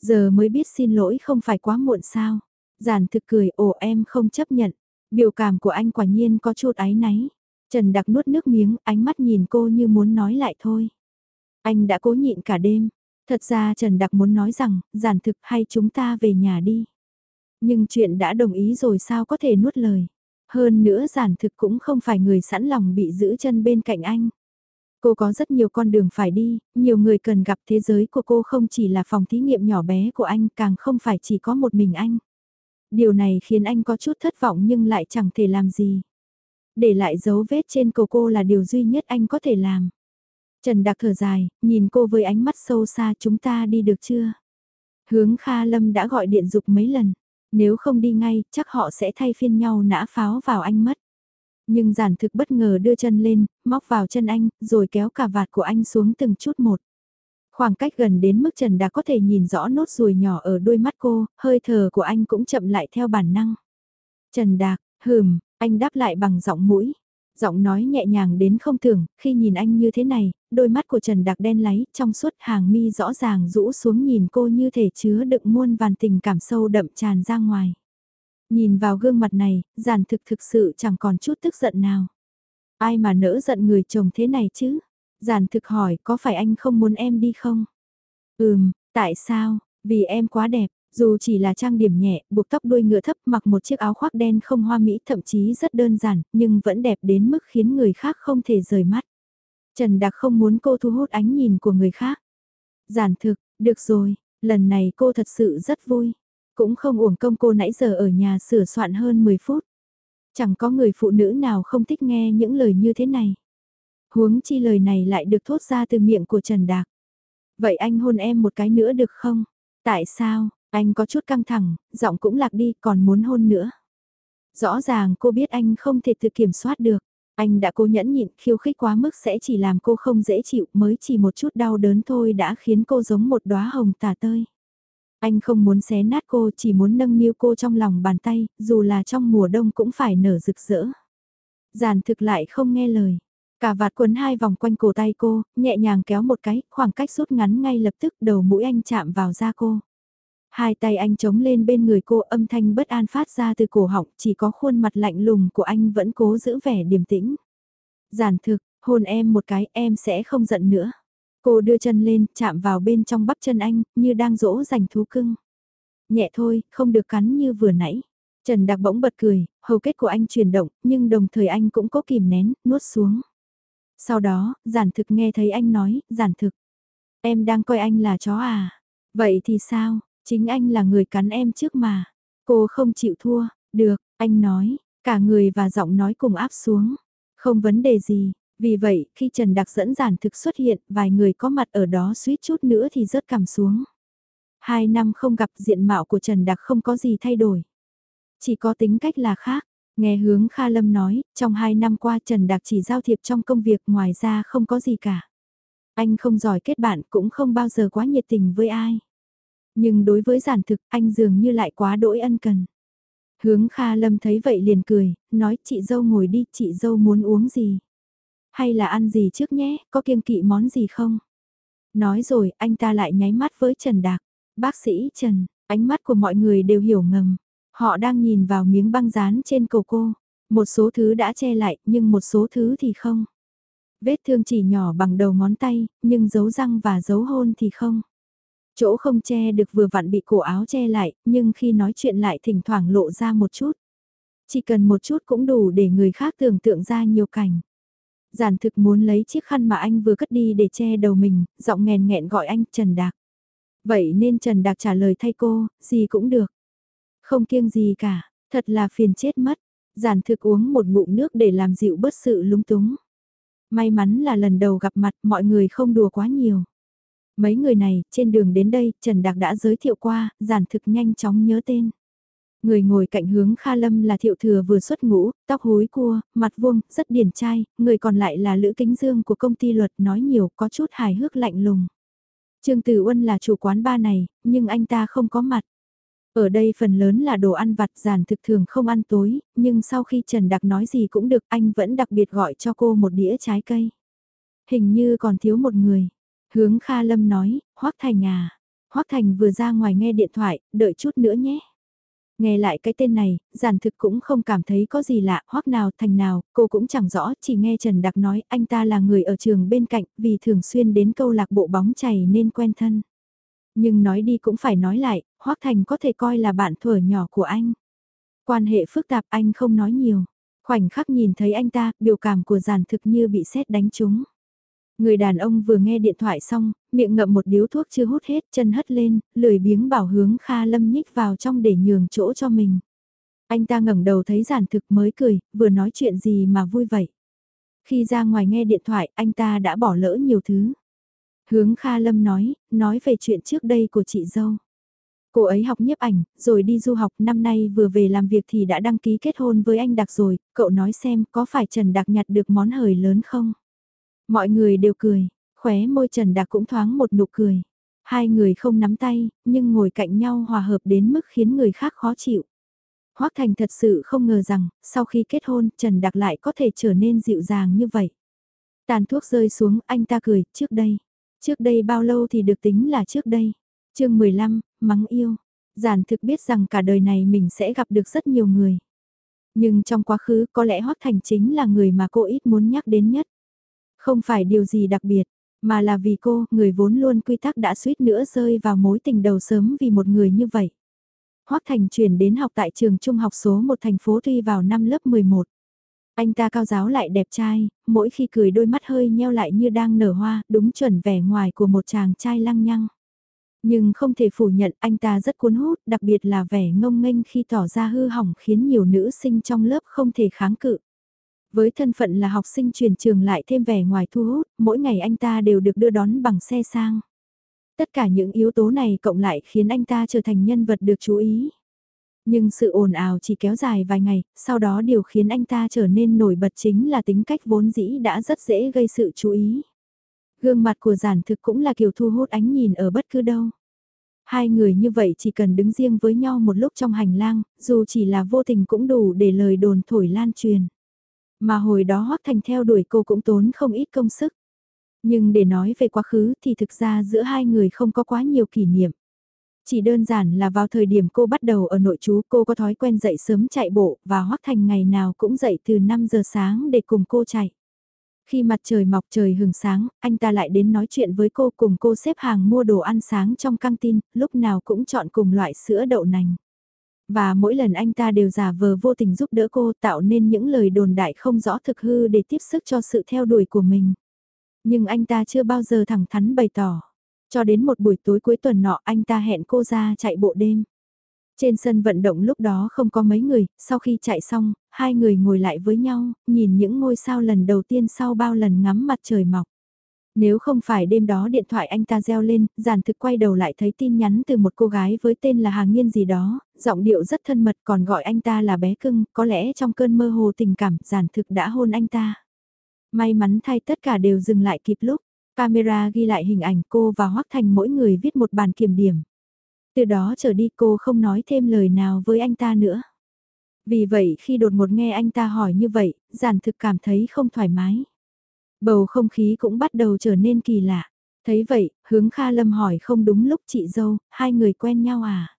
Giờ mới biết xin lỗi không phải quá muộn sao. Giản thực cười, ồ em không chấp nhận. Biểu cảm của anh quả nhiên có chút áy náy. Trần Đặc nuốt nước miếng, ánh mắt nhìn cô như muốn nói lại thôi. Anh đã cố nhịn cả đêm. Thật ra Trần Đặc muốn nói rằng, giản thực hay chúng ta về nhà đi. Nhưng chuyện đã đồng ý rồi sao có thể nuốt lời. Hơn nữa giản thực cũng không phải người sẵn lòng bị giữ chân bên cạnh anh. Cô có rất nhiều con đường phải đi, nhiều người cần gặp thế giới của cô không chỉ là phòng thí nghiệm nhỏ bé của anh, càng không phải chỉ có một mình anh. Điều này khiến anh có chút thất vọng nhưng lại chẳng thể làm gì. Để lại dấu vết trên cổ cô là điều duy nhất anh có thể làm. Trần Đặc thở dài, nhìn cô với ánh mắt sâu xa chúng ta đi được chưa? Hướng Kha Lâm đã gọi điện dục mấy lần. Nếu không đi ngay, chắc họ sẽ thay phiên nhau nã pháo vào anh mất. Nhưng giản thực bất ngờ đưa chân lên, móc vào chân anh, rồi kéo cả vạt của anh xuống từng chút một. Khoảng cách gần đến mức Trần đã có thể nhìn rõ nốt ruồi nhỏ ở đôi mắt cô, hơi thở của anh cũng chậm lại theo bản năng. Trần Đạc, hừm, anh đáp lại bằng giọng mũi. Giọng nói nhẹ nhàng đến không tưởng, khi nhìn anh như thế này, đôi mắt của Trần Đạc đen láy, trong suốt hàng mi rõ ràng rũ xuống nhìn cô như thể chứa đựng muôn vàn tình cảm sâu đậm tràn ra ngoài. Nhìn vào gương mặt này, giản thực thực sự chẳng còn chút tức giận nào. Ai mà nỡ giận người chồng thế này chứ? Giản thực hỏi có phải anh không muốn em đi không? Ừm, tại sao? Vì em quá đẹp, dù chỉ là trang điểm nhẹ, buộc tóc đuôi ngựa thấp mặc một chiếc áo khoác đen không hoa mỹ thậm chí rất đơn giản, nhưng vẫn đẹp đến mức khiến người khác không thể rời mắt. Trần Đặc không muốn cô thu hút ánh nhìn của người khác. Giản thực, được rồi, lần này cô thật sự rất vui. Cũng không uổng công cô nãy giờ ở nhà sửa soạn hơn 10 phút. Chẳng có người phụ nữ nào không thích nghe những lời như thế này. Huống chi lời này lại được thốt ra từ miệng của Trần Đạc. Vậy anh hôn em một cái nữa được không? Tại sao? Anh có chút căng thẳng, giọng cũng lạc đi, còn muốn hôn nữa. Rõ ràng cô biết anh không thể tự kiểm soát được. Anh đã cố nhẫn nhịn, khiêu khích quá mức sẽ chỉ làm cô không dễ chịu, mới chỉ một chút đau đớn thôi đã khiến cô giống một đóa hồng tả tơi. Anh không muốn xé nát cô, chỉ muốn nâng niu cô trong lòng bàn tay, dù là trong mùa đông cũng phải nở rực rỡ. Giản thực lại không nghe lời. Cả vạt quấn hai vòng quanh cổ tay cô, nhẹ nhàng kéo một cái, khoảng cách rút ngắn ngay lập tức đầu mũi anh chạm vào da cô. Hai tay anh chống lên bên người cô âm thanh bất an phát ra từ cổ họng, chỉ có khuôn mặt lạnh lùng của anh vẫn cố giữ vẻ điềm tĩnh. Giản thực, hôn em một cái em sẽ không giận nữa. Cô đưa chân lên, chạm vào bên trong bắp chân anh, như đang dỗ dành thú cưng. Nhẹ thôi, không được cắn như vừa nãy. Trần Đặc bỗng bật cười, hầu kết của anh chuyển động, nhưng đồng thời anh cũng cố kìm nén, nuốt xuống. Sau đó, giản thực nghe thấy anh nói, giản thực. Em đang coi anh là chó à? Vậy thì sao? Chính anh là người cắn em trước mà. Cô không chịu thua, được, anh nói, cả người và giọng nói cùng áp xuống. Không vấn đề gì, vì vậy khi Trần Đặc dẫn giản thực xuất hiện, vài người có mặt ở đó suýt chút nữa thì rớt cằm xuống. Hai năm không gặp diện mạo của Trần Đặc không có gì thay đổi. Chỉ có tính cách là khác. Nghe hướng Kha Lâm nói, trong hai năm qua Trần Đặc chỉ giao thiệp trong công việc ngoài ra không có gì cả. Anh không giỏi kết bạn cũng không bao giờ quá nhiệt tình với ai. Nhưng đối với giản thực anh dường như lại quá đỗi ân cần. Hướng Kha Lâm thấy vậy liền cười, nói chị dâu ngồi đi, chị dâu muốn uống gì? Hay là ăn gì trước nhé, có kiêng kỵ món gì không? Nói rồi, anh ta lại nháy mắt với Trần Đạc. Bác sĩ Trần, ánh mắt của mọi người đều hiểu ngầm. Họ đang nhìn vào miếng băng dán trên cầu cô. Một số thứ đã che lại, nhưng một số thứ thì không. Vết thương chỉ nhỏ bằng đầu ngón tay, nhưng dấu răng và dấu hôn thì không. Chỗ không che được vừa vặn bị cổ áo che lại, nhưng khi nói chuyện lại thỉnh thoảng lộ ra một chút. Chỉ cần một chút cũng đủ để người khác tưởng tượng ra nhiều cảnh. Giản thực muốn lấy chiếc khăn mà anh vừa cất đi để che đầu mình, giọng nghèn nghẹn gọi anh Trần Đạc. Vậy nên Trần Đạc trả lời thay cô, gì cũng được. Không kiêng gì cả, thật là phiền chết mất. Giản thực uống một ngụm nước để làm dịu bớt sự lúng túng. May mắn là lần đầu gặp mặt mọi người không đùa quá nhiều. Mấy người này, trên đường đến đây, Trần Đạc đã giới thiệu qua, giản thực nhanh chóng nhớ tên. Người ngồi cạnh hướng Kha Lâm là thiệu thừa vừa xuất ngũ, tóc húi cua, mặt vuông, rất điển trai, người còn lại là Lữ Kính Dương của công ty luật nói nhiều có chút hài hước lạnh lùng. Trương Tử Uân là chủ quán ba này, nhưng anh ta không có mặt. Ở đây phần lớn là đồ ăn vặt giản thực thường không ăn tối, nhưng sau khi Trần Đặc nói gì cũng được anh vẫn đặc biệt gọi cho cô một đĩa trái cây. Hình như còn thiếu một người. Hướng Kha Lâm nói, Hoác Thành à. Hoác Thành vừa ra ngoài nghe điện thoại, đợi chút nữa nhé. Nghe lại cái tên này, giản thực cũng không cảm thấy có gì lạ, hoắc nào thành nào, cô cũng chẳng rõ, chỉ nghe Trần Đặc nói anh ta là người ở trường bên cạnh, vì thường xuyên đến câu lạc bộ bóng chày nên quen thân. Nhưng nói đi cũng phải nói lại, hoắc thành có thể coi là bạn thuở nhỏ của anh. Quan hệ phức tạp anh không nói nhiều. Khoảnh khắc nhìn thấy anh ta, biểu cảm của giản thực như bị sét đánh trúng. Người đàn ông vừa nghe điện thoại xong, miệng ngậm một điếu thuốc chưa hút hết, chân hất lên, lười biếng bảo hướng Kha Lâm nhích vào trong để nhường chỗ cho mình. Anh ta ngẩng đầu thấy giản thực mới cười, vừa nói chuyện gì mà vui vậy. Khi ra ngoài nghe điện thoại, anh ta đã bỏ lỡ nhiều thứ. Hướng Kha Lâm nói, nói về chuyện trước đây của chị dâu. Cô ấy học nhiếp ảnh, rồi đi du học, năm nay vừa về làm việc thì đã đăng ký kết hôn với anh Đặc rồi, cậu nói xem có phải Trần Đặc nhặt được món hời lớn không? Mọi người đều cười, khóe môi Trần Đạc cũng thoáng một nụ cười. Hai người không nắm tay, nhưng ngồi cạnh nhau hòa hợp đến mức khiến người khác khó chịu. Hoác Thành thật sự không ngờ rằng, sau khi kết hôn, Trần Đạc lại có thể trở nên dịu dàng như vậy. Tàn thuốc rơi xuống, anh ta cười, trước đây. Trước đây bao lâu thì được tính là trước đây. chương 15, mắng yêu. Giản thực biết rằng cả đời này mình sẽ gặp được rất nhiều người. Nhưng trong quá khứ có lẽ Hoác Thành chính là người mà cô ít muốn nhắc đến nhất. Không phải điều gì đặc biệt, mà là vì cô, người vốn luôn quy tắc đã suýt nữa rơi vào mối tình đầu sớm vì một người như vậy. Hoác Thành chuyển đến học tại trường trung học số một thành phố Tuy vào năm lớp 11. Anh ta cao giáo lại đẹp trai, mỗi khi cười đôi mắt hơi nheo lại như đang nở hoa, đúng chuẩn vẻ ngoài của một chàng trai lăng nhăng. Nhưng không thể phủ nhận anh ta rất cuốn hút, đặc biệt là vẻ ngông nghênh khi tỏ ra hư hỏng khiến nhiều nữ sinh trong lớp không thể kháng cự. Với thân phận là học sinh truyền trường lại thêm vẻ ngoài thu hút, mỗi ngày anh ta đều được đưa đón bằng xe sang. Tất cả những yếu tố này cộng lại khiến anh ta trở thành nhân vật được chú ý. Nhưng sự ồn ào chỉ kéo dài vài ngày, sau đó điều khiến anh ta trở nên nổi bật chính là tính cách vốn dĩ đã rất dễ gây sự chú ý. Gương mặt của giản thực cũng là kiểu thu hút ánh nhìn ở bất cứ đâu. Hai người như vậy chỉ cần đứng riêng với nhau một lúc trong hành lang, dù chỉ là vô tình cũng đủ để lời đồn thổi lan truyền. Mà hồi đó Hoác Thành theo đuổi cô cũng tốn không ít công sức. Nhưng để nói về quá khứ thì thực ra giữa hai người không có quá nhiều kỷ niệm. Chỉ đơn giản là vào thời điểm cô bắt đầu ở nội chú cô có thói quen dậy sớm chạy bộ và Hoác Thành ngày nào cũng dậy từ 5 giờ sáng để cùng cô chạy. Khi mặt trời mọc trời hừng sáng, anh ta lại đến nói chuyện với cô cùng cô xếp hàng mua đồ ăn sáng trong căng tin, lúc nào cũng chọn cùng loại sữa đậu nành. Và mỗi lần anh ta đều giả vờ vô tình giúp đỡ cô tạo nên những lời đồn đại không rõ thực hư để tiếp sức cho sự theo đuổi của mình. Nhưng anh ta chưa bao giờ thẳng thắn bày tỏ. Cho đến một buổi tối cuối tuần nọ anh ta hẹn cô ra chạy bộ đêm. Trên sân vận động lúc đó không có mấy người, sau khi chạy xong, hai người ngồi lại với nhau, nhìn những ngôi sao lần đầu tiên sau bao lần ngắm mặt trời mọc. Nếu không phải đêm đó điện thoại anh ta reo lên, giản thực quay đầu lại thấy tin nhắn từ một cô gái với tên là Hà Nghiên gì đó, giọng điệu rất thân mật còn gọi anh ta là bé cưng, có lẽ trong cơn mơ hồ tình cảm giản thực đã hôn anh ta. May mắn thay tất cả đều dừng lại kịp lúc, camera ghi lại hình ảnh cô và Hoác Thành mỗi người viết một bàn kiểm điểm. Từ đó trở đi cô không nói thêm lời nào với anh ta nữa. Vì vậy khi đột ngột nghe anh ta hỏi như vậy, giản thực cảm thấy không thoải mái. Bầu không khí cũng bắt đầu trở nên kỳ lạ. Thấy vậy, hướng Kha Lâm hỏi không đúng lúc chị dâu, hai người quen nhau à?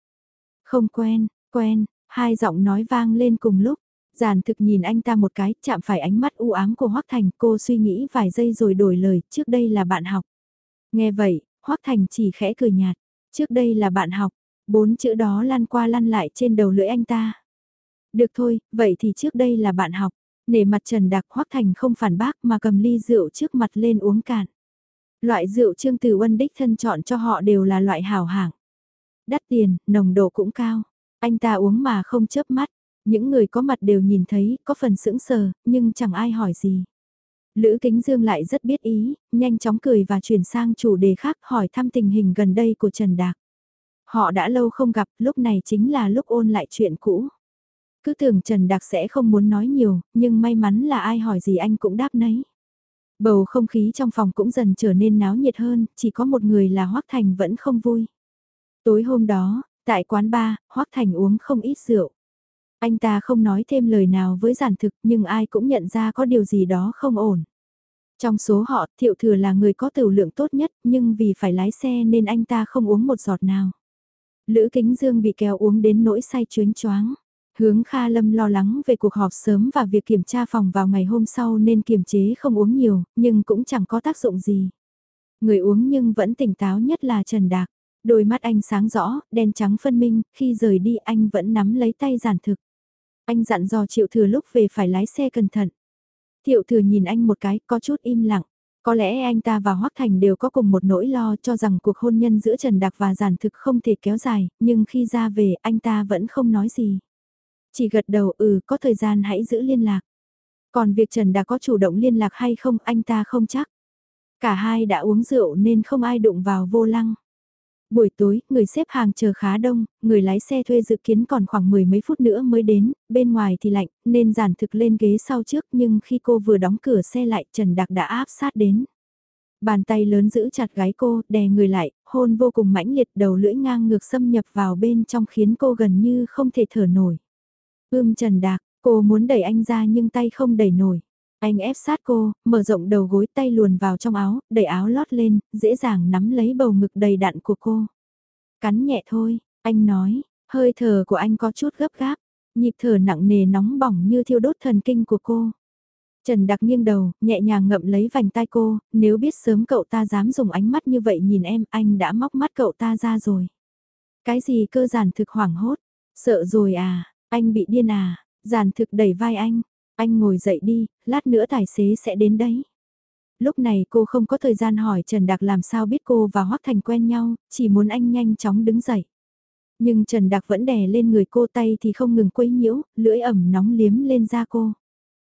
Không quen, quen, hai giọng nói vang lên cùng lúc. Giản thực nhìn anh ta một cái, chạm phải ánh mắt u ám của Hoắc Thành, cô suy nghĩ vài giây rồi đổi lời, trước đây là bạn học. Nghe vậy, Hoắc Thành chỉ khẽ cười nhạt, trước đây là bạn học, bốn chữ đó lăn qua lăn lại trên đầu lưỡi anh ta. Được thôi, vậy thì trước đây là bạn học. Nể mặt Trần Đạc Hoắc Thành không phản bác mà cầm ly rượu trước mặt lên uống cạn. Loại rượu Trương Tử Uân đích thân chọn cho họ đều là loại hảo hạng. Đắt tiền, nồng độ cũng cao. Anh ta uống mà không chớp mắt. Những người có mặt đều nhìn thấy, có phần sững sờ, nhưng chẳng ai hỏi gì. Lữ Kính Dương lại rất biết ý, nhanh chóng cười và chuyển sang chủ đề khác hỏi thăm tình hình gần đây của Trần Đạc. Họ đã lâu không gặp, lúc này chính là lúc ôn lại chuyện cũ. Cứ tưởng Trần Đạc sẽ không muốn nói nhiều, nhưng may mắn là ai hỏi gì anh cũng đáp nấy. Bầu không khí trong phòng cũng dần trở nên náo nhiệt hơn, chỉ có một người là Hoác Thành vẫn không vui. Tối hôm đó, tại quán bar, Hoác Thành uống không ít rượu. Anh ta không nói thêm lời nào với giản thực nhưng ai cũng nhận ra có điều gì đó không ổn. Trong số họ, thiệu thừa là người có tửu lượng tốt nhất nhưng vì phải lái xe nên anh ta không uống một giọt nào. Lữ Kính Dương bị kéo uống đến nỗi say chuyến choáng. Hướng Kha Lâm lo lắng về cuộc họp sớm và việc kiểm tra phòng vào ngày hôm sau nên kiềm chế không uống nhiều, nhưng cũng chẳng có tác dụng gì. Người uống nhưng vẫn tỉnh táo nhất là Trần Đạc. Đôi mắt anh sáng rõ, đen trắng phân minh, khi rời đi anh vẫn nắm lấy tay giản thực. Anh dặn dò Triệu Thừa lúc về phải lái xe cẩn thận. Triệu Thừa nhìn anh một cái, có chút im lặng. Có lẽ anh ta và Hoắc Thành đều có cùng một nỗi lo cho rằng cuộc hôn nhân giữa Trần Đạc và Giản Thực không thể kéo dài, nhưng khi ra về anh ta vẫn không nói gì. Chỉ gật đầu ừ có thời gian hãy giữ liên lạc. Còn việc Trần đã có chủ động liên lạc hay không anh ta không chắc. Cả hai đã uống rượu nên không ai đụng vào vô lăng. Buổi tối, người xếp hàng chờ khá đông, người lái xe thuê dự kiến còn khoảng mười mấy phút nữa mới đến, bên ngoài thì lạnh, nên giản thực lên ghế sau trước nhưng khi cô vừa đóng cửa xe lại Trần Đạc đã áp sát đến. Bàn tay lớn giữ chặt gái cô, đè người lại, hôn vô cùng mãnh liệt đầu lưỡi ngang ngược xâm nhập vào bên trong khiến cô gần như không thể thở nổi. Ưm Trần Đạc, cô muốn đẩy anh ra nhưng tay không đẩy nổi. Anh ép sát cô, mở rộng đầu gối tay luồn vào trong áo, đẩy áo lót lên, dễ dàng nắm lấy bầu ngực đầy đặn của cô. Cắn nhẹ thôi, anh nói, hơi thở của anh có chút gấp gáp, nhịp thở nặng nề nóng bỏng như thiêu đốt thần kinh của cô. Trần Đặc nghiêng đầu, nhẹ nhàng ngậm lấy vành tay cô, nếu biết sớm cậu ta dám dùng ánh mắt như vậy nhìn em, anh đã móc mắt cậu ta ra rồi. Cái gì cơ giản thực hoảng hốt, sợ rồi à, anh bị điên à, giản thực đẩy vai anh, anh ngồi dậy đi, lát nữa tài xế sẽ đến đấy. Lúc này cô không có thời gian hỏi Trần Đạc làm sao biết cô và Hoác Thành quen nhau, chỉ muốn anh nhanh chóng đứng dậy. Nhưng Trần Đạc vẫn đè lên người cô tay thì không ngừng quấy nhiễu, lưỡi ẩm nóng liếm lên da cô.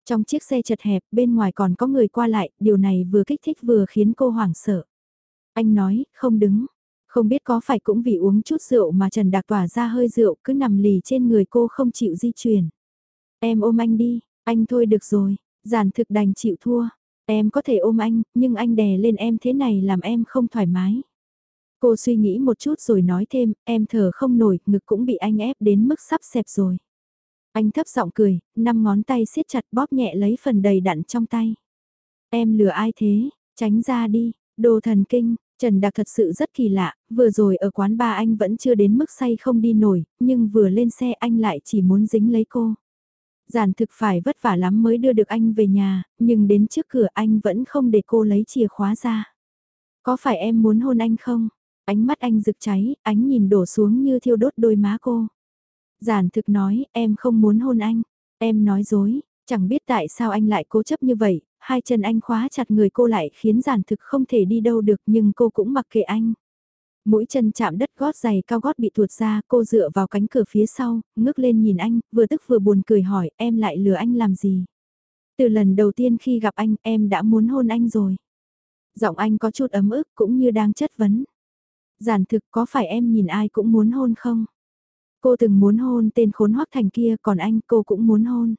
Trong chiếc xe chật hẹp, bên ngoài còn có người qua lại, điều này vừa kích thích vừa khiến cô hoảng sợ. Anh nói, không đứng, không biết có phải cũng vì uống chút rượu mà Trần Đạc tỏa ra hơi rượu cứ nằm lì trên người cô không chịu di chuyển. Em ôm anh đi, anh thôi được rồi, giản thực đành chịu thua. Em có thể ôm anh, nhưng anh đè lên em thế này làm em không thoải mái. Cô suy nghĩ một chút rồi nói thêm, em thở không nổi, ngực cũng bị anh ép đến mức sắp xẹp rồi. Anh thấp giọng cười, năm ngón tay siết chặt bóp nhẹ lấy phần đầy đặn trong tay. Em lừa ai thế, tránh ra đi, đồ thần kinh, Trần Đạc thật sự rất kỳ lạ, vừa rồi ở quán ba anh vẫn chưa đến mức say không đi nổi, nhưng vừa lên xe anh lại chỉ muốn dính lấy cô. Giản thực phải vất vả lắm mới đưa được anh về nhà, nhưng đến trước cửa anh vẫn không để cô lấy chìa khóa ra. Có phải em muốn hôn anh không? Ánh mắt anh rực cháy, ánh nhìn đổ xuống như thiêu đốt đôi má cô. Giản thực nói, em không muốn hôn anh. Em nói dối, chẳng biết tại sao anh lại cố chấp như vậy, hai chân anh khóa chặt người cô lại khiến giản thực không thể đi đâu được nhưng cô cũng mặc kệ anh. Mũi chân chạm đất gót giày cao gót bị tuột ra, cô dựa vào cánh cửa phía sau, ngước lên nhìn anh, vừa tức vừa buồn cười hỏi em lại lừa anh làm gì. Từ lần đầu tiên khi gặp anh em đã muốn hôn anh rồi. Giọng anh có chút ấm ức cũng như đang chất vấn. Giản thực có phải em nhìn ai cũng muốn hôn không? Cô từng muốn hôn tên khốn hoắc thành kia còn anh cô cũng muốn hôn.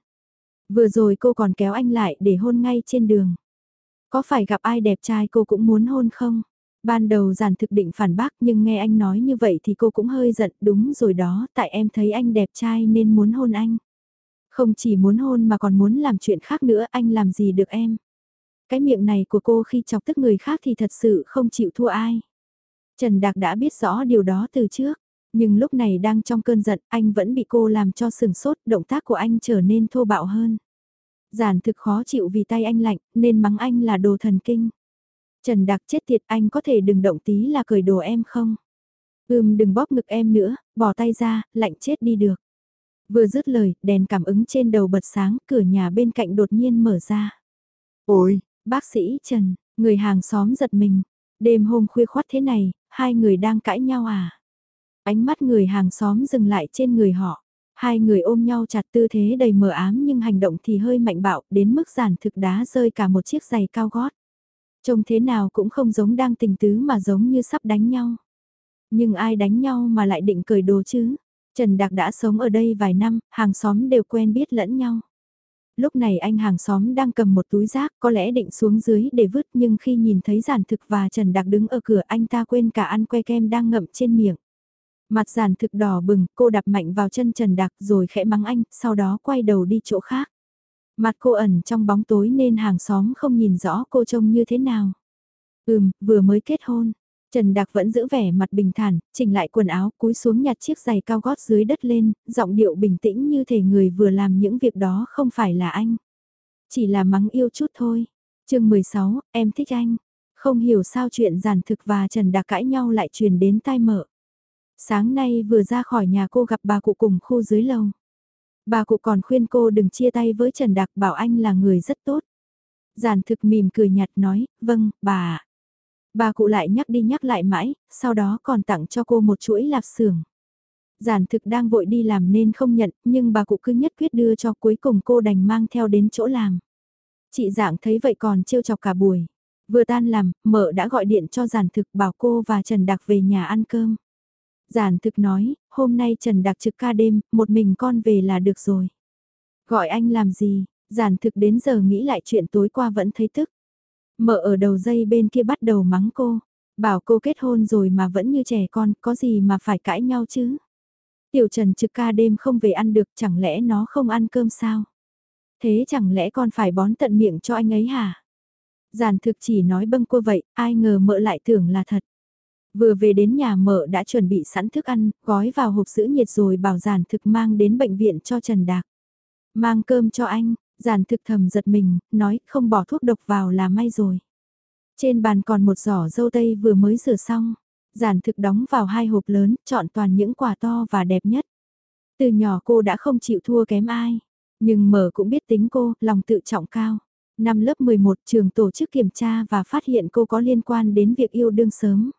Vừa rồi cô còn kéo anh lại để hôn ngay trên đường. Có phải gặp ai đẹp trai cô cũng muốn hôn không? Ban đầu giản thực định phản bác nhưng nghe anh nói như vậy thì cô cũng hơi giận đúng rồi đó tại em thấy anh đẹp trai nên muốn hôn anh. Không chỉ muốn hôn mà còn muốn làm chuyện khác nữa anh làm gì được em. Cái miệng này của cô khi chọc tức người khác thì thật sự không chịu thua ai. Trần Đạc đã biết rõ điều đó từ trước, nhưng lúc này đang trong cơn giận anh vẫn bị cô làm cho sừng sốt động tác của anh trở nên thô bạo hơn. Giản thực khó chịu vì tay anh lạnh nên mắng anh là đồ thần kinh. Trần Đạc chết tiệt anh có thể đừng động tí là cởi đồ em không? Ừm đừng bóp ngực em nữa, bỏ tay ra, lạnh chết đi được. Vừa dứt lời, đèn cảm ứng trên đầu bật sáng, cửa nhà bên cạnh đột nhiên mở ra. Ôi, bác sĩ Trần, người hàng xóm giật mình. Đêm hôm khuya khoát thế này, hai người đang cãi nhau à? Ánh mắt người hàng xóm dừng lại trên người họ. Hai người ôm nhau chặt tư thế đầy mờ ám nhưng hành động thì hơi mạnh bạo đến mức giản thực đá rơi cả một chiếc giày cao gót. Trông thế nào cũng không giống đang tình tứ mà giống như sắp đánh nhau. Nhưng ai đánh nhau mà lại định cởi đồ chứ? Trần Đạc đã sống ở đây vài năm, hàng xóm đều quen biết lẫn nhau. Lúc này anh hàng xóm đang cầm một túi rác có lẽ định xuống dưới để vứt nhưng khi nhìn thấy giản thực và Trần Đạc đứng ở cửa anh ta quên cả ăn que kem đang ngậm trên miệng. Mặt giản thực đỏ bừng, cô đạp mạnh vào chân Trần Đạc rồi khẽ mắng anh, sau đó quay đầu đi chỗ khác. Mặt cô ẩn trong bóng tối nên hàng xóm không nhìn rõ cô trông như thế nào. Ừm, vừa mới kết hôn. Trần Đạc vẫn giữ vẻ mặt bình thản, chỉnh lại quần áo, cúi xuống nhặt chiếc giày cao gót dưới đất lên, giọng điệu bình tĩnh như thể người vừa làm những việc đó không phải là anh. Chỉ là mắng yêu chút thôi. chương 16, em thích anh. Không hiểu sao chuyện giản thực và Trần Đạc cãi nhau lại truyền đến tai mở. Sáng nay vừa ra khỏi nhà cô gặp bà cụ cùng khu dưới lầu. Bà cụ còn khuyên cô đừng chia tay với Trần Đạc bảo anh là người rất tốt. Giản thực mỉm cười nhạt nói, vâng, bà. Bà cụ lại nhắc đi nhắc lại mãi, sau đó còn tặng cho cô một chuỗi lạp xưởng. Giản thực đang vội đi làm nên không nhận, nhưng bà cụ cứ nhất quyết đưa cho cuối cùng cô đành mang theo đến chỗ làm. Chị dạng thấy vậy còn trêu chọc cả buổi. Vừa tan làm, mợ đã gọi điện cho giản thực bảo cô và Trần Đạc về nhà ăn cơm. Giản thực nói, hôm nay Trần Đặc trực ca đêm, một mình con về là được rồi. Gọi anh làm gì, giản thực đến giờ nghĩ lại chuyện tối qua vẫn thấy tức. Mợ ở đầu dây bên kia bắt đầu mắng cô, bảo cô kết hôn rồi mà vẫn như trẻ con, có gì mà phải cãi nhau chứ. Tiểu Trần trực ca đêm không về ăn được, chẳng lẽ nó không ăn cơm sao? Thế chẳng lẽ con phải bón tận miệng cho anh ấy hả? Giản thực chỉ nói bâng cô vậy, ai ngờ mợ lại tưởng là thật. Vừa về đến nhà mợ đã chuẩn bị sẵn thức ăn, gói vào hộp sữa nhiệt rồi bảo giản thực mang đến bệnh viện cho Trần Đạc. Mang cơm cho anh, giản thực thầm giật mình, nói không bỏ thuốc độc vào là may rồi. Trên bàn còn một giỏ dâu tây vừa mới rửa xong. Giản thực đóng vào hai hộp lớn, chọn toàn những quả to và đẹp nhất. Từ nhỏ cô đã không chịu thua kém ai. Nhưng mở cũng biết tính cô, lòng tự trọng cao. Năm lớp 11 trường tổ chức kiểm tra và phát hiện cô có liên quan đến việc yêu đương sớm.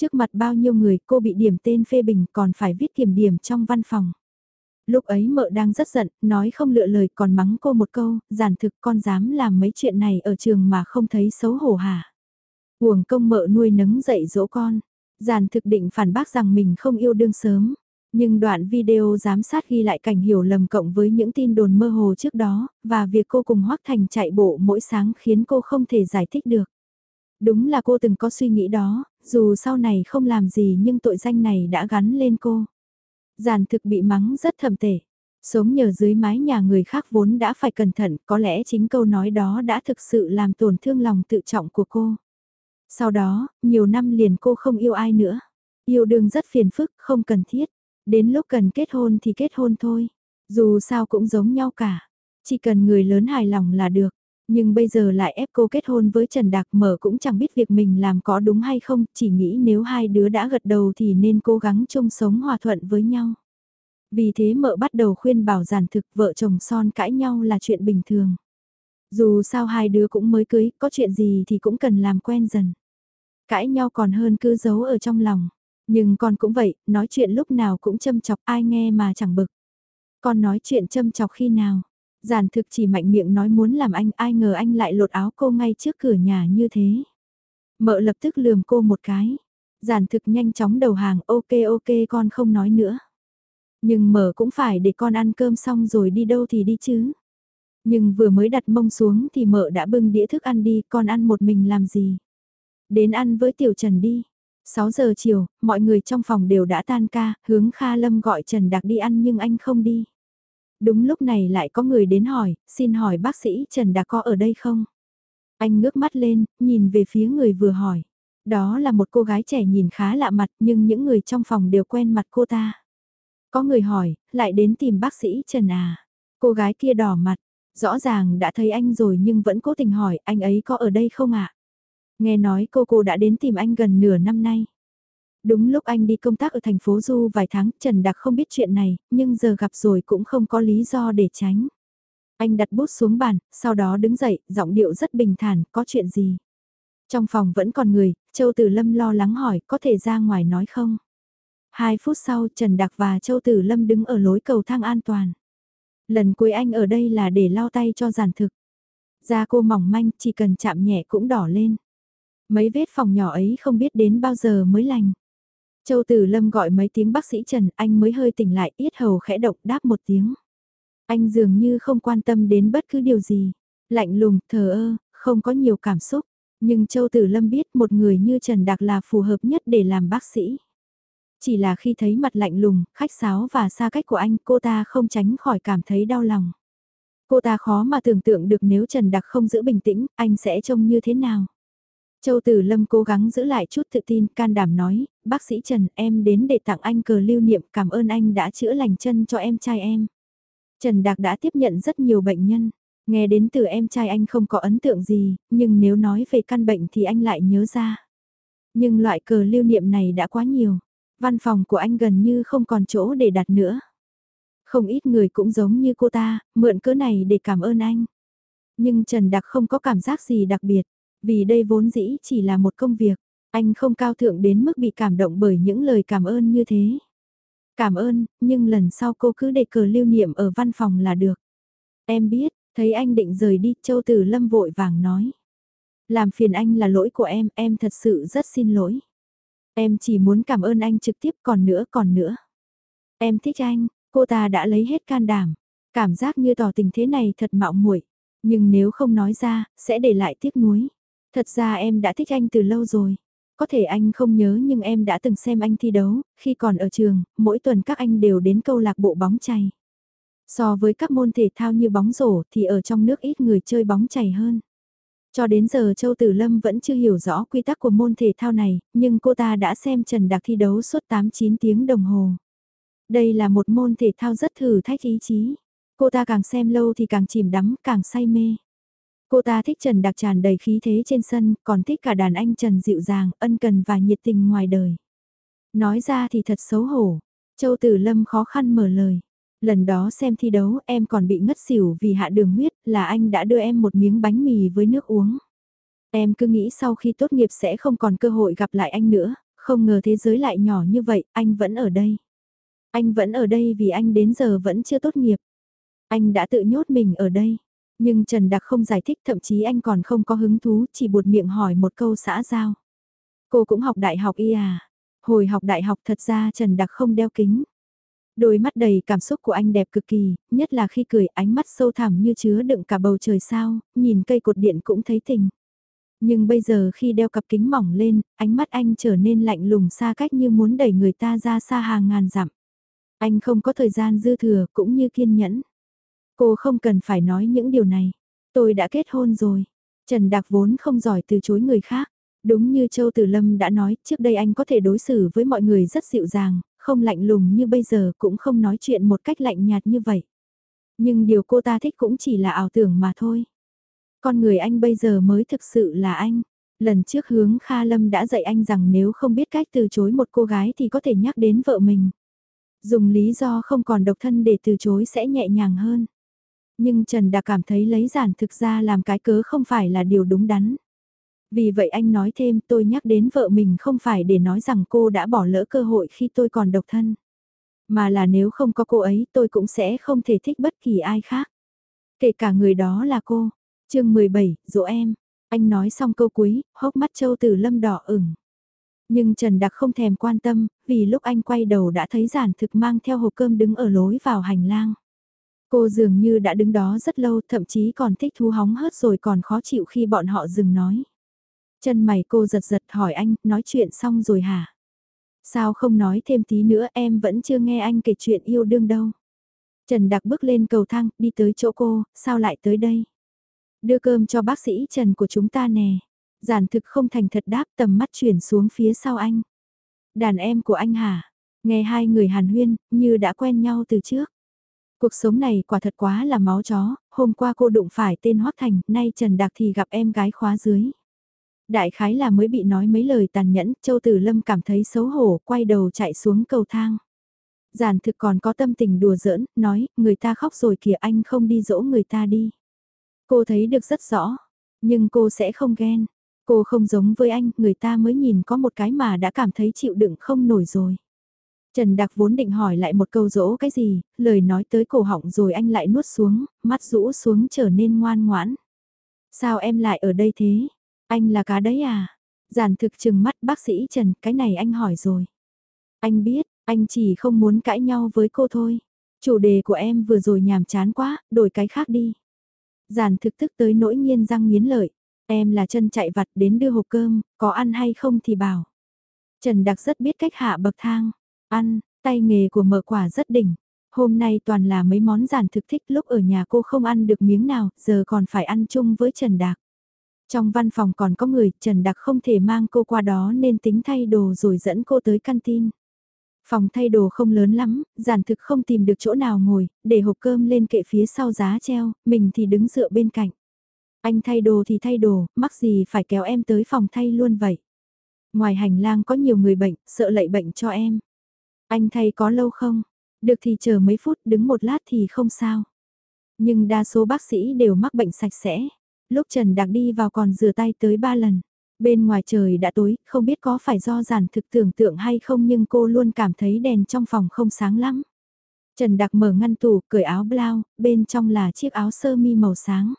Trước mặt bao nhiêu người cô bị điểm tên phê bình còn phải viết kiểm điểm trong văn phòng. Lúc ấy mợ đang rất giận, nói không lựa lời còn mắng cô một câu, giản thực con dám làm mấy chuyện này ở trường mà không thấy xấu hổ hả. Uổng công mợ nuôi nấng dạy dỗ con, giản thực định phản bác rằng mình không yêu đương sớm. Nhưng đoạn video giám sát ghi lại cảnh hiểu lầm cộng với những tin đồn mơ hồ trước đó, và việc cô cùng Hoác Thành chạy bộ mỗi sáng khiến cô không thể giải thích được. Đúng là cô từng có suy nghĩ đó, dù sau này không làm gì nhưng tội danh này đã gắn lên cô. Giản thực bị mắng rất thầm tệ. Sống nhờ dưới mái nhà người khác vốn đã phải cẩn thận, có lẽ chính câu nói đó đã thực sự làm tổn thương lòng tự trọng của cô. Sau đó, nhiều năm liền cô không yêu ai nữa. Yêu đương rất phiền phức, không cần thiết. Đến lúc cần kết hôn thì kết hôn thôi. Dù sao cũng giống nhau cả. Chỉ cần người lớn hài lòng là được. Nhưng bây giờ lại ép cô kết hôn với Trần Đạc mở cũng chẳng biết việc mình làm có đúng hay không, chỉ nghĩ nếu hai đứa đã gật đầu thì nên cố gắng chung sống hòa thuận với nhau. Vì thế mợ bắt đầu khuyên bảo giản thực vợ chồng son cãi nhau là chuyện bình thường. Dù sao hai đứa cũng mới cưới, có chuyện gì thì cũng cần làm quen dần. Cãi nhau còn hơn cứ giấu ở trong lòng. Nhưng con cũng vậy, nói chuyện lúc nào cũng châm chọc ai nghe mà chẳng bực. Con nói chuyện châm chọc khi nào? Giản thực chỉ mạnh miệng nói muốn làm anh, ai ngờ anh lại lột áo cô ngay trước cửa nhà như thế. Mợ lập tức lườm cô một cái. Giản thực nhanh chóng đầu hàng, ok ok con không nói nữa. Nhưng mợ cũng phải để con ăn cơm xong rồi đi đâu thì đi chứ. Nhưng vừa mới đặt mông xuống thì mợ đã bưng đĩa thức ăn đi, con ăn một mình làm gì. Đến ăn với Tiểu Trần đi. 6 giờ chiều, mọi người trong phòng đều đã tan ca, hướng Kha Lâm gọi Trần Đạc đi ăn nhưng anh không đi. Đúng lúc này lại có người đến hỏi, xin hỏi bác sĩ Trần đã có ở đây không? Anh ngước mắt lên, nhìn về phía người vừa hỏi. Đó là một cô gái trẻ nhìn khá lạ mặt nhưng những người trong phòng đều quen mặt cô ta. Có người hỏi, lại đến tìm bác sĩ Trần à? Cô gái kia đỏ mặt, rõ ràng đã thấy anh rồi nhưng vẫn cố tình hỏi anh ấy có ở đây không ạ? À? Nghe nói cô cô đã đến tìm anh gần nửa năm nay. Đúng lúc anh đi công tác ở thành phố Du vài tháng, Trần Đạc không biết chuyện này, nhưng giờ gặp rồi cũng không có lý do để tránh. Anh đặt bút xuống bàn, sau đó đứng dậy, giọng điệu rất bình thản, có chuyện gì? Trong phòng vẫn còn người, Châu Tử Lâm lo lắng hỏi, có thể ra ngoài nói không? Hai phút sau, Trần Đạc và Châu Tử Lâm đứng ở lối cầu thang an toàn. Lần cuối anh ở đây là để lau tay cho giản thực. Da cô mỏng manh, chỉ cần chạm nhẹ cũng đỏ lên. Mấy vết phòng nhỏ ấy không biết đến bao giờ mới lành. Châu Tử Lâm gọi mấy tiếng bác sĩ Trần, anh mới hơi tỉnh lại, yết hầu khẽ động đáp một tiếng. Anh dường như không quan tâm đến bất cứ điều gì. Lạnh lùng, thờ ơ, không có nhiều cảm xúc. Nhưng Châu Tử Lâm biết một người như Trần Đạc là phù hợp nhất để làm bác sĩ. Chỉ là khi thấy mặt lạnh lùng, khách sáo và xa cách của anh cô ta không tránh khỏi cảm thấy đau lòng. Cô ta khó mà tưởng tượng được nếu Trần Đạc không giữ bình tĩnh, anh sẽ trông như thế nào. Châu Tử Lâm cố gắng giữ lại chút tự tin, can đảm nói, bác sĩ Trần em đến để tặng anh cờ lưu niệm cảm ơn anh đã chữa lành chân cho em trai em. Trần Đạc đã tiếp nhận rất nhiều bệnh nhân, nghe đến từ em trai anh không có ấn tượng gì, nhưng nếu nói về căn bệnh thì anh lại nhớ ra. Nhưng loại cờ lưu niệm này đã quá nhiều, văn phòng của anh gần như không còn chỗ để đặt nữa. Không ít người cũng giống như cô ta, mượn cớ này để cảm ơn anh. Nhưng Trần Đạc không có cảm giác gì đặc biệt. Vì đây vốn dĩ chỉ là một công việc, anh không cao thượng đến mức bị cảm động bởi những lời cảm ơn như thế. Cảm ơn, nhưng lần sau cô cứ để cờ lưu niệm ở văn phòng là được. Em biết, thấy anh định rời đi, Châu Tử Lâm vội vàng nói. Làm phiền anh là lỗi của em, em thật sự rất xin lỗi. Em chỉ muốn cảm ơn anh trực tiếp còn nữa còn nữa. Em thích anh, cô ta đã lấy hết can đảm. Cảm giác như tỏ tình thế này thật mạo muội, nhưng nếu không nói ra, sẽ để lại tiếc nuối. Thật ra em đã thích anh từ lâu rồi. Có thể anh không nhớ nhưng em đã từng xem anh thi đấu, khi còn ở trường, mỗi tuần các anh đều đến câu lạc bộ bóng chày. So với các môn thể thao như bóng rổ thì ở trong nước ít người chơi bóng chày hơn. Cho đến giờ Châu Tử Lâm vẫn chưa hiểu rõ quy tắc của môn thể thao này, nhưng cô ta đã xem Trần Đạc thi đấu suốt 8-9 tiếng đồng hồ. Đây là một môn thể thao rất thử thách ý chí. Cô ta càng xem lâu thì càng chìm đắm, càng say mê. Cô ta thích Trần Đặc tràn đầy khí thế trên sân, còn thích cả đàn anh Trần dịu dàng, ân cần và nhiệt tình ngoài đời. Nói ra thì thật xấu hổ. Châu Tử Lâm khó khăn mở lời. Lần đó xem thi đấu em còn bị ngất xỉu vì hạ đường huyết là anh đã đưa em một miếng bánh mì với nước uống. Em cứ nghĩ sau khi tốt nghiệp sẽ không còn cơ hội gặp lại anh nữa, không ngờ thế giới lại nhỏ như vậy, anh vẫn ở đây. Anh vẫn ở đây vì anh đến giờ vẫn chưa tốt nghiệp. Anh đã tự nhốt mình ở đây. Nhưng Trần Đặc không giải thích thậm chí anh còn không có hứng thú chỉ buột miệng hỏi một câu xã giao. Cô cũng học đại học y à? Hồi học đại học thật ra Trần Đặc không đeo kính. Đôi mắt đầy cảm xúc của anh đẹp cực kỳ, nhất là khi cười ánh mắt sâu thẳm như chứa đựng cả bầu trời sao, nhìn cây cột điện cũng thấy tình. Nhưng bây giờ khi đeo cặp kính mỏng lên, ánh mắt anh trở nên lạnh lùng xa cách như muốn đẩy người ta ra xa hàng ngàn dặm. Anh không có thời gian dư thừa cũng như kiên nhẫn. Cô không cần phải nói những điều này. Tôi đã kết hôn rồi. Trần Đạc vốn không giỏi từ chối người khác. Đúng như Châu Tử Lâm đã nói, trước đây anh có thể đối xử với mọi người rất dịu dàng, không lạnh lùng như bây giờ cũng không nói chuyện một cách lạnh nhạt như vậy. Nhưng điều cô ta thích cũng chỉ là ảo tưởng mà thôi. Con người anh bây giờ mới thực sự là anh. Lần trước hướng Kha Lâm đã dạy anh rằng nếu không biết cách từ chối một cô gái thì có thể nhắc đến vợ mình. Dùng lý do không còn độc thân để từ chối sẽ nhẹ nhàng hơn. Nhưng Trần đã cảm thấy lấy giản thực ra làm cái cớ không phải là điều đúng đắn. Vì vậy anh nói thêm tôi nhắc đến vợ mình không phải để nói rằng cô đã bỏ lỡ cơ hội khi tôi còn độc thân. Mà là nếu không có cô ấy tôi cũng sẽ không thể thích bất kỳ ai khác. Kể cả người đó là cô. chương 17, dỗ em. Anh nói xong câu cuối, hốc mắt Châu từ Lâm đỏ ửng. Nhưng Trần Đặc không thèm quan tâm, vì lúc anh quay đầu đã thấy giản thực mang theo hộp cơm đứng ở lối vào hành lang. Cô dường như đã đứng đó rất lâu, thậm chí còn thích thú hóng hớt rồi còn khó chịu khi bọn họ dừng nói. Chân mày cô giật giật hỏi anh, nói chuyện xong rồi hả? Sao không nói thêm tí nữa em vẫn chưa nghe anh kể chuyện yêu đương đâu. Trần Đặc bước lên cầu thang, đi tới chỗ cô, sao lại tới đây? Đưa cơm cho bác sĩ Trần của chúng ta nè. Giản thực không thành thật đáp tầm mắt chuyển xuống phía sau anh. Đàn em của anh hả? Nghe hai người hàn huyên, như đã quen nhau từ trước. Cuộc sống này quả thật quá là máu chó, hôm qua cô đụng phải tên Hoác Thành, nay Trần Đạc thì gặp em gái khóa dưới. Đại khái là mới bị nói mấy lời tàn nhẫn, Châu Tử Lâm cảm thấy xấu hổ, quay đầu chạy xuống cầu thang. Giản thực còn có tâm tình đùa giỡn, nói, người ta khóc rồi kìa anh không đi dỗ người ta đi. Cô thấy được rất rõ, nhưng cô sẽ không ghen. Cô không giống với anh, người ta mới nhìn có một cái mà đã cảm thấy chịu đựng không nổi rồi. Trần Đạc vốn định hỏi lại một câu dỗ cái gì, lời nói tới cổ họng rồi anh lại nuốt xuống, mắt rũ xuống trở nên ngoan ngoãn. Sao em lại ở đây thế? Anh là cá đấy à? Giản thực chừng mắt bác sĩ Trần, cái này anh hỏi rồi. Anh biết, anh chỉ không muốn cãi nhau với cô thôi. Chủ đề của em vừa rồi nhàm chán quá, đổi cái khác đi. Giản thực tức tới nỗi nhiên răng nghiến lợi. Em là chân chạy vặt đến đưa hộp cơm, có ăn hay không thì bảo. Trần Đặc rất biết cách hạ bậc thang. Ăn, tay nghề của mở quả rất đỉnh. Hôm nay toàn là mấy món giản thực thích lúc ở nhà cô không ăn được miếng nào, giờ còn phải ăn chung với Trần Đạc. Trong văn phòng còn có người, Trần Đặc không thể mang cô qua đó nên tính thay đồ rồi dẫn cô tới canteen. Phòng thay đồ không lớn lắm, giản thực không tìm được chỗ nào ngồi, để hộp cơm lên kệ phía sau giá treo, mình thì đứng dựa bên cạnh. Anh thay đồ thì thay đồ, mắc gì phải kéo em tới phòng thay luôn vậy. Ngoài hành lang có nhiều người bệnh, sợ lạy bệnh cho em. Anh thay có lâu không? Được thì chờ mấy phút, đứng một lát thì không sao. Nhưng đa số bác sĩ đều mắc bệnh sạch sẽ. Lúc Trần Đạc đi vào còn rửa tay tới ba lần. Bên ngoài trời đã tối, không biết có phải do giản thực tưởng tượng hay không nhưng cô luôn cảm thấy đèn trong phòng không sáng lắm. Trần Đạc mở ngăn tủ, cởi áo blau, bên trong là chiếc áo sơ mi màu sáng.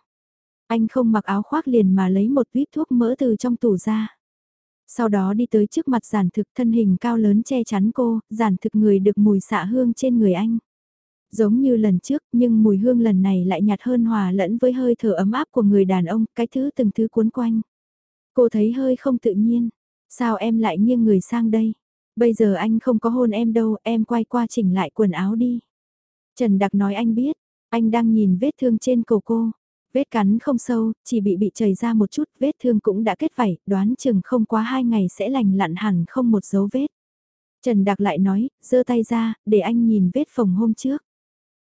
Anh không mặc áo khoác liền mà lấy một tuyết thuốc mỡ từ trong tủ ra. Sau đó đi tới trước mặt giản thực thân hình cao lớn che chắn cô, giản thực người được mùi xạ hương trên người anh. Giống như lần trước, nhưng mùi hương lần này lại nhạt hơn hòa lẫn với hơi thở ấm áp của người đàn ông, cái thứ từng thứ cuốn quanh. Cô thấy hơi không tự nhiên. Sao em lại nghiêng người sang đây? Bây giờ anh không có hôn em đâu, em quay qua chỉnh lại quần áo đi. Trần Đặc nói anh biết, anh đang nhìn vết thương trên cổ cô. Vết cắn không sâu, chỉ bị bị chảy ra một chút, vết thương cũng đã kết vảy, đoán chừng không quá hai ngày sẽ lành lặn hẳn không một dấu vết. Trần Đạc lại nói, giơ tay ra, để anh nhìn vết phòng hôm trước.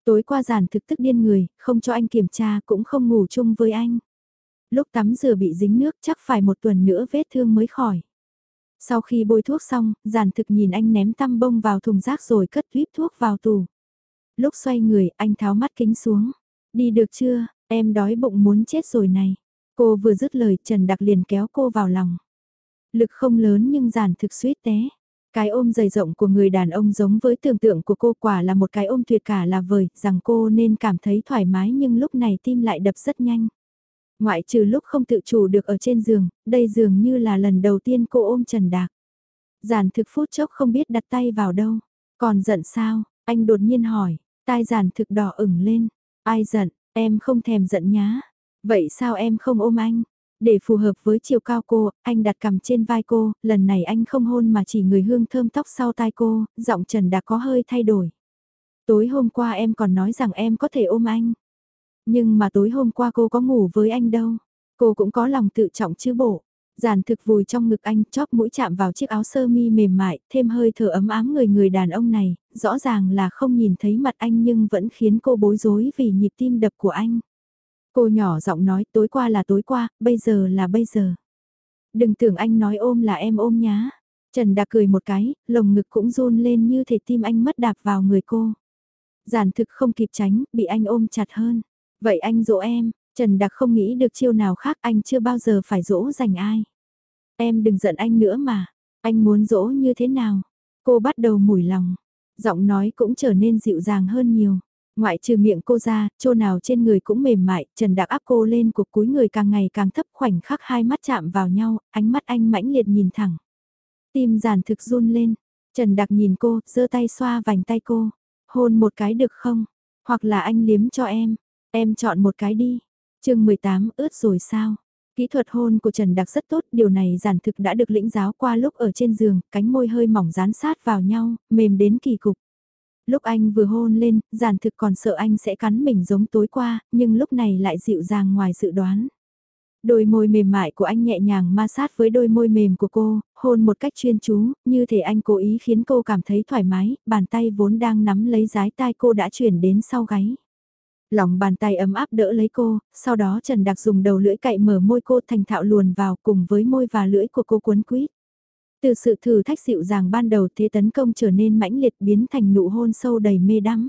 Tối qua giản thực tức điên người, không cho anh kiểm tra cũng không ngủ chung với anh. Lúc tắm rửa bị dính nước chắc phải một tuần nữa vết thương mới khỏi. Sau khi bôi thuốc xong, giản thực nhìn anh ném tăm bông vào thùng rác rồi cất tuyếp thuốc vào tủ. Lúc xoay người, anh tháo mắt kính xuống. Đi được chưa, em đói bụng muốn chết rồi này. Cô vừa dứt lời Trần Đặc liền kéo cô vào lòng. Lực không lớn nhưng giản thực suýt té. Cái ôm dày rộng của người đàn ông giống với tưởng tượng của cô quả là một cái ôm tuyệt cả là vời, rằng cô nên cảm thấy thoải mái nhưng lúc này tim lại đập rất nhanh. Ngoại trừ lúc không tự chủ được ở trên giường, đây dường như là lần đầu tiên cô ôm Trần Đạc. Giản thực phút chốc không biết đặt tay vào đâu. Còn giận sao? Anh đột nhiên hỏi. Tai giản thực đỏ ửng lên. Ai giận? Em không thèm giận nhá. Vậy sao em không ôm anh? Để phù hợp với chiều cao cô, anh đặt cằm trên vai cô, lần này anh không hôn mà chỉ người hương thơm tóc sau tai cô, giọng Trần đã có hơi thay đổi. Tối hôm qua em còn nói rằng em có thể ôm anh. Nhưng mà tối hôm qua cô có ngủ với anh đâu. Cô cũng có lòng tự trọng chứ bộ. Giản thực vùi trong ngực anh chóp mũi chạm vào chiếc áo sơ mi mềm mại, thêm hơi thở ấm ám người người đàn ông này, rõ ràng là không nhìn thấy mặt anh nhưng vẫn khiến cô bối rối vì nhịp tim đập của anh. Cô nhỏ giọng nói tối qua là tối qua, bây giờ là bây giờ. Đừng tưởng anh nói ôm là em ôm nhá. Trần Đạc cười một cái, lồng ngực cũng run lên như thể tim anh mất đạp vào người cô. Giản thực không kịp tránh, bị anh ôm chặt hơn. Vậy anh dỗ em, Trần Đặc không nghĩ được chiêu nào khác anh chưa bao giờ phải dỗ dành ai. Em đừng giận anh nữa mà, anh muốn dỗ như thế nào? Cô bắt đầu mủi lòng, giọng nói cũng trở nên dịu dàng hơn nhiều. Ngoại trừ miệng cô ra, chỗ nào trên người cũng mềm mại, Trần Đạc áp cô lên cuộc cúi người càng ngày càng thấp khoảnh khắc hai mắt chạm vào nhau, ánh mắt anh mãnh liệt nhìn thẳng. Tim giản thực run lên, Trần Đạc nhìn cô, giơ tay xoa vành tay cô. Hôn một cái được không? Hoặc là anh liếm cho em. Em chọn một cái đi chương 18 ướt rồi sao? Kỹ thuật hôn của Trần Đặc rất tốt, điều này giản thực đã được lĩnh giáo qua lúc ở trên giường, cánh môi hơi mỏng dán sát vào nhau, mềm đến kỳ cục. Lúc anh vừa hôn lên, giản thực còn sợ anh sẽ cắn mình giống tối qua, nhưng lúc này lại dịu dàng ngoài dự đoán. Đôi môi mềm mại của anh nhẹ nhàng ma sát với đôi môi mềm của cô, hôn một cách chuyên chú, như thể anh cố ý khiến cô cảm thấy thoải mái, bàn tay vốn đang nắm lấy giái tai cô đã chuyển đến sau gáy. Lòng bàn tay ấm áp đỡ lấy cô, sau đó Trần Đặc dùng đầu lưỡi cậy mở môi cô thành thạo luồn vào cùng với môi và lưỡi của cô cuốn quýt. Từ sự thử thách dịu dàng ban đầu thế tấn công trở nên mãnh liệt biến thành nụ hôn sâu đầy mê đắm.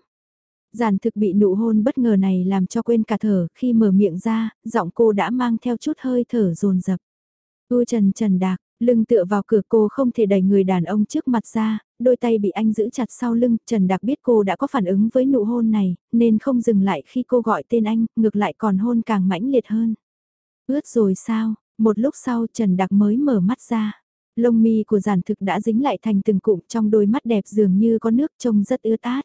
Giản thực bị nụ hôn bất ngờ này làm cho quên cả thở, khi mở miệng ra, giọng cô đã mang theo chút hơi thở rồn rập. U trần trần đạc, lưng tựa vào cửa cô không thể đẩy người đàn ông trước mặt ra, đôi tay bị anh giữ chặt sau lưng, Trần Đạc biết cô đã có phản ứng với nụ hôn này, nên không dừng lại khi cô gọi tên anh, ngược lại còn hôn càng mãnh liệt hơn. Ướt rồi sao, một lúc sau Trần Đạc mới mở mắt ra. Lông mi của giản thực đã dính lại thành từng cụm trong đôi mắt đẹp dường như có nước trông rất ướt át.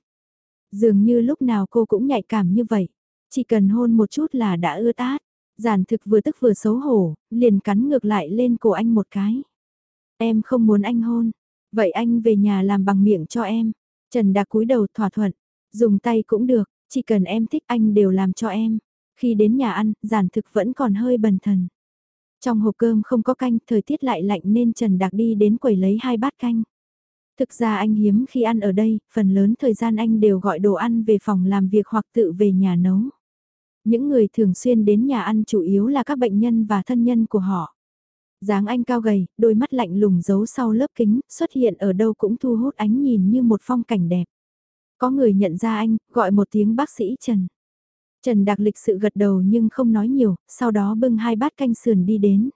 Dường như lúc nào cô cũng nhạy cảm như vậy. Chỉ cần hôn một chút là đã ướt át. Giản thực vừa tức vừa xấu hổ, liền cắn ngược lại lên cổ anh một cái. Em không muốn anh hôn. Vậy anh về nhà làm bằng miệng cho em. Trần Đạc cúi đầu thỏa thuận. Dùng tay cũng được, chỉ cần em thích anh đều làm cho em. Khi đến nhà ăn, giản thực vẫn còn hơi bần thần. Trong hộp cơm không có canh, thời tiết lại lạnh nên Trần Đạc đi đến quầy lấy hai bát canh. Thực ra anh hiếm khi ăn ở đây, phần lớn thời gian anh đều gọi đồ ăn về phòng làm việc hoặc tự về nhà nấu. Những người thường xuyên đến nhà ăn chủ yếu là các bệnh nhân và thân nhân của họ. dáng anh cao gầy, đôi mắt lạnh lùng giấu sau lớp kính, xuất hiện ở đâu cũng thu hút ánh nhìn như một phong cảnh đẹp. Có người nhận ra anh, gọi một tiếng bác sĩ Trần. Trần đặc lịch sự gật đầu nhưng không nói nhiều, sau đó bưng hai bát canh sườn đi đến.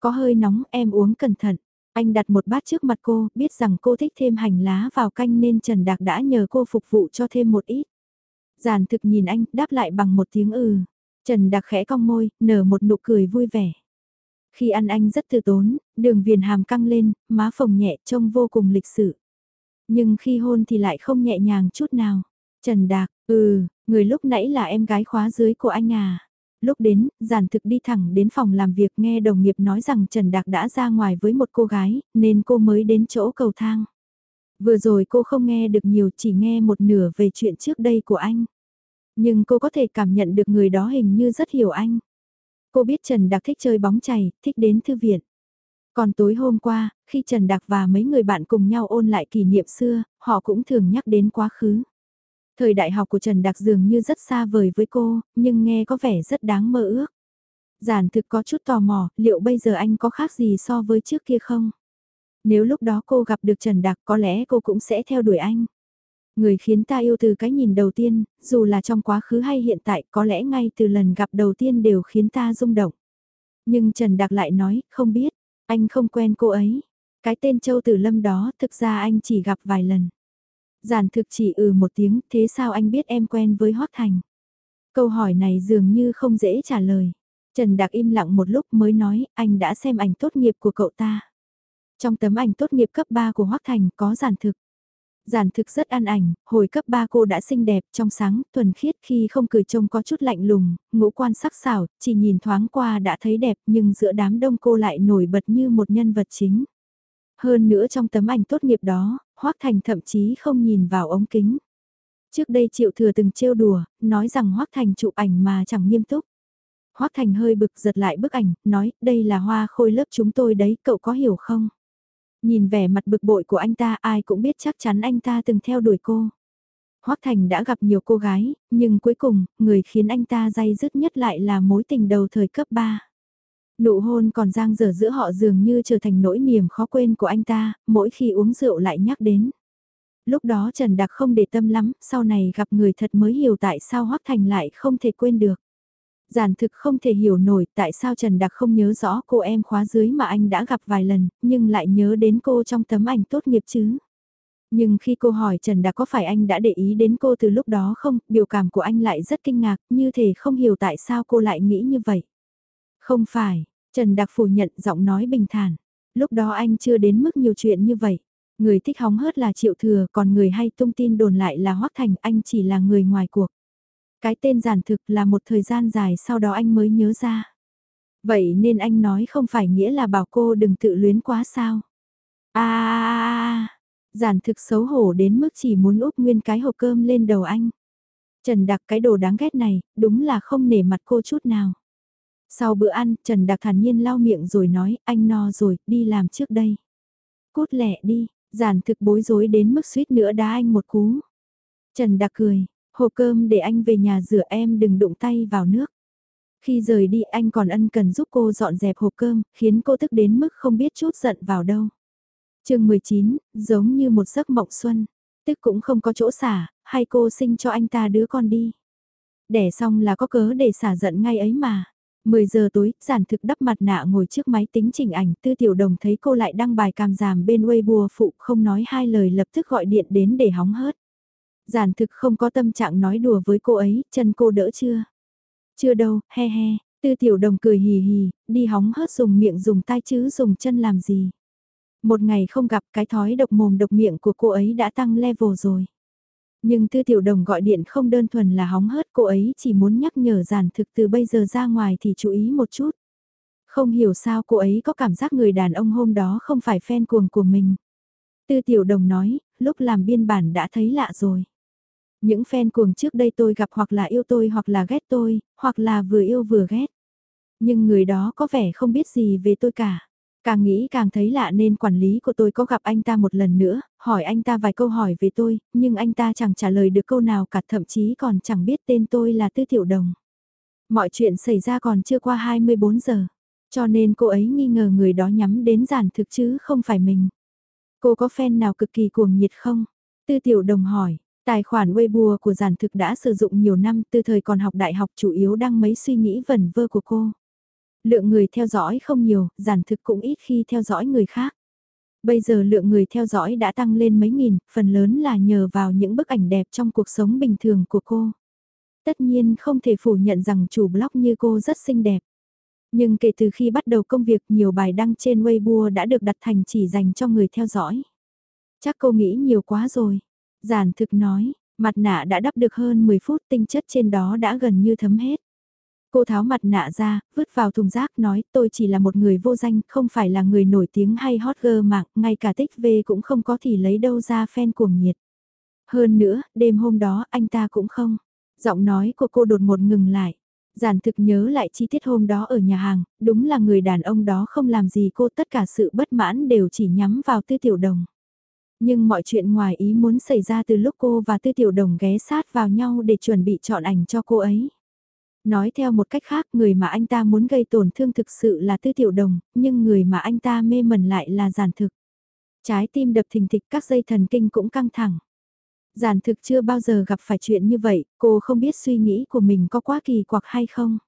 Có hơi nóng em uống cẩn thận. Anh đặt một bát trước mặt cô, biết rằng cô thích thêm hành lá vào canh nên Trần Đạc đã nhờ cô phục vụ cho thêm một ít. Giản thực nhìn anh, đáp lại bằng một tiếng ừ. Trần đặc khẽ cong môi, nở một nụ cười vui vẻ. Khi ăn anh rất từ tốn, đường viền hàm căng lên, má phồng nhẹ trông vô cùng lịch sự. Nhưng khi hôn thì lại không nhẹ nhàng chút nào. Trần Đạc, ừ, người lúc nãy là em gái khóa dưới của anh à. Lúc đến, giản thực đi thẳng đến phòng làm việc nghe đồng nghiệp nói rằng Trần Đạc đã ra ngoài với một cô gái, nên cô mới đến chỗ cầu thang. Vừa rồi cô không nghe được nhiều chỉ nghe một nửa về chuyện trước đây của anh. Nhưng cô có thể cảm nhận được người đó hình như rất hiểu anh. Cô biết Trần Đạc thích chơi bóng chày, thích đến thư viện. Còn tối hôm qua, khi Trần Đạc và mấy người bạn cùng nhau ôn lại kỷ niệm xưa, họ cũng thường nhắc đến quá khứ. Thời đại học của Trần Đạc dường như rất xa vời với cô, nhưng nghe có vẻ rất đáng mơ ước. Giản thực có chút tò mò, liệu bây giờ anh có khác gì so với trước kia không? Nếu lúc đó cô gặp được Trần Đạc có lẽ cô cũng sẽ theo đuổi anh. Người khiến ta yêu từ cái nhìn đầu tiên, dù là trong quá khứ hay hiện tại có lẽ ngay từ lần gặp đầu tiên đều khiến ta rung động. Nhưng Trần Đạc lại nói, không biết, anh không quen cô ấy. Cái tên Châu Tử Lâm đó thực ra anh chỉ gặp vài lần. Giản thực chỉ ừ một tiếng, thế sao anh biết em quen với Hoác Thành? Câu hỏi này dường như không dễ trả lời. Trần Đạc im lặng một lúc mới nói, anh đã xem ảnh tốt nghiệp của cậu ta. Trong tấm ảnh tốt nghiệp cấp 3 của Hoắc Thành có giản thực. Giản thực rất ăn ảnh, hồi cấp 3 cô đã xinh đẹp, trong sáng, thuần khiết khi không cười trông có chút lạnh lùng, ngũ quan sắc sảo, chỉ nhìn thoáng qua đã thấy đẹp nhưng giữa đám đông cô lại nổi bật như một nhân vật chính. Hơn nữa trong tấm ảnh tốt nghiệp đó, Hoắc Thành thậm chí không nhìn vào ống kính. Trước đây Triệu Thừa từng trêu đùa, nói rằng Hoắc Thành chụp ảnh mà chẳng nghiêm túc. Hoắc Thành hơi bực giật lại bức ảnh, nói, đây là hoa khôi lớp chúng tôi đấy, cậu có hiểu không? Nhìn vẻ mặt bực bội của anh ta ai cũng biết chắc chắn anh ta từng theo đuổi cô. Hoác Thành đã gặp nhiều cô gái, nhưng cuối cùng, người khiến anh ta day dứt nhất lại là mối tình đầu thời cấp 3. Nụ hôn còn giang dở giữa họ dường như trở thành nỗi niềm khó quên của anh ta, mỗi khi uống rượu lại nhắc đến. Lúc đó Trần Đặc không để tâm lắm, sau này gặp người thật mới hiểu tại sao Hoắc Thành lại không thể quên được. Giản thực không thể hiểu nổi tại sao Trần Đặc không nhớ rõ cô em khóa dưới mà anh đã gặp vài lần, nhưng lại nhớ đến cô trong tấm ảnh tốt nghiệp chứ. Nhưng khi cô hỏi Trần Đặc có phải anh đã để ý đến cô từ lúc đó không, biểu cảm của anh lại rất kinh ngạc, như thể không hiểu tại sao cô lại nghĩ như vậy. Không phải, Trần Đặc phủ nhận giọng nói bình thản. Lúc đó anh chưa đến mức nhiều chuyện như vậy. Người thích hóng hớt là Triệu Thừa, còn người hay tung tin đồn lại là Hoắc Thành, anh chỉ là người ngoài cuộc. Cái tên giản thực là một thời gian dài sau đó anh mới nhớ ra. Vậy nên anh nói không phải nghĩa là bảo cô đừng tự luyến quá sao. À, giản thực xấu hổ đến mức chỉ muốn úp nguyên cái hộp cơm lên đầu anh. Trần Đặc cái đồ đáng ghét này, đúng là không nể mặt cô chút nào. Sau bữa ăn, Trần Đặc thản nhiên lau miệng rồi nói, anh no rồi, đi làm trước đây. Cút lẹ đi, giản thực bối rối đến mức suýt nữa đá anh một cú. Trần Đặc cười, hộp cơm để anh về nhà rửa em đừng đụng tay vào nước. Khi rời đi anh còn ân cần giúp cô dọn dẹp hộp cơm, khiến cô tức đến mức không biết chút giận vào đâu. chương 19, giống như một giấc mộng xuân, tức cũng không có chỗ xả, hay cô sinh cho anh ta đứa con đi. Đẻ xong là có cớ để xả giận ngay ấy mà. 10 giờ tối, giản thực đắp mặt nạ ngồi trước máy tính chỉnh ảnh, tư tiểu đồng thấy cô lại đăng bài cam giảm bên Weibo phụ không nói hai lời lập tức gọi điện đến để hóng hớt. Giản thực không có tâm trạng nói đùa với cô ấy, chân cô đỡ chưa? Chưa đâu, he he, tư tiểu đồng cười hì hì, đi hóng hớt dùng miệng dùng tay chứ dùng chân làm gì. Một ngày không gặp cái thói độc mồm độc miệng của cô ấy đã tăng level rồi. Nhưng Tư Tiểu Đồng gọi điện không đơn thuần là hóng hớt cô ấy chỉ muốn nhắc nhở giản thực từ bây giờ ra ngoài thì chú ý một chút. Không hiểu sao cô ấy có cảm giác người đàn ông hôm đó không phải fan cuồng của mình. Tư Tiểu Đồng nói, lúc làm biên bản đã thấy lạ rồi. Những fan cuồng trước đây tôi gặp hoặc là yêu tôi hoặc là ghét tôi, hoặc là vừa yêu vừa ghét. Nhưng người đó có vẻ không biết gì về tôi cả. Càng nghĩ càng thấy lạ nên quản lý của tôi có gặp anh ta một lần nữa, hỏi anh ta vài câu hỏi về tôi, nhưng anh ta chẳng trả lời được câu nào cả thậm chí còn chẳng biết tên tôi là Tư Tiểu Đồng. Mọi chuyện xảy ra còn chưa qua 24 giờ, cho nên cô ấy nghi ngờ người đó nhắm đến giản thực chứ không phải mình. Cô có fan nào cực kỳ cuồng nhiệt không? Tư Tiểu Đồng hỏi, tài khoản Weibo của giản thực đã sử dụng nhiều năm từ thời còn học đại học chủ yếu đăng mấy suy nghĩ vẩn vơ của cô. Lượng người theo dõi không nhiều, giản thực cũng ít khi theo dõi người khác. Bây giờ lượng người theo dõi đã tăng lên mấy nghìn, phần lớn là nhờ vào những bức ảnh đẹp trong cuộc sống bình thường của cô. Tất nhiên không thể phủ nhận rằng chủ blog như cô rất xinh đẹp. Nhưng kể từ khi bắt đầu công việc nhiều bài đăng trên Weibo đã được đặt thành chỉ dành cho người theo dõi. Chắc cô nghĩ nhiều quá rồi. Giản thực nói, mặt nạ đã đắp được hơn 10 phút tinh chất trên đó đã gần như thấm hết. Cô tháo mặt nạ ra, vứt vào thùng rác nói tôi chỉ là một người vô danh, không phải là người nổi tiếng hay hot girl mạng, ngay cả tích về cũng không có thì lấy đâu ra fan cuồng nhiệt. Hơn nữa, đêm hôm đó anh ta cũng không. Giọng nói của cô đột một ngừng lại. Giản thực nhớ lại chi tiết hôm đó ở nhà hàng, đúng là người đàn ông đó không làm gì cô tất cả sự bất mãn đều chỉ nhắm vào tư tiểu đồng. Nhưng mọi chuyện ngoài ý muốn xảy ra từ lúc cô và tư tiểu đồng ghé sát vào nhau để chuẩn bị chọn ảnh cho cô ấy. Nói theo một cách khác người mà anh ta muốn gây tổn thương thực sự là tư tiểu đồng, nhưng người mà anh ta mê mẩn lại là giản thực. Trái tim đập thình thịch các dây thần kinh cũng căng thẳng. Giản thực chưa bao giờ gặp phải chuyện như vậy, cô không biết suy nghĩ của mình có quá kỳ quặc hay không.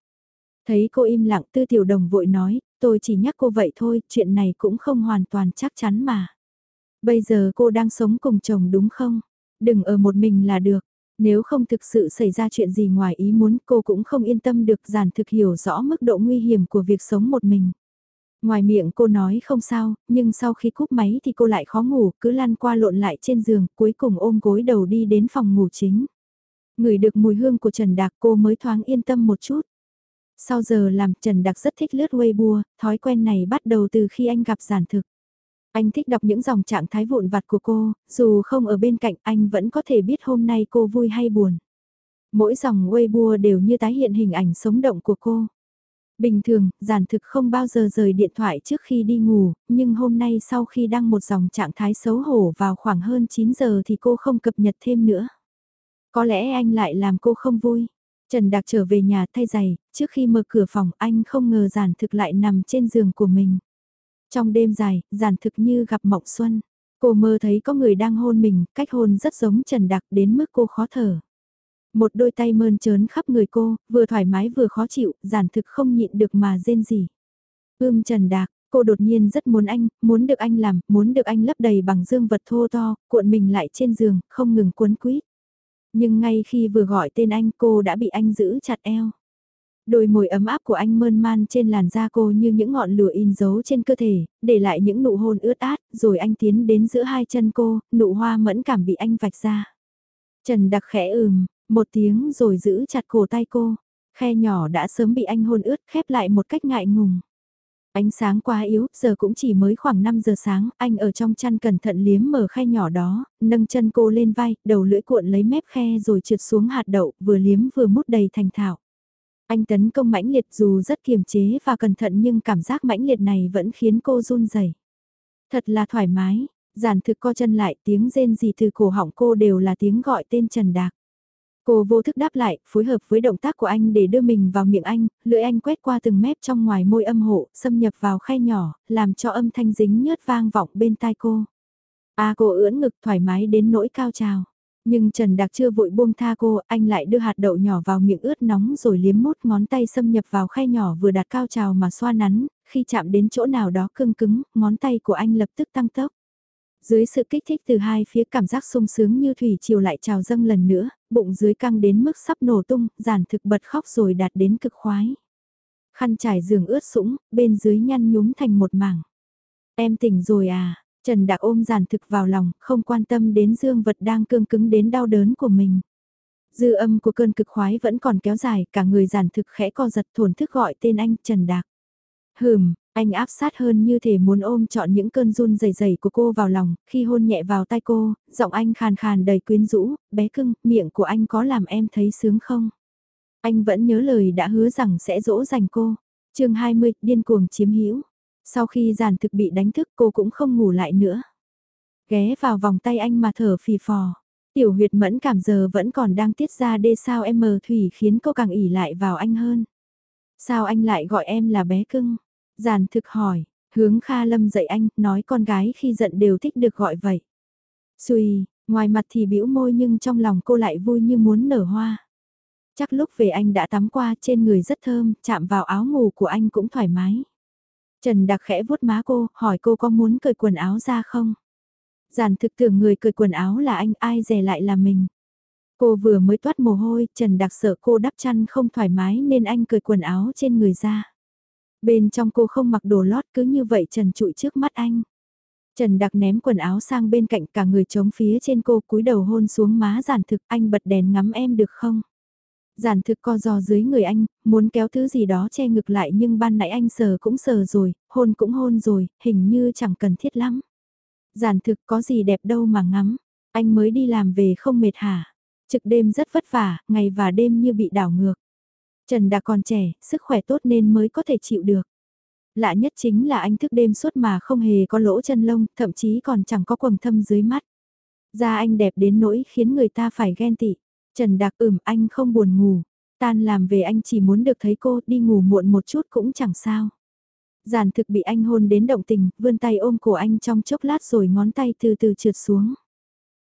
Thấy cô im lặng tư tiểu đồng vội nói, tôi chỉ nhắc cô vậy thôi, chuyện này cũng không hoàn toàn chắc chắn mà. Bây giờ cô đang sống cùng chồng đúng không? Đừng ở một mình là được. Nếu không thực sự xảy ra chuyện gì ngoài ý muốn cô cũng không yên tâm được giản thực hiểu rõ mức độ nguy hiểm của việc sống một mình. Ngoài miệng cô nói không sao, nhưng sau khi cúp máy thì cô lại khó ngủ, cứ lăn qua lộn lại trên giường, cuối cùng ôm gối đầu đi đến phòng ngủ chính. Ngửi được mùi hương của Trần Đạc cô mới thoáng yên tâm một chút. Sau giờ làm Trần Đạc rất thích lướt Weibo, thói quen này bắt đầu từ khi anh gặp giản thực. Anh thích đọc những dòng trạng thái vụn vặt của cô, dù không ở bên cạnh anh vẫn có thể biết hôm nay cô vui hay buồn. Mỗi dòng Weibo đều như tái hiện hình ảnh sống động của cô. Bình thường, giản thực không bao giờ rời điện thoại trước khi đi ngủ, nhưng hôm nay sau khi đăng một dòng trạng thái xấu hổ vào khoảng hơn 9 giờ thì cô không cập nhật thêm nữa. Có lẽ anh lại làm cô không vui. Trần Đạc trở về nhà thay giày, trước khi mở cửa phòng anh không ngờ giản thực lại nằm trên giường của mình. Trong đêm dài, giản thực như gặp mộng xuân. Cô mơ thấy có người đang hôn mình, cách hôn rất giống Trần đặc đến mức cô khó thở. Một đôi tay mơn trớn khắp người cô, vừa thoải mái vừa khó chịu, giản thực không nhịn được mà rên gì. Ưm Trần Đạc, cô đột nhiên rất muốn anh, muốn được anh làm, muốn được anh lấp đầy bằng dương vật thô to, cuộn mình lại trên giường, không ngừng cuốn quýt. Nhưng ngay khi vừa gọi tên anh cô đã bị anh giữ chặt eo. Đôi môi ấm áp của anh mơn man trên làn da cô như những ngọn lửa in dấu trên cơ thể, để lại những nụ hôn ướt át, rồi anh tiến đến giữa hai chân cô, nụ hoa mẫn cảm bị anh vạch ra. Trần đặc khẽ ừm, một tiếng rồi giữ chặt cổ tay cô, khe nhỏ đã sớm bị anh hôn ướt khép lại một cách ngại ngùng. Ánh sáng quá yếu, giờ cũng chỉ mới khoảng 5 giờ sáng, anh ở trong chăn cẩn thận liếm mở khe nhỏ đó, nâng chân cô lên vai, đầu lưỡi cuộn lấy mép khe rồi trượt xuống hạt đậu, vừa liếm vừa mút đầy thành thạo. Anh tấn công mãnh liệt dù rất kiềm chế và cẩn thận nhưng cảm giác mãnh liệt này vẫn khiến cô run rẩy. Thật là thoải mái, giản thực co chân lại tiếng rên gì từ cổ họng cô đều là tiếng gọi tên Trần Đạc. Cô vô thức đáp lại, phối hợp với động tác của anh để đưa mình vào miệng anh, lưỡi anh quét qua từng mép trong ngoài môi âm hộ, xâm nhập vào khe nhỏ, làm cho âm thanh dính nhớt vang vọng bên tai cô. A cô ưỡn ngực thoải mái đến nỗi cao trào. Nhưng Trần Đạc chưa vội buông tha cô, anh lại đưa hạt đậu nhỏ vào miệng ướt nóng rồi liếm mút ngón tay xâm nhập vào khe nhỏ vừa đạt cao trào mà xoa nắn, khi chạm đến chỗ nào đó cưng cứng, ngón tay của anh lập tức tăng tốc. Dưới sự kích thích từ hai phía cảm giác sung sướng như thủy chiều lại trào dâng lần nữa, bụng dưới căng đến mức sắp nổ tung, giản thực bật khóc rồi đạt đến cực khoái. Khăn trải giường ướt sũng, bên dưới nhăn nhúm thành một mảng. Em tỉnh rồi à, Trần Đạc ôm giản thực vào lòng, không quan tâm đến dương vật đang cương cứng đến đau đớn của mình. Dư âm của cơn cực khoái vẫn còn kéo dài, cả người giản thực khẽ co giật thổn thức gọi tên anh Trần Đạc. Hừm, anh áp sát hơn như thể muốn ôm trọn những cơn run rẩy rẩy của cô vào lòng, khi hôn nhẹ vào tay cô, giọng anh khàn khàn đầy quyến rũ, bé cưng, miệng của anh có làm em thấy sướng không? Anh vẫn nhớ lời đã hứa rằng sẽ dỗ dành cô. chương 20, điên cuồng chiếm hữu sau khi giàn thực bị đánh thức cô cũng không ngủ lại nữa. Ghé vào vòng tay anh mà thở phì phò. Tiểu huyệt mẫn cảm giờ vẫn còn đang tiết ra đê sao em mờ thủy khiến cô càng ỉ lại vào anh hơn. Sao anh lại gọi em là bé cưng? Giàn thực hỏi, hướng Kha Lâm dạy anh, nói con gái khi giận đều thích được gọi vậy. Xùi, ngoài mặt thì bĩu môi nhưng trong lòng cô lại vui như muốn nở hoa. Chắc lúc về anh đã tắm qua trên người rất thơm, chạm vào áo ngủ của anh cũng thoải mái. Trần Đặc khẽ vuốt má cô, hỏi cô có muốn cởi quần áo ra không? Giản thực tưởng người cởi quần áo là anh, ai dè lại là mình. Cô vừa mới toát mồ hôi, Trần Đặc sợ cô đắp chăn không thoải mái nên anh cởi quần áo trên người ra. Bên trong cô không mặc đồ lót cứ như vậy trần trụi trước mắt anh. Trần đặc ném quần áo sang bên cạnh cả người chống phía trên cô cúi đầu hôn xuống má giản thực anh bật đèn ngắm em được không? Giản thực co giò dưới người anh, muốn kéo thứ gì đó che ngực lại nhưng ban nãy anh sờ cũng sờ rồi, hôn cũng hôn rồi, hình như chẳng cần thiết lắm. Giản thực có gì đẹp đâu mà ngắm, anh mới đi làm về không mệt hả? Trực đêm rất vất vả, ngày và đêm như bị đảo ngược. Trần đã còn trẻ, sức khỏe tốt nên mới có thể chịu được. Lạ nhất chính là anh thức đêm suốt mà không hề có lỗ chân lông, thậm chí còn chẳng có quầng thâm dưới mắt. Da anh đẹp đến nỗi khiến người ta phải ghen tị. Trần Đạc ửm anh không buồn ngủ. Tan làm về anh chỉ muốn được thấy cô đi ngủ muộn một chút cũng chẳng sao. Giản thực bị anh hôn đến động tình, vươn tay ôm cổ anh trong chốc lát rồi ngón tay từ từ trượt xuống.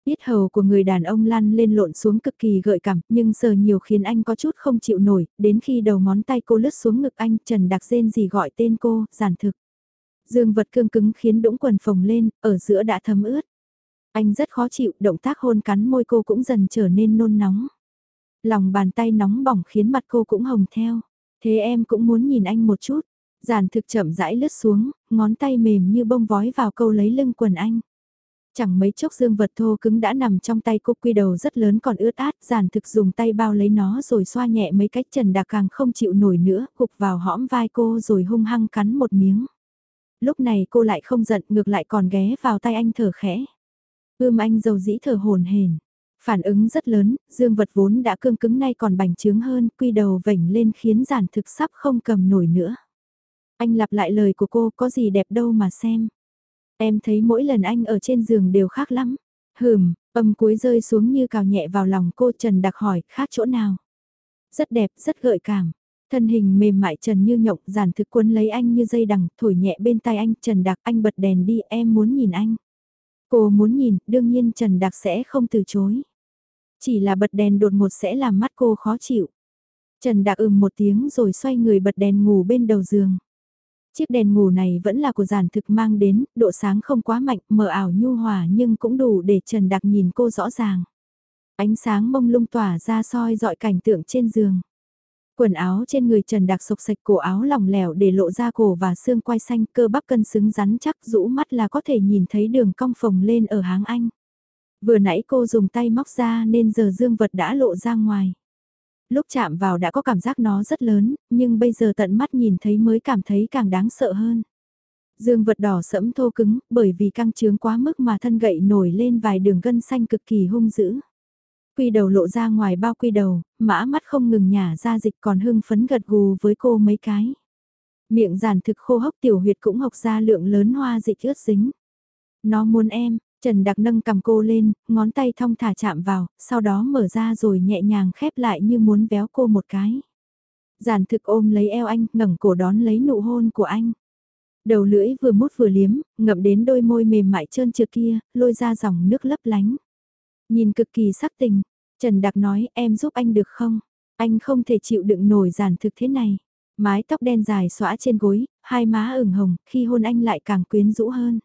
Biết hầu của người đàn ông lăn lên lộn xuống cực kỳ gợi cảm, nhưng sờ nhiều khiến anh có chút không chịu nổi, đến khi đầu ngón tay cô lướt xuống ngực anh, Trần Đặc rên gì gọi tên cô, giản thực. Dương vật cương cứng khiến đũng quần phồng lên, ở giữa đã thấm ướt. Anh rất khó chịu, động tác hôn cắn môi cô cũng dần trở nên nôn nóng. Lòng bàn tay nóng bỏng khiến mặt cô cũng hồng theo. Thế em cũng muốn nhìn anh một chút. Giản thực chậm rãi lướt xuống, ngón tay mềm như bông vói vào câu lấy lưng quần anh. Chẳng mấy chốc dương vật thô cứng đã nằm trong tay cô quy đầu rất lớn còn ướt át, giản thực dùng tay bao lấy nó rồi xoa nhẹ mấy cách trần đạc càng không chịu nổi nữa, gục vào hõm vai cô rồi hung hăng cắn một miếng. Lúc này cô lại không giận ngược lại còn ghé vào tay anh thở khẽ. Ưm anh dầu dĩ thở hồn hển Phản ứng rất lớn, dương vật vốn đã cương cứng nay còn bành trướng hơn, quy đầu vểnh lên khiến giản thực sắp không cầm nổi nữa. Anh lặp lại lời của cô có gì đẹp đâu mà xem. Em thấy mỗi lần anh ở trên giường đều khác lắm. Hừm, âm cuối rơi xuống như cào nhẹ vào lòng cô Trần Đặc hỏi, khác chỗ nào? Rất đẹp, rất gợi cảm. Thân hình mềm mại trần như nhộng giản thực cuốn lấy anh như dây đằng, thổi nhẹ bên tai anh, Trần Đạc anh bật đèn đi, em muốn nhìn anh. Cô muốn nhìn, đương nhiên Trần Đạc sẽ không từ chối. Chỉ là bật đèn đột ngột sẽ làm mắt cô khó chịu. Trần Đạc ừm một tiếng rồi xoay người bật đèn ngủ bên đầu giường. Chiếc đèn ngủ này vẫn là của giản thực mang đến, độ sáng không quá mạnh, mờ ảo nhu hòa nhưng cũng đủ để Trần Đạc nhìn cô rõ ràng. Ánh sáng mông lung tỏa ra soi dọi cảnh tượng trên giường. Quần áo trên người Trần Đạc sộc sạch cổ áo lỏng lẻo để lộ ra cổ và xương quai xanh cơ bắp cân xứng rắn chắc rũ mắt là có thể nhìn thấy đường cong phồng lên ở háng anh. Vừa nãy cô dùng tay móc ra nên giờ dương vật đã lộ ra ngoài. Lúc chạm vào đã có cảm giác nó rất lớn, nhưng bây giờ tận mắt nhìn thấy mới cảm thấy càng đáng sợ hơn. Dương vật đỏ sẫm thô cứng, bởi vì căng trướng quá mức mà thân gậy nổi lên vài đường gân xanh cực kỳ hung dữ. Quy đầu lộ ra ngoài bao quy đầu, mã mắt không ngừng nhả ra dịch còn hưng phấn gật gù với cô mấy cái. Miệng giản thực khô hốc tiểu huyệt cũng học ra lượng lớn hoa dịch ướt dính. Nó muốn em, Trần Đặc nâng cầm cô lên, ngón tay thong thả chạm vào, sau đó mở ra rồi nhẹ nhàng khép lại như muốn véo cô một cái. Giản thực ôm lấy eo anh, ngẩng cổ đón lấy nụ hôn của anh. Đầu lưỡi vừa mút vừa liếm, ngậm đến đôi môi mềm mại trơn trượt kia, lôi ra dòng nước lấp lánh. Nhìn cực kỳ sắc tình, Trần Đặc nói em giúp anh được không? Anh không thể chịu đựng nổi giản thực thế này. Mái tóc đen dài xõa trên gối, hai má ửng hồng, khi hôn anh lại càng quyến rũ hơn.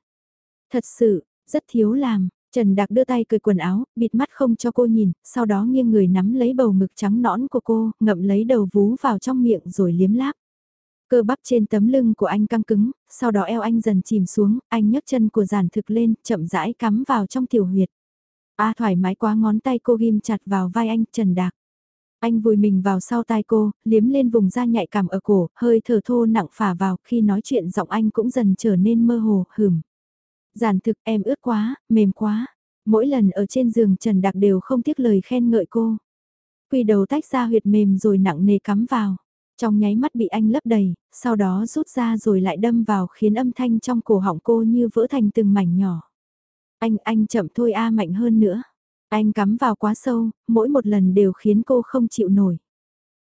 Thật sự, rất thiếu làm, Trần Đạc đưa tay cười quần áo, bịt mắt không cho cô nhìn, sau đó nghiêng người nắm lấy bầu ngực trắng nõn của cô, ngậm lấy đầu vú vào trong miệng rồi liếm láp. Cơ bắp trên tấm lưng của anh căng cứng, sau đó eo anh dần chìm xuống, anh nhấc chân của giản thực lên, chậm rãi cắm vào trong tiểu huyệt. A thoải mái quá ngón tay cô ghim chặt vào vai anh, Trần Đạc. Anh vùi mình vào sau tai cô, liếm lên vùng da nhạy cảm ở cổ, hơi thở thô nặng phả vào, khi nói chuyện giọng anh cũng dần trở nên mơ hồ, hửm. Giản thực em ướt quá, mềm quá. Mỗi lần ở trên giường Trần Đạc đều không tiếc lời khen ngợi cô. Quy đầu tách ra huyệt mềm rồi nặng nề cắm vào. Trong nháy mắt bị anh lấp đầy, sau đó rút ra rồi lại đâm vào khiến âm thanh trong cổ họng cô như vỡ thành từng mảnh nhỏ. Anh, anh chậm thôi a mạnh hơn nữa. Anh cắm vào quá sâu, mỗi một lần đều khiến cô không chịu nổi.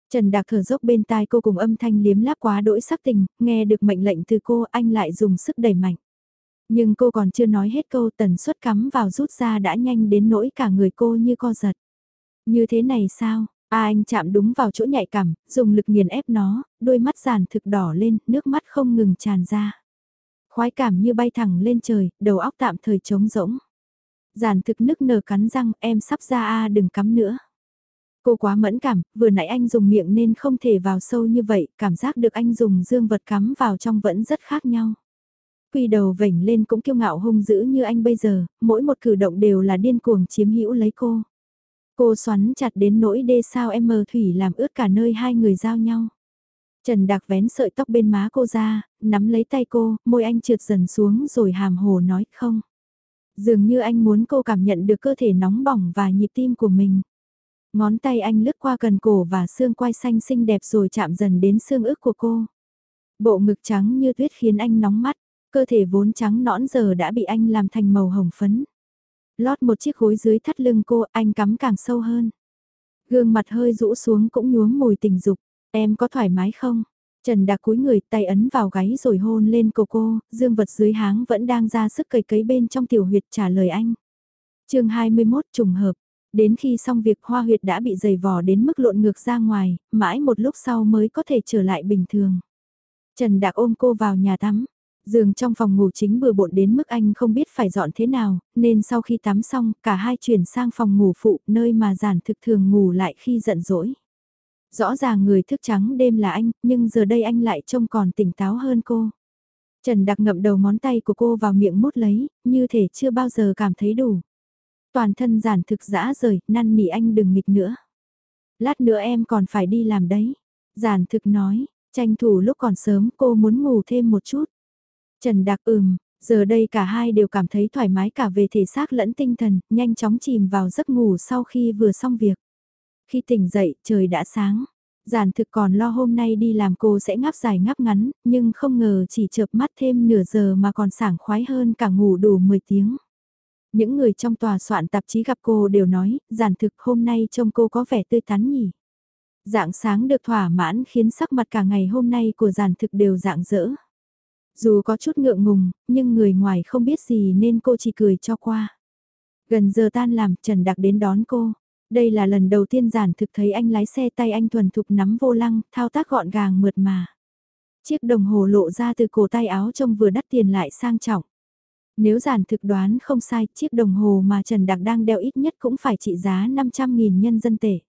Trần Đạc thở dốc bên tai cô cùng âm thanh liếm láp quá đỗi sắc tình, nghe được mệnh lệnh từ cô anh lại dùng sức đẩy mạnh. Nhưng cô còn chưa nói hết câu tần suất cắm vào rút ra đã nhanh đến nỗi cả người cô như co giật. Như thế này sao? A anh chạm đúng vào chỗ nhạy cảm, dùng lực nghiền ép nó, đôi mắt giàn thực đỏ lên, nước mắt không ngừng tràn ra. Khoái cảm như bay thẳng lên trời, đầu óc tạm thời trống rỗng. Giản thực nức nở cắn răng, em sắp ra A đừng cắm nữa. Cô quá mẫn cảm, vừa nãy anh dùng miệng nên không thể vào sâu như vậy, cảm giác được anh dùng dương vật cắm vào trong vẫn rất khác nhau. Quy đầu vểnh lên cũng kiêu ngạo hung dữ như anh bây giờ, mỗi một cử động đều là điên cuồng chiếm hữu lấy cô. Cô xoắn chặt đến nỗi đê sao em mờ thủy làm ướt cả nơi hai người giao nhau. Trần Đạc vén sợi tóc bên má cô ra, nắm lấy tay cô, môi anh trượt dần xuống rồi hàm hồ nói không. Dường như anh muốn cô cảm nhận được cơ thể nóng bỏng và nhịp tim của mình. Ngón tay anh lướt qua cần cổ và xương quai xanh xinh đẹp rồi chạm dần đến xương ức của cô. Bộ ngực trắng như tuyết khiến anh nóng mắt, cơ thể vốn trắng nõn giờ đã bị anh làm thành màu hồng phấn. Lót một chiếc gối dưới thắt lưng cô, anh cắm càng sâu hơn. Gương mặt hơi rũ xuống cũng nhuốm mùi tình dục, em có thoải mái không? Trần Đạc cúi người tay ấn vào gáy rồi hôn lên cô cô, dương vật dưới háng vẫn đang ra sức cầy cấy bên trong tiểu huyệt trả lời anh. chương 21 trùng hợp, đến khi xong việc hoa huyệt đã bị dày vò đến mức lộn ngược ra ngoài, mãi một lúc sau mới có thể trở lại bình thường. Trần Đạc ôm cô vào nhà tắm, giường trong phòng ngủ chính bừa bộn đến mức anh không biết phải dọn thế nào, nên sau khi tắm xong, cả hai chuyển sang phòng ngủ phụ, nơi mà giản thực thường ngủ lại khi giận dỗi. Rõ ràng người thức trắng đêm là anh, nhưng giờ đây anh lại trông còn tỉnh táo hơn cô. Trần đặc ngậm đầu ngón tay của cô vào miệng mút lấy, như thể chưa bao giờ cảm thấy đủ. Toàn thân giản thực dã rời, năn nỉ anh đừng nghịch nữa. Lát nữa em còn phải đi làm đấy. Giản thực nói, tranh thủ lúc còn sớm cô muốn ngủ thêm một chút. Trần đặc ừm, giờ đây cả hai đều cảm thấy thoải mái cả về thể xác lẫn tinh thần, nhanh chóng chìm vào giấc ngủ sau khi vừa xong việc. Khi tỉnh dậy, trời đã sáng. Giản thực còn lo hôm nay đi làm cô sẽ ngáp dài ngáp ngắn, nhưng không ngờ chỉ chợp mắt thêm nửa giờ mà còn sảng khoái hơn cả ngủ đủ 10 tiếng. Những người trong tòa soạn tạp chí gặp cô đều nói, giản thực hôm nay trông cô có vẻ tươi tắn nhỉ. Dạng sáng được thỏa mãn khiến sắc mặt cả ngày hôm nay của giản thực đều dạng dỡ. Dù có chút ngượng ngùng, nhưng người ngoài không biết gì nên cô chỉ cười cho qua. Gần giờ tan làm, Trần Đặc đến đón cô. Đây là lần đầu tiên giản thực thấy anh lái xe tay anh thuần thục nắm vô lăng, thao tác gọn gàng mượt mà. Chiếc đồng hồ lộ ra từ cổ tay áo trông vừa đắt tiền lại sang trọng. Nếu giản thực đoán không sai, chiếc đồng hồ mà Trần Đặc đang đeo ít nhất cũng phải trị giá 500.000 nhân dân tệ.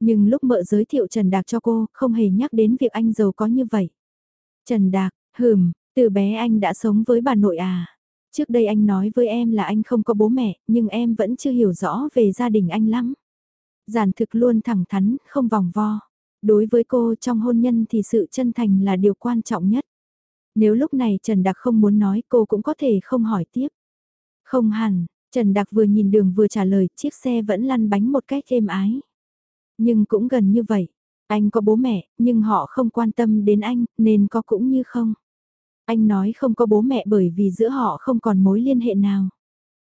Nhưng lúc mợ giới thiệu Trần Đạc cho cô, không hề nhắc đến việc anh giàu có như vậy. Trần Đạc, hừm, từ bé anh đã sống với bà nội à. Trước đây anh nói với em là anh không có bố mẹ, nhưng em vẫn chưa hiểu rõ về gia đình anh lắm. Giản thực luôn thẳng thắn, không vòng vo. Đối với cô trong hôn nhân thì sự chân thành là điều quan trọng nhất. Nếu lúc này Trần đặc không muốn nói cô cũng có thể không hỏi tiếp. Không hẳn, Trần đặc vừa nhìn đường vừa trả lời chiếc xe vẫn lăn bánh một cách êm ái. Nhưng cũng gần như vậy. Anh có bố mẹ, nhưng họ không quan tâm đến anh, nên có cũng như không. Anh nói không có bố mẹ bởi vì giữa họ không còn mối liên hệ nào.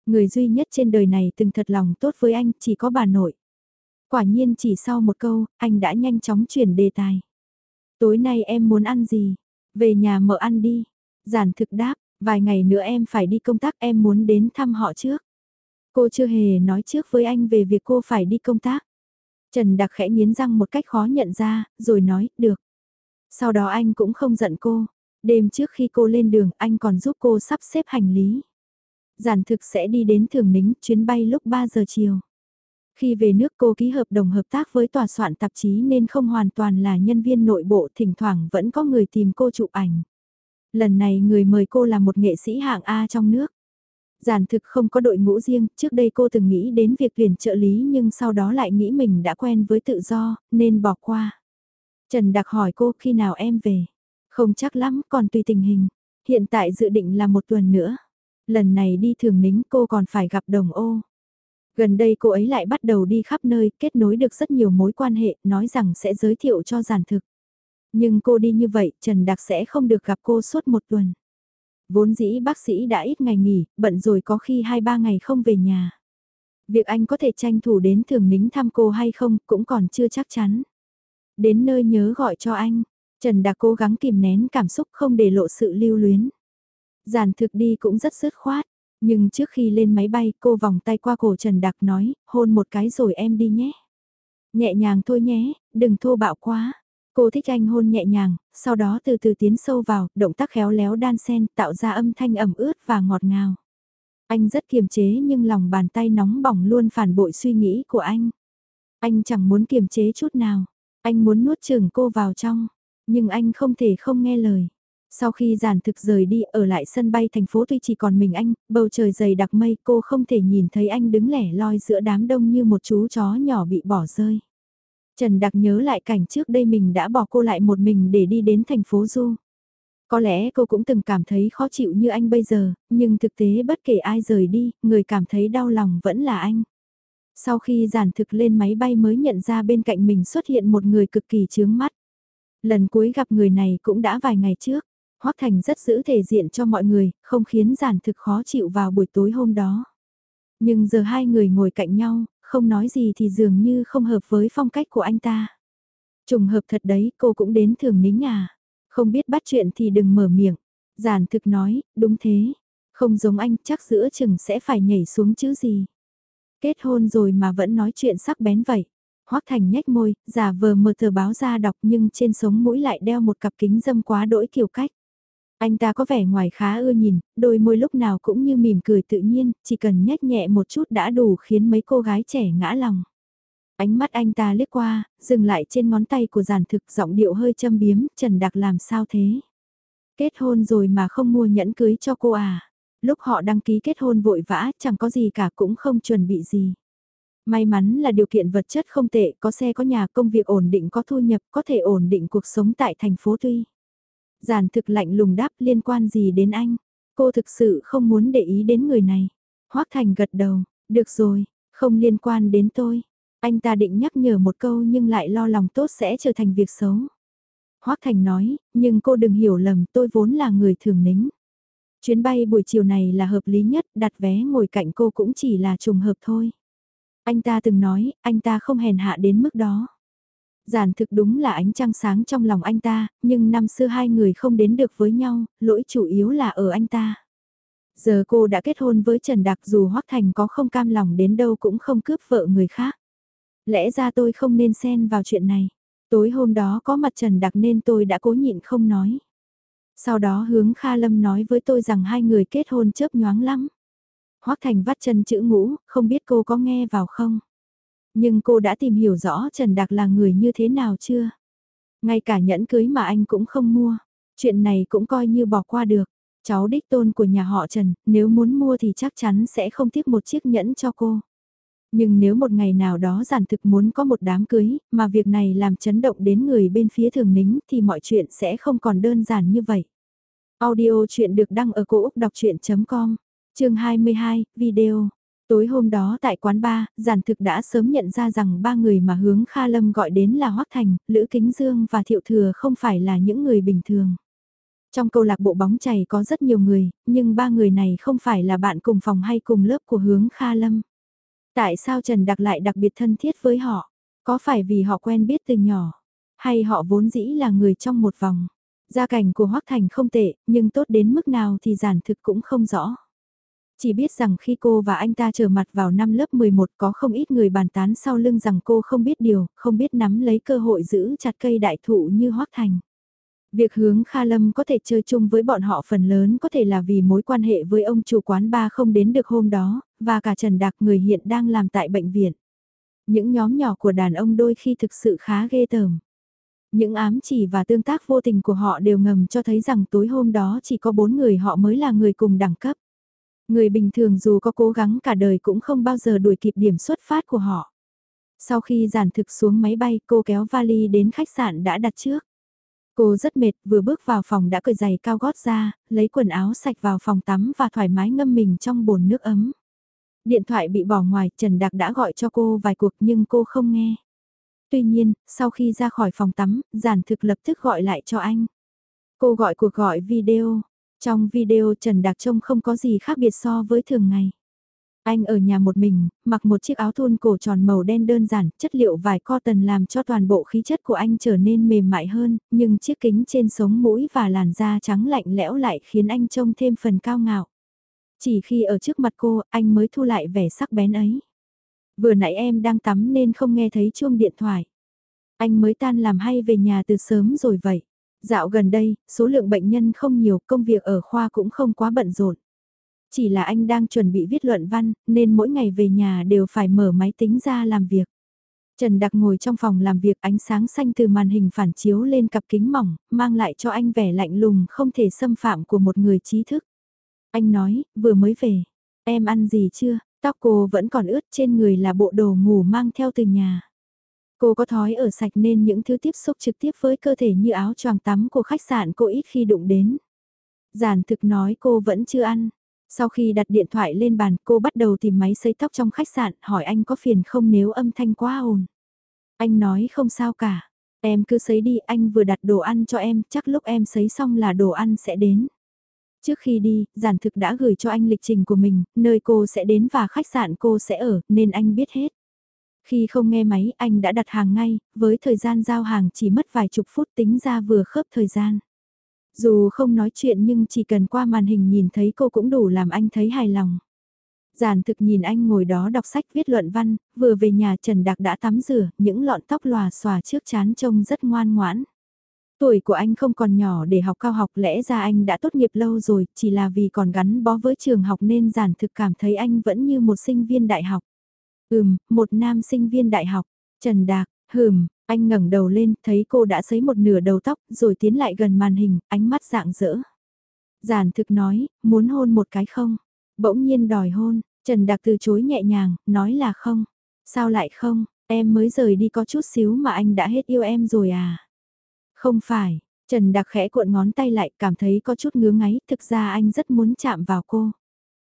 Người duy nhất trên đời này từng thật lòng tốt với anh chỉ có bà nội. Quả nhiên chỉ sau một câu, anh đã nhanh chóng chuyển đề tài. Tối nay em muốn ăn gì? Về nhà mở ăn đi. Giản thực đáp, vài ngày nữa em phải đi công tác em muốn đến thăm họ trước. Cô chưa hề nói trước với anh về việc cô phải đi công tác. Trần Đặc khẽ nghiến răng một cách khó nhận ra, rồi nói, được. Sau đó anh cũng không giận cô. Đêm trước khi cô lên đường, anh còn giúp cô sắp xếp hành lý. Giản thực sẽ đi đến Thường Nính, chuyến bay lúc 3 giờ chiều. Khi về nước cô ký hợp đồng hợp tác với tòa soạn tạp chí nên không hoàn toàn là nhân viên nội bộ, thỉnh thoảng vẫn có người tìm cô chụp ảnh. Lần này người mời cô là một nghệ sĩ hạng A trong nước. Giản thực không có đội ngũ riêng, trước đây cô từng nghĩ đến việc tuyển trợ lý nhưng sau đó lại nghĩ mình đã quen với tự do, nên bỏ qua. Trần Đặc hỏi cô khi nào em về. Không chắc lắm, còn tùy tình hình. Hiện tại dự định là một tuần nữa. Lần này đi thường nính cô còn phải gặp đồng ô. Gần đây cô ấy lại bắt đầu đi khắp nơi, kết nối được rất nhiều mối quan hệ, nói rằng sẽ giới thiệu cho giản thực. Nhưng cô đi như vậy, Trần Đặc sẽ không được gặp cô suốt một tuần. Vốn dĩ bác sĩ đã ít ngày nghỉ, bận rồi có khi 2-3 ngày không về nhà. Việc anh có thể tranh thủ đến thường nính thăm cô hay không cũng còn chưa chắc chắn. Đến nơi nhớ gọi cho anh, Trần Đạc cố gắng kìm nén cảm xúc không để lộ sự lưu luyến. Giản thực đi cũng rất dứt khoát, nhưng trước khi lên máy bay cô vòng tay qua cổ Trần Đặc nói, hôn một cái rồi em đi nhé. Nhẹ nhàng thôi nhé, đừng thô bạo quá. Cô thích anh hôn nhẹ nhàng, sau đó từ từ tiến sâu vào, động tác khéo léo đan sen tạo ra âm thanh ẩm ướt và ngọt ngào. Anh rất kiềm chế nhưng lòng bàn tay nóng bỏng luôn phản bội suy nghĩ của anh. Anh chẳng muốn kiềm chế chút nào. Anh muốn nuốt chửng cô vào trong. Nhưng anh không thể không nghe lời. Sau khi giản thực rời đi ở lại sân bay thành phố tuy chỉ còn mình anh, bầu trời dày đặc mây cô không thể nhìn thấy anh đứng lẻ loi giữa đám đông như một chú chó nhỏ bị bỏ rơi. Trần Đặc nhớ lại cảnh trước đây mình đã bỏ cô lại một mình để đi đến thành phố Du. Có lẽ cô cũng từng cảm thấy khó chịu như anh bây giờ, nhưng thực tế bất kể ai rời đi, người cảm thấy đau lòng vẫn là anh. Sau khi giản thực lên máy bay mới nhận ra bên cạnh mình xuất hiện một người cực kỳ chướng mắt. Lần cuối gặp người này cũng đã vài ngày trước, Hoác Thành rất giữ thể diện cho mọi người, không khiến giản thực khó chịu vào buổi tối hôm đó. Nhưng giờ hai người ngồi cạnh nhau, không nói gì thì dường như không hợp với phong cách của anh ta. Trùng hợp thật đấy, cô cũng đến thường nính à. Không biết bắt chuyện thì đừng mở miệng. Giản thực nói, đúng thế. Không giống anh, chắc giữa chừng sẽ phải nhảy xuống chữ gì. Kết hôn rồi mà vẫn nói chuyện sắc bén vậy. Hoác Thành nhếch môi, giả vờ mở tờ báo ra đọc nhưng trên sống mũi lại đeo một cặp kính dâm quá đỗi kiểu cách. Anh ta có vẻ ngoài khá ưa nhìn, đôi môi lúc nào cũng như mỉm cười tự nhiên, chỉ cần nhếch nhẹ một chút đã đủ khiến mấy cô gái trẻ ngã lòng. Ánh mắt anh ta liếc qua, dừng lại trên ngón tay của giản thực giọng điệu hơi châm biếm, Trần Đặc làm sao thế? Kết hôn rồi mà không mua nhẫn cưới cho cô à? Lúc họ đăng ký kết hôn vội vã, chẳng có gì cả cũng không chuẩn bị gì. May mắn là điều kiện vật chất không tệ, có xe có nhà công việc ổn định có thu nhập, có thể ổn định cuộc sống tại thành phố Tuy. Giản thực lạnh lùng đáp liên quan gì đến anh. Cô thực sự không muốn để ý đến người này. Hoác Thành gật đầu, được rồi, không liên quan đến tôi. Anh ta định nhắc nhở một câu nhưng lại lo lòng tốt sẽ trở thành việc xấu. Hoác Thành nói, nhưng cô đừng hiểu lầm tôi vốn là người thường nính. Chuyến bay buổi chiều này là hợp lý nhất, đặt vé ngồi cạnh cô cũng chỉ là trùng hợp thôi. Anh ta từng nói, anh ta không hèn hạ đến mức đó. Giản thực đúng là ánh trăng sáng trong lòng anh ta, nhưng năm xưa hai người không đến được với nhau, lỗi chủ yếu là ở anh ta. Giờ cô đã kết hôn với Trần Đạc dù Hoắc Thành có không cam lòng đến đâu cũng không cướp vợ người khác. Lẽ ra tôi không nên xen vào chuyện này. Tối hôm đó có mặt Trần Đạc nên tôi đã cố nhịn không nói. Sau đó hướng Kha Lâm nói với tôi rằng hai người kết hôn chớp nhoáng lắm. Hoắc Thành vắt chân chữ ngũ, không biết cô có nghe vào không? Nhưng cô đã tìm hiểu rõ Trần Đạc là người như thế nào chưa? Ngay cả nhẫn cưới mà anh cũng không mua. Chuyện này cũng coi như bỏ qua được. Cháu đích tôn của nhà họ Trần, nếu muốn mua thì chắc chắn sẽ không tiếc một chiếc nhẫn cho cô. Nhưng nếu một ngày nào đó giản thực muốn có một đám cưới, mà việc này làm chấn động đến người bên phía thường nính thì mọi chuyện sẽ không còn đơn giản như vậy. Audio chuyện được đăng ở cổ Úc đọc chuyện.com, chương 22, video. Tối hôm đó tại quán bar, giản thực đã sớm nhận ra rằng ba người mà hướng Kha Lâm gọi đến là Hoác Thành, Lữ Kính Dương và Thiệu Thừa không phải là những người bình thường. Trong câu lạc bộ bóng chày có rất nhiều người, nhưng ba người này không phải là bạn cùng phòng hay cùng lớp của hướng Kha Lâm. Tại sao Trần Đặc lại đặc biệt thân thiết với họ? Có phải vì họ quen biết từ nhỏ? Hay họ vốn dĩ là người trong một vòng? Gia cảnh của Hoắc Thành không tệ, nhưng tốt đến mức nào thì giản thực cũng không rõ. Chỉ biết rằng khi cô và anh ta trở mặt vào năm lớp 11 có không ít người bàn tán sau lưng rằng cô không biết điều, không biết nắm lấy cơ hội giữ chặt cây đại thụ như Hoắc Thành. Việc hướng Kha Lâm có thể chơi chung với bọn họ phần lớn có thể là vì mối quan hệ với ông chủ quán ba không đến được hôm đó, và cả Trần Đạc người hiện đang làm tại bệnh viện. Những nhóm nhỏ của đàn ông đôi khi thực sự khá ghê tởm. Những ám chỉ và tương tác vô tình của họ đều ngầm cho thấy rằng tối hôm đó chỉ có bốn người họ mới là người cùng đẳng cấp. Người bình thường dù có cố gắng cả đời cũng không bao giờ đuổi kịp điểm xuất phát của họ. Sau khi giản thực xuống máy bay cô kéo vali đến khách sạn đã đặt trước. Cô rất mệt, vừa bước vào phòng đã cởi giày cao gót ra, lấy quần áo sạch vào phòng tắm và thoải mái ngâm mình trong bồn nước ấm. Điện thoại bị bỏ ngoài, Trần Đạc đã gọi cho cô vài cuộc nhưng cô không nghe. Tuy nhiên, sau khi ra khỏi phòng tắm, giản thực lập tức gọi lại cho anh. Cô gọi cuộc gọi video. Trong video Trần Đạc trông không có gì khác biệt so với thường ngày. Anh ở nhà một mình, mặc một chiếc áo thun cổ tròn màu đen đơn giản, chất liệu vải cotton làm cho toàn bộ khí chất của anh trở nên mềm mại hơn, nhưng chiếc kính trên sống mũi và làn da trắng lạnh lẽo lại khiến anh trông thêm phần cao ngạo. Chỉ khi ở trước mặt cô, anh mới thu lại vẻ sắc bén ấy. Vừa nãy em đang tắm nên không nghe thấy chuông điện thoại. Anh mới tan làm hay về nhà từ sớm rồi vậy. Dạo gần đây, số lượng bệnh nhân không nhiều, công việc ở khoa cũng không quá bận rộn. Chỉ là anh đang chuẩn bị viết luận văn, nên mỗi ngày về nhà đều phải mở máy tính ra làm việc. Trần Đặc ngồi trong phòng làm việc ánh sáng xanh từ màn hình phản chiếu lên cặp kính mỏng, mang lại cho anh vẻ lạnh lùng không thể xâm phạm của một người trí thức. Anh nói, vừa mới về, em ăn gì chưa, tóc cô vẫn còn ướt trên người là bộ đồ ngủ mang theo từ nhà. Cô có thói ở sạch nên những thứ tiếp xúc trực tiếp với cơ thể như áo choàng tắm của khách sạn cô ít khi đụng đến. Giản thực nói cô vẫn chưa ăn, sau khi đặt điện thoại lên bàn cô bắt đầu tìm máy sấy tóc trong khách sạn hỏi anh có phiền không nếu âm thanh quá ồn. Anh nói không sao cả, em cứ sấy đi anh vừa đặt đồ ăn cho em chắc lúc em sấy xong là đồ ăn sẽ đến. Trước khi đi, giản thực đã gửi cho anh lịch trình của mình, nơi cô sẽ đến và khách sạn cô sẽ ở, nên anh biết hết. Khi không nghe máy, anh đã đặt hàng ngay, với thời gian giao hàng chỉ mất vài chục phút tính ra vừa khớp thời gian. Dù không nói chuyện nhưng chỉ cần qua màn hình nhìn thấy cô cũng đủ làm anh thấy hài lòng. Giản thực nhìn anh ngồi đó đọc sách viết luận văn, vừa về nhà Trần Đạc đã tắm rửa, những lọn tóc lòa xòa trước chán trông rất ngoan ngoãn. Tuổi của anh không còn nhỏ để học cao học lẽ ra anh đã tốt nghiệp lâu rồi, chỉ là vì còn gắn bó với trường học nên giản thực cảm thấy anh vẫn như một sinh viên đại học. Ừm, một nam sinh viên đại học, Trần Đạc, hừm, anh ngẩng đầu lên, thấy cô đã sấy một nửa đầu tóc, rồi tiến lại gần màn hình, ánh mắt dạng dỡ. Giản thực nói, muốn hôn một cái không? Bỗng nhiên đòi hôn, Trần Đạc từ chối nhẹ nhàng, nói là không. Sao lại không, em mới rời đi có chút xíu mà anh đã hết yêu em rồi à? Không phải, Trần Đạc khẽ cuộn ngón tay lại cảm thấy có chút ngứa ngáy, thực ra anh rất muốn chạm vào cô.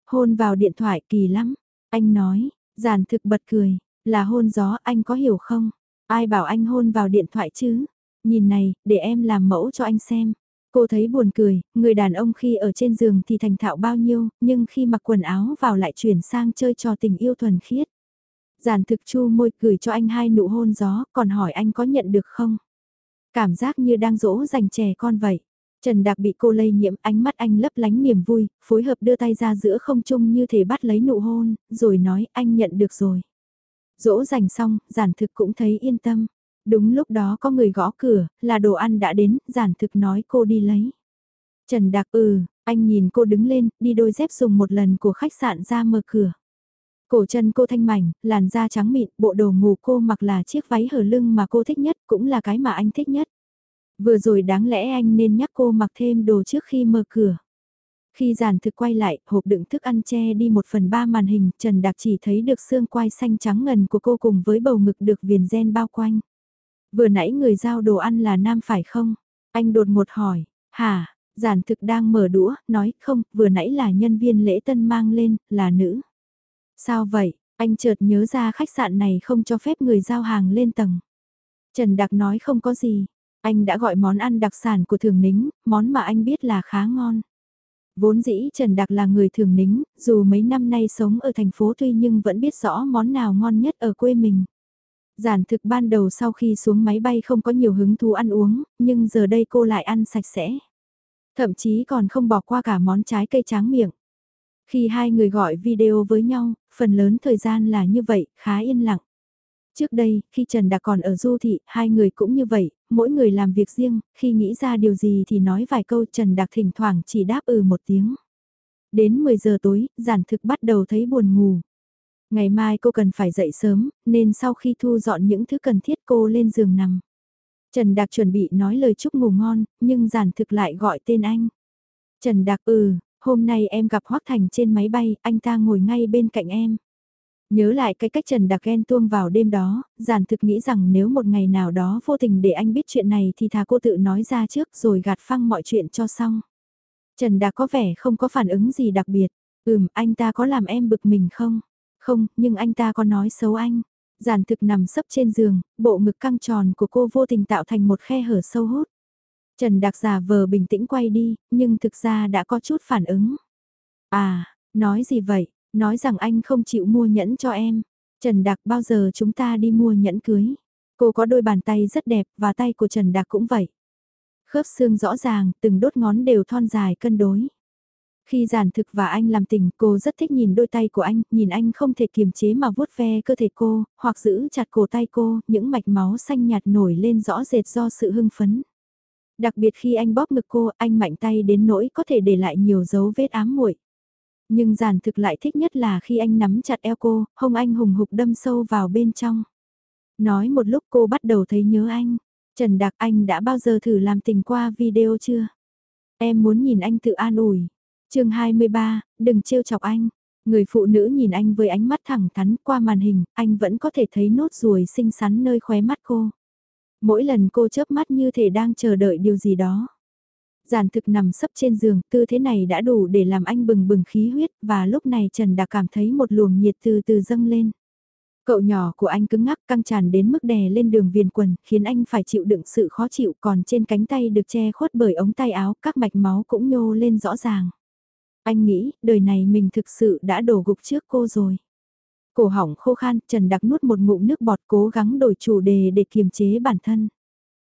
Hôn vào điện thoại kỳ lắm, anh nói, giản thực bật cười, là hôn gió anh có hiểu không? Ai bảo anh hôn vào điện thoại chứ? Nhìn này, để em làm mẫu cho anh xem. Cô thấy buồn cười, người đàn ông khi ở trên giường thì thành thạo bao nhiêu, nhưng khi mặc quần áo vào lại chuyển sang chơi trò tình yêu thuần khiết. Giản thực chu môi gửi cho anh hai nụ hôn gió, còn hỏi anh có nhận được không? Cảm giác như đang dỗ dành trẻ con vậy. Trần Đạc bị cô lây nhiễm ánh mắt anh lấp lánh niềm vui, phối hợp đưa tay ra giữa không trung như thể bắt lấy nụ hôn, rồi nói anh nhận được rồi. Dỗ dành xong, giản thực cũng thấy yên tâm. Đúng lúc đó có người gõ cửa, là đồ ăn đã đến, giản thực nói cô đi lấy. Trần Đạc ừ, anh nhìn cô đứng lên, đi đôi dép dùng một lần của khách sạn ra mở cửa. Cổ chân cô thanh mảnh, làn da trắng mịn, bộ đồ ngủ cô mặc là chiếc váy hở lưng mà cô thích nhất, cũng là cái mà anh thích nhất. Vừa rồi đáng lẽ anh nên nhắc cô mặc thêm đồ trước khi mở cửa. Khi giản thực quay lại, hộp đựng thức ăn che đi một phần ba màn hình, Trần Đạc chỉ thấy được xương quai xanh trắng ngần của cô cùng với bầu ngực được viền gen bao quanh. Vừa nãy người giao đồ ăn là nam phải không? Anh đột một hỏi, hả? Giản thực đang mở đũa, nói không, vừa nãy là nhân viên lễ tân mang lên, là nữ. Sao vậy? Anh chợt nhớ ra khách sạn này không cho phép người giao hàng lên tầng. Trần Đặc nói không có gì. Anh đã gọi món ăn đặc sản của Thường Nính, món mà anh biết là khá ngon. Vốn dĩ Trần Đặc là người Thường Nính, dù mấy năm nay sống ở thành phố tuy nhưng vẫn biết rõ món nào ngon nhất ở quê mình. Giản thực ban đầu sau khi xuống máy bay không có nhiều hứng thú ăn uống, nhưng giờ đây cô lại ăn sạch sẽ. Thậm chí còn không bỏ qua cả món trái cây tráng miệng. Khi hai người gọi video với nhau, phần lớn thời gian là như vậy, khá yên lặng. Trước đây, khi Trần Đạc còn ở du thị, hai người cũng như vậy, mỗi người làm việc riêng, khi nghĩ ra điều gì thì nói vài câu Trần Đạc thỉnh thoảng chỉ đáp ừ một tiếng. Đến 10 giờ tối, giản thực bắt đầu thấy buồn ngủ. Ngày mai cô cần phải dậy sớm, nên sau khi thu dọn những thứ cần thiết cô lên giường nằm. Trần Đạc chuẩn bị nói lời chúc ngủ ngon, nhưng giản thực lại gọi tên anh. Trần Đạc ừ, hôm nay em gặp Hoác Thành trên máy bay, anh ta ngồi ngay bên cạnh em. Nhớ lại cái cách Trần Đặc ghen tuông vào đêm đó, giản thực nghĩ rằng nếu một ngày nào đó vô tình để anh biết chuyện này thì thà cô tự nói ra trước rồi gạt phăng mọi chuyện cho xong. Trần Đặc có vẻ không có phản ứng gì đặc biệt. Ừm, anh ta có làm em bực mình không? Không, nhưng anh ta có nói xấu anh. Giản thực nằm sấp trên giường, bộ ngực căng tròn của cô vô tình tạo thành một khe hở sâu hút. Trần Đặc giả vờ bình tĩnh quay đi, nhưng thực ra đã có chút phản ứng. À, nói gì vậy? Nói rằng anh không chịu mua nhẫn cho em. Trần Đạc bao giờ chúng ta đi mua nhẫn cưới. Cô có đôi bàn tay rất đẹp và tay của Trần Đạc cũng vậy. Khớp xương rõ ràng, từng đốt ngón đều thon dài cân đối. Khi giản thực và anh làm tình, cô rất thích nhìn đôi tay của anh, nhìn anh không thể kiềm chế mà vuốt ve cơ thể cô, hoặc giữ chặt cổ tay cô, những mạch máu xanh nhạt nổi lên rõ rệt do sự hưng phấn. Đặc biệt khi anh bóp ngực cô, anh mạnh tay đến nỗi có thể để lại nhiều dấu vết ám muội. Nhưng giản thực lại thích nhất là khi anh nắm chặt eo cô, hông anh hùng hục đâm sâu vào bên trong. Nói một lúc cô bắt đầu thấy nhớ anh. Trần Đạc anh đã bao giờ thử làm tình qua video chưa? Em muốn nhìn anh tự an ủi. chương 23, đừng trêu chọc anh. Người phụ nữ nhìn anh với ánh mắt thẳng thắn qua màn hình, anh vẫn có thể thấy nốt ruồi xinh xắn nơi khóe mắt cô. Mỗi lần cô chớp mắt như thể đang chờ đợi điều gì đó giản thực nằm sấp trên giường, tư thế này đã đủ để làm anh bừng bừng khí huyết, và lúc này Trần đã cảm thấy một luồng nhiệt từ từ dâng lên. Cậu nhỏ của anh cứng ngắc căng tràn đến mức đè lên đường viền quần, khiến anh phải chịu đựng sự khó chịu còn trên cánh tay được che khuất bởi ống tay áo, các mạch máu cũng nhô lên rõ ràng. Anh nghĩ, đời này mình thực sự đã đổ gục trước cô rồi. Cổ hỏng khô khan, Trần Đặc nuốt một ngụm nước bọt cố gắng đổi chủ đề để kiềm chế bản thân.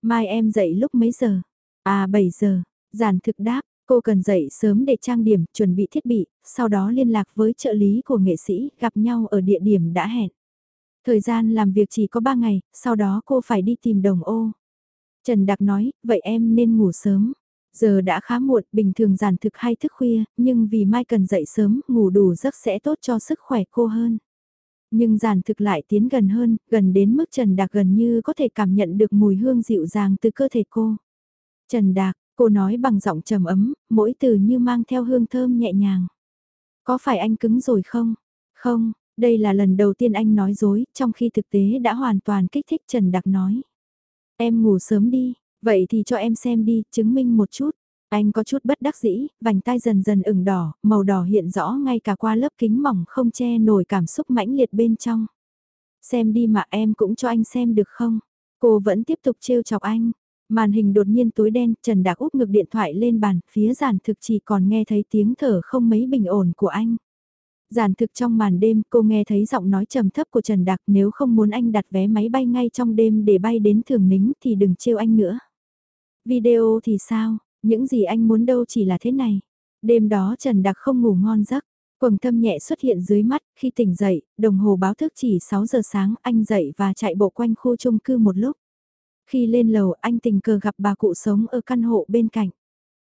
Mai em dậy lúc mấy giờ? À 7 giờ, Giản thực đáp, cô cần dậy sớm để trang điểm, chuẩn bị thiết bị, sau đó liên lạc với trợ lý của nghệ sĩ, gặp nhau ở địa điểm đã hẹn. Thời gian làm việc chỉ có 3 ngày, sau đó cô phải đi tìm đồng ô. Trần Đạc nói, vậy em nên ngủ sớm. Giờ đã khá muộn, bình thường giản thực hay thức khuya, nhưng vì mai cần dậy sớm, ngủ đủ giấc sẽ tốt cho sức khỏe cô hơn. Nhưng giản thực lại tiến gần hơn, gần đến mức Trần Đạc gần như có thể cảm nhận được mùi hương dịu dàng từ cơ thể cô. Trần Đạc, Cô nói bằng giọng trầm ấm, mỗi từ như mang theo hương thơm nhẹ nhàng. Có phải anh cứng rồi không? Không, đây là lần đầu tiên anh nói dối, trong khi thực tế đã hoàn toàn kích thích Trần Đặc nói. Em ngủ sớm đi, vậy thì cho em xem đi, chứng minh một chút. Anh có chút bất đắc dĩ, vành tai dần dần ửng đỏ, màu đỏ hiện rõ ngay cả qua lớp kính mỏng không che nổi cảm xúc mãnh liệt bên trong. Xem đi mà em cũng cho anh xem được không? Cô vẫn tiếp tục trêu chọc anh, Màn hình đột nhiên tối đen, Trần Đạc úp ngực điện thoại lên bàn, phía giản thực chỉ còn nghe thấy tiếng thở không mấy bình ổn của anh. Giản thực trong màn đêm cô nghe thấy giọng nói trầm thấp của Trần Đạc nếu không muốn anh đặt vé máy bay ngay trong đêm để bay đến Thường Nính thì đừng trêu anh nữa. Video thì sao, những gì anh muốn đâu chỉ là thế này. Đêm đó Trần Đạc không ngủ ngon giấc, quầng thâm nhẹ xuất hiện dưới mắt, khi tỉnh dậy, đồng hồ báo thức chỉ 6 giờ sáng, anh dậy và chạy bộ quanh khu chung cư một lúc. Khi lên lầu anh tình cờ gặp bà cụ sống ở căn hộ bên cạnh.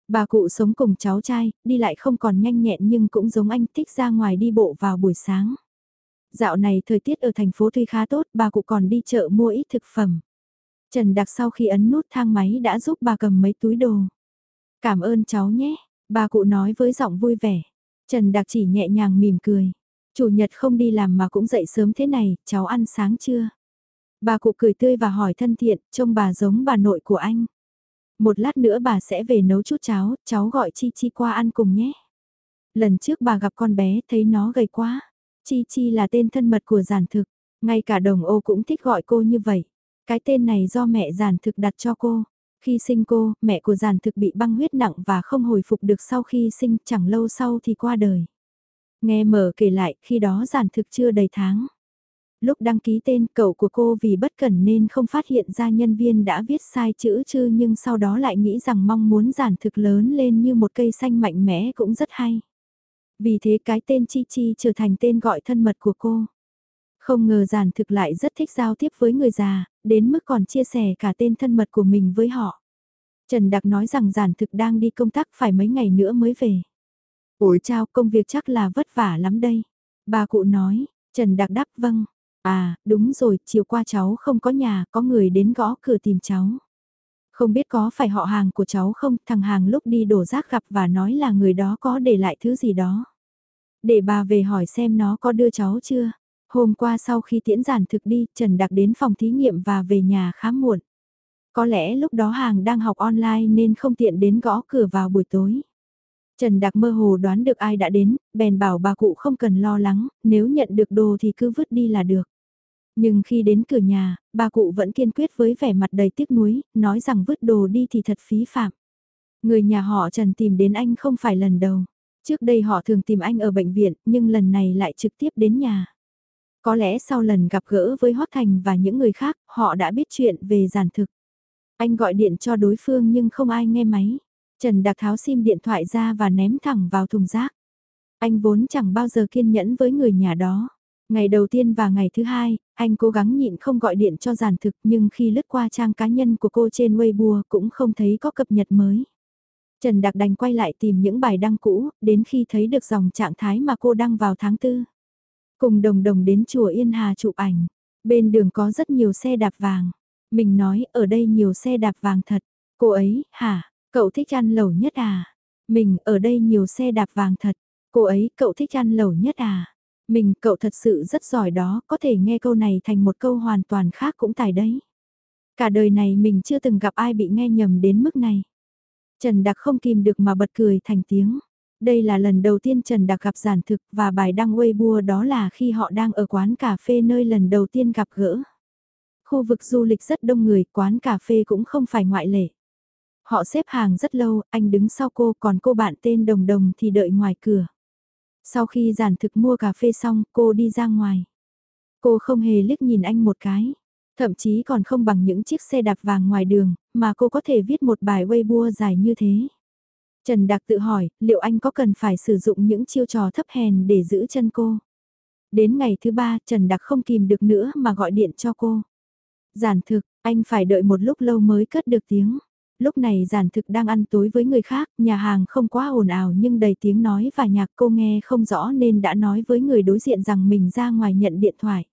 Bà cụ sống cùng cháu trai, đi lại không còn nhanh nhẹn nhưng cũng giống anh thích ra ngoài đi bộ vào buổi sáng. Dạo này thời tiết ở thành phố tuy khá tốt, bà cụ còn đi chợ mua ít thực phẩm. Trần Đặc sau khi ấn nút thang máy đã giúp bà cầm mấy túi đồ. Cảm ơn cháu nhé, bà cụ nói với giọng vui vẻ. Trần Đặc chỉ nhẹ nhàng mỉm cười. Chủ nhật không đi làm mà cũng dậy sớm thế này, cháu ăn sáng chưa? Bà cụ cười tươi và hỏi thân thiện, trông bà giống bà nội của anh. Một lát nữa bà sẽ về nấu chút cháo, cháu gọi Chi Chi qua ăn cùng nhé. Lần trước bà gặp con bé thấy nó gầy quá. Chi Chi là tên thân mật của giản thực, ngay cả đồng ô cũng thích gọi cô như vậy. Cái tên này do mẹ giản thực đặt cho cô. Khi sinh cô, mẹ của giản thực bị băng huyết nặng và không hồi phục được sau khi sinh chẳng lâu sau thì qua đời. Nghe mở kể lại, khi đó giản thực chưa đầy tháng lúc đăng ký tên cậu của cô vì bất cẩn nên không phát hiện ra nhân viên đã viết sai chữ chư nhưng sau đó lại nghĩ rằng mong muốn giản thực lớn lên như một cây xanh mạnh mẽ cũng rất hay. Vì thế cái tên Chi Chi trở thành tên gọi thân mật của cô. Không ngờ giản thực lại rất thích giao tiếp với người già, đến mức còn chia sẻ cả tên thân mật của mình với họ. Trần Đặc nói rằng giản thực đang đi công tác phải mấy ngày nữa mới về. Ủi chào công việc chắc là vất vả lắm đây. Bà cụ nói, Trần Đặc đáp vâng, À, đúng rồi, chiều qua cháu không có nhà, có người đến gõ cửa tìm cháu. Không biết có phải họ hàng của cháu không, thằng hàng lúc đi đổ rác gặp và nói là người đó có để lại thứ gì đó. Để bà về hỏi xem nó có đưa cháu chưa. Hôm qua sau khi tiễn giản thực đi, Trần Đặc đến phòng thí nghiệm và về nhà khá muộn. Có lẽ lúc đó hàng đang học online nên không tiện đến gõ cửa vào buổi tối. Trần Đặc mơ hồ đoán được ai đã đến, bèn bảo bà cụ không cần lo lắng, nếu nhận được đồ thì cứ vứt đi là được. Nhưng khi đến cửa nhà, bà cụ vẫn kiên quyết với vẻ mặt đầy tiếc nuối, nói rằng vứt đồ đi thì thật phí phạm. Người nhà họ Trần tìm đến anh không phải lần đầu. Trước đây họ thường tìm anh ở bệnh viện, nhưng lần này lại trực tiếp đến nhà. Có lẽ sau lần gặp gỡ với Hoác Thành và những người khác, họ đã biết chuyện về giản thực. Anh gọi điện cho đối phương nhưng không ai nghe máy. Trần Đặc tháo sim điện thoại ra và ném thẳng vào thùng rác. Anh vốn chẳng bao giờ kiên nhẫn với người nhà đó. Ngày đầu tiên và ngày thứ hai, anh cố gắng nhịn không gọi điện cho giản thực nhưng khi lướt qua trang cá nhân của cô trên Weibo cũng không thấy có cập nhật mới. Trần Đặc đành quay lại tìm những bài đăng cũ, đến khi thấy được dòng trạng thái mà cô đăng vào tháng tư. Cùng đồng đồng đến chùa Yên Hà chụp ảnh, bên đường có rất nhiều xe đạp vàng. Mình nói ở đây nhiều xe đạp vàng thật, cô ấy, hả, cậu thích ăn lẩu nhất à? Mình ở đây nhiều xe đạp vàng thật, cô ấy, cậu thích ăn lẩu nhất à? Mình, cậu thật sự rất giỏi đó, có thể nghe câu này thành một câu hoàn toàn khác cũng tài đấy. Cả đời này mình chưa từng gặp ai bị nghe nhầm đến mức này. Trần Đặc không kìm được mà bật cười thành tiếng. Đây là lần đầu tiên Trần Đặc gặp giản thực và bài đăng Weibo đó là khi họ đang ở quán cà phê nơi lần đầu tiên gặp gỡ. Khu vực du lịch rất đông người, quán cà phê cũng không phải ngoại lệ. Họ xếp hàng rất lâu, anh đứng sau cô còn cô bạn tên Đồng Đồng thì đợi ngoài cửa. Sau khi giản thực mua cà phê xong, cô đi ra ngoài. Cô không hề liếc nhìn anh một cái. Thậm chí còn không bằng những chiếc xe đạp vàng ngoài đường, mà cô có thể viết một bài Weibo dài như thế. Trần Đạc tự hỏi, liệu anh có cần phải sử dụng những chiêu trò thấp hèn để giữ chân cô? Đến ngày thứ ba, Trần Đạc không kìm được nữa mà gọi điện cho cô. Giản thực, anh phải đợi một lúc lâu mới cất được tiếng. Lúc này giản thực đang ăn tối với người khác, nhà hàng không quá ồn ào nhưng đầy tiếng nói và nhạc cô nghe không rõ nên đã nói với người đối diện rằng mình ra ngoài nhận điện thoại.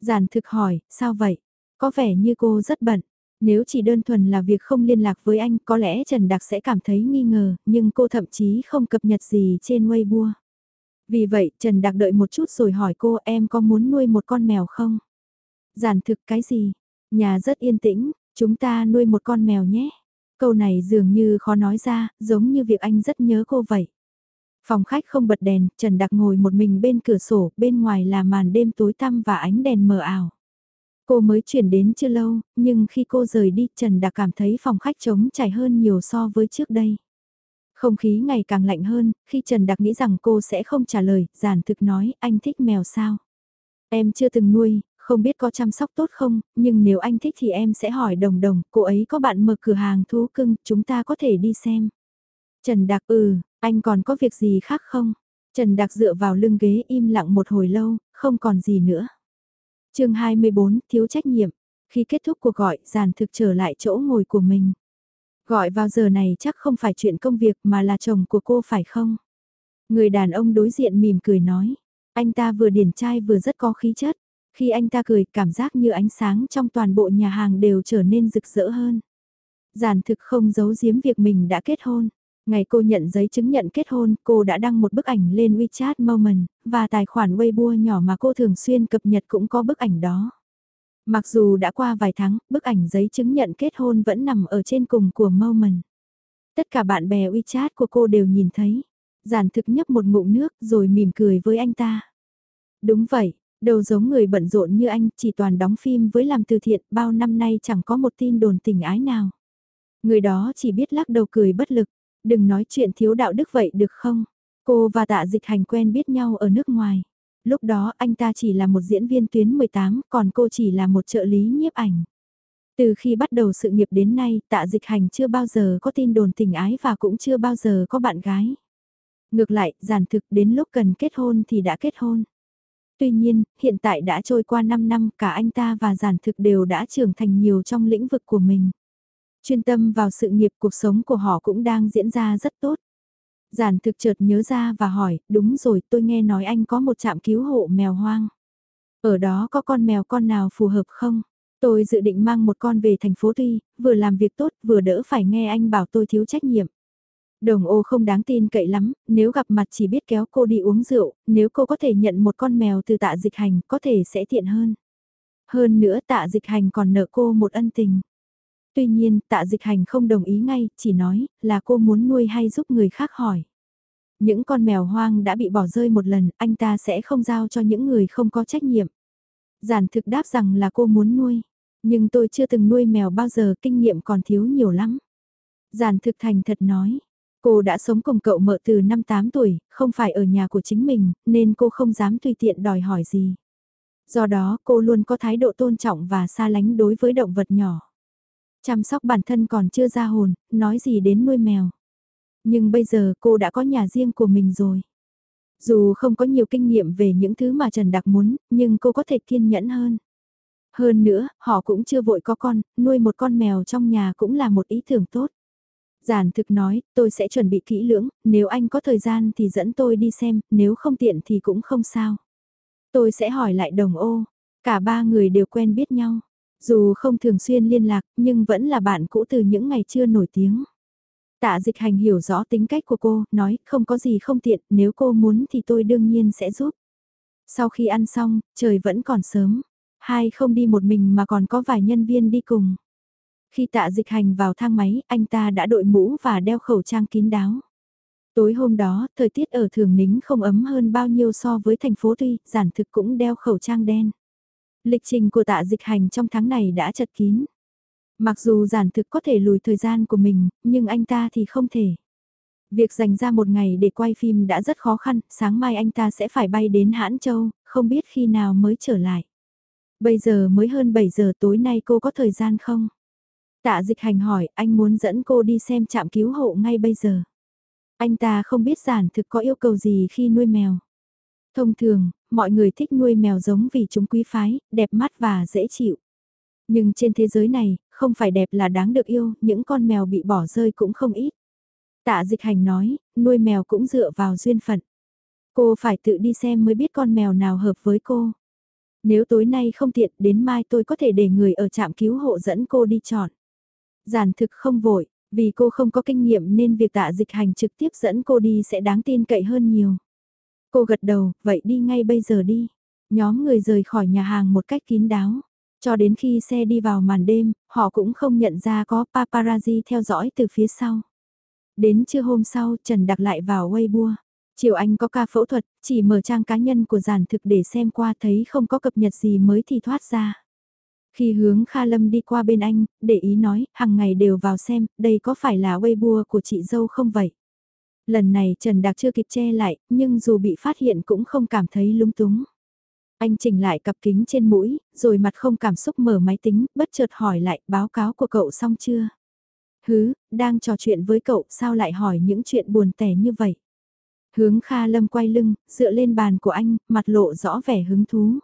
Giản thực hỏi, sao vậy? Có vẻ như cô rất bận. Nếu chỉ đơn thuần là việc không liên lạc với anh có lẽ Trần Đặc sẽ cảm thấy nghi ngờ, nhưng cô thậm chí không cập nhật gì trên Weibo. Vì vậy Trần Đặc đợi một chút rồi hỏi cô em có muốn nuôi một con mèo không? Giản thực cái gì? Nhà rất yên tĩnh, chúng ta nuôi một con mèo nhé. Câu này dường như khó nói ra, giống như việc anh rất nhớ cô vậy. Phòng khách không bật đèn, Trần Đặc ngồi một mình bên cửa sổ, bên ngoài là màn đêm tối tăm và ánh đèn mờ ảo. Cô mới chuyển đến chưa lâu, nhưng khi cô rời đi Trần Đặc cảm thấy phòng khách trống trải hơn nhiều so với trước đây. Không khí ngày càng lạnh hơn, khi Trần Đặc nghĩ rằng cô sẽ không trả lời, giản thực nói, anh thích mèo sao? Em chưa từng nuôi, không biết có chăm sóc tốt không, nhưng nếu anh thích thì em sẽ hỏi đồng đồng, cô ấy có bạn mở cửa hàng thú cưng, chúng ta có thể đi xem. Trần Đạc ừ, anh còn có việc gì khác không? Trần Đạc dựa vào lưng ghế im lặng một hồi lâu, không còn gì nữa. chương 24, thiếu trách nhiệm. Khi kết thúc cuộc gọi, giàn thực trở lại chỗ ngồi của mình. Gọi vào giờ này chắc không phải chuyện công việc mà là chồng của cô phải không? Người đàn ông đối diện mỉm cười nói. Anh ta vừa điển trai vừa rất có khí chất. Khi anh ta cười, cảm giác như ánh sáng trong toàn bộ nhà hàng đều trở nên rực rỡ hơn. Giản thực không giấu giếm việc mình đã kết hôn. Ngày cô nhận giấy chứng nhận kết hôn, cô đã đăng một bức ảnh lên WeChat Moment, và tài khoản Weibo nhỏ mà cô thường xuyên cập nhật cũng có bức ảnh đó. Mặc dù đã qua vài tháng, bức ảnh giấy chứng nhận kết hôn vẫn nằm ở trên cùng của Moment. Tất cả bạn bè WeChat của cô đều nhìn thấy. Giản thực nhấp một ngụm nước rồi mỉm cười với anh ta. Đúng vậy, đầu giống người bận rộn như anh chỉ toàn đóng phim với làm từ thiện bao năm nay chẳng có một tin đồn tình ái nào. Người đó chỉ biết lắc đầu cười bất lực, đừng nói chuyện thiếu đạo đức vậy được không? Cô và tạ dịch hành quen biết nhau ở nước ngoài. Lúc đó anh ta chỉ là một diễn viên tuyến 18, còn cô chỉ là một trợ lý nhiếp ảnh. Từ khi bắt đầu sự nghiệp đến nay, tạ dịch hành chưa bao giờ có tin đồn tình ái và cũng chưa bao giờ có bạn gái. Ngược lại, giản thực đến lúc cần kết hôn thì đã kết hôn. Tuy nhiên, hiện tại đã trôi qua 5 năm cả anh ta và giản thực đều đã trưởng thành nhiều trong lĩnh vực của mình. Chuyên tâm vào sự nghiệp cuộc sống của họ cũng đang diễn ra rất tốt. Giản thực chợt nhớ ra và hỏi, đúng rồi tôi nghe nói anh có một trạm cứu hộ mèo hoang. Ở đó có con mèo con nào phù hợp không? Tôi dự định mang một con về thành phố Tuy, vừa làm việc tốt vừa đỡ phải nghe anh bảo tôi thiếu trách nhiệm. Đồng ô không đáng tin cậy lắm, nếu gặp mặt chỉ biết kéo cô đi uống rượu, nếu cô có thể nhận một con mèo từ tạ dịch hành có thể sẽ tiện hơn. Hơn nữa tạ dịch hành còn nợ cô một ân tình. Tuy nhiên tạ dịch hành không đồng ý ngay, chỉ nói là cô muốn nuôi hay giúp người khác hỏi. Những con mèo hoang đã bị bỏ rơi một lần, anh ta sẽ không giao cho những người không có trách nhiệm. Giản thực đáp rằng là cô muốn nuôi, nhưng tôi chưa từng nuôi mèo bao giờ, kinh nghiệm còn thiếu nhiều lắm. Giản thực thành thật nói, cô đã sống cùng cậu mợ từ năm 8 tuổi, không phải ở nhà của chính mình, nên cô không dám tùy tiện đòi hỏi gì. Do đó cô luôn có thái độ tôn trọng và xa lánh đối với động vật nhỏ. Chăm sóc bản thân còn chưa ra hồn, nói gì đến nuôi mèo. Nhưng bây giờ cô đã có nhà riêng của mình rồi. Dù không có nhiều kinh nghiệm về những thứ mà Trần Đặc muốn, nhưng cô có thể kiên nhẫn hơn. Hơn nữa, họ cũng chưa vội có con, nuôi một con mèo trong nhà cũng là một ý tưởng tốt. Giản thực nói, tôi sẽ chuẩn bị kỹ lưỡng, nếu anh có thời gian thì dẫn tôi đi xem, nếu không tiện thì cũng không sao. Tôi sẽ hỏi lại đồng ô, cả ba người đều quen biết nhau. Dù không thường xuyên liên lạc, nhưng vẫn là bạn cũ từ những ngày chưa nổi tiếng. Tạ dịch hành hiểu rõ tính cách của cô, nói không có gì không tiện, nếu cô muốn thì tôi đương nhiên sẽ giúp. Sau khi ăn xong, trời vẫn còn sớm. Hai không đi một mình mà còn có vài nhân viên đi cùng. Khi tạ dịch hành vào thang máy, anh ta đã đội mũ và đeo khẩu trang kín đáo. Tối hôm đó, thời tiết ở Thường Nính không ấm hơn bao nhiêu so với thành phố Tuy, giản thực cũng đeo khẩu trang đen. Lịch trình của tạ dịch hành trong tháng này đã chật kín. Mặc dù giản thực có thể lùi thời gian của mình, nhưng anh ta thì không thể. Việc dành ra một ngày để quay phim đã rất khó khăn, sáng mai anh ta sẽ phải bay đến Hãn Châu, không biết khi nào mới trở lại. Bây giờ mới hơn 7 giờ tối nay cô có thời gian không? Tạ dịch hành hỏi, anh muốn dẫn cô đi xem trạm cứu hộ ngay bây giờ. Anh ta không biết giản thực có yêu cầu gì khi nuôi mèo. Thông thường, mọi người thích nuôi mèo giống vì chúng quý phái, đẹp mắt và dễ chịu. Nhưng trên thế giới này, không phải đẹp là đáng được yêu, những con mèo bị bỏ rơi cũng không ít. Tạ dịch hành nói, nuôi mèo cũng dựa vào duyên phận. Cô phải tự đi xem mới biết con mèo nào hợp với cô. Nếu tối nay không tiện đến mai tôi có thể để người ở trạm cứu hộ dẫn cô đi chọn. Giản thực không vội, vì cô không có kinh nghiệm nên việc tạ dịch hành trực tiếp dẫn cô đi sẽ đáng tin cậy hơn nhiều. Cô gật đầu, vậy đi ngay bây giờ đi. Nhóm người rời khỏi nhà hàng một cách kín đáo. Cho đến khi xe đi vào màn đêm, họ cũng không nhận ra có paparazzi theo dõi từ phía sau. Đến trưa hôm sau, Trần đặt lại vào Weibo. Chiều anh có ca phẫu thuật, chỉ mở trang cá nhân của giản thực để xem qua thấy không có cập nhật gì mới thì thoát ra. Khi hướng Kha Lâm đi qua bên anh, để ý nói, hàng ngày đều vào xem, đây có phải là Weibo của chị dâu không vậy? Lần này Trần Đạc chưa kịp che lại, nhưng dù bị phát hiện cũng không cảm thấy lung túng. Anh chỉnh lại cặp kính trên mũi, rồi mặt không cảm xúc mở máy tính, bất chợt hỏi lại báo cáo của cậu xong chưa? Hứ, đang trò chuyện với cậu sao lại hỏi những chuyện buồn tẻ như vậy? Hướng Kha Lâm quay lưng, dựa lên bàn của anh, mặt lộ rõ vẻ hứng thú.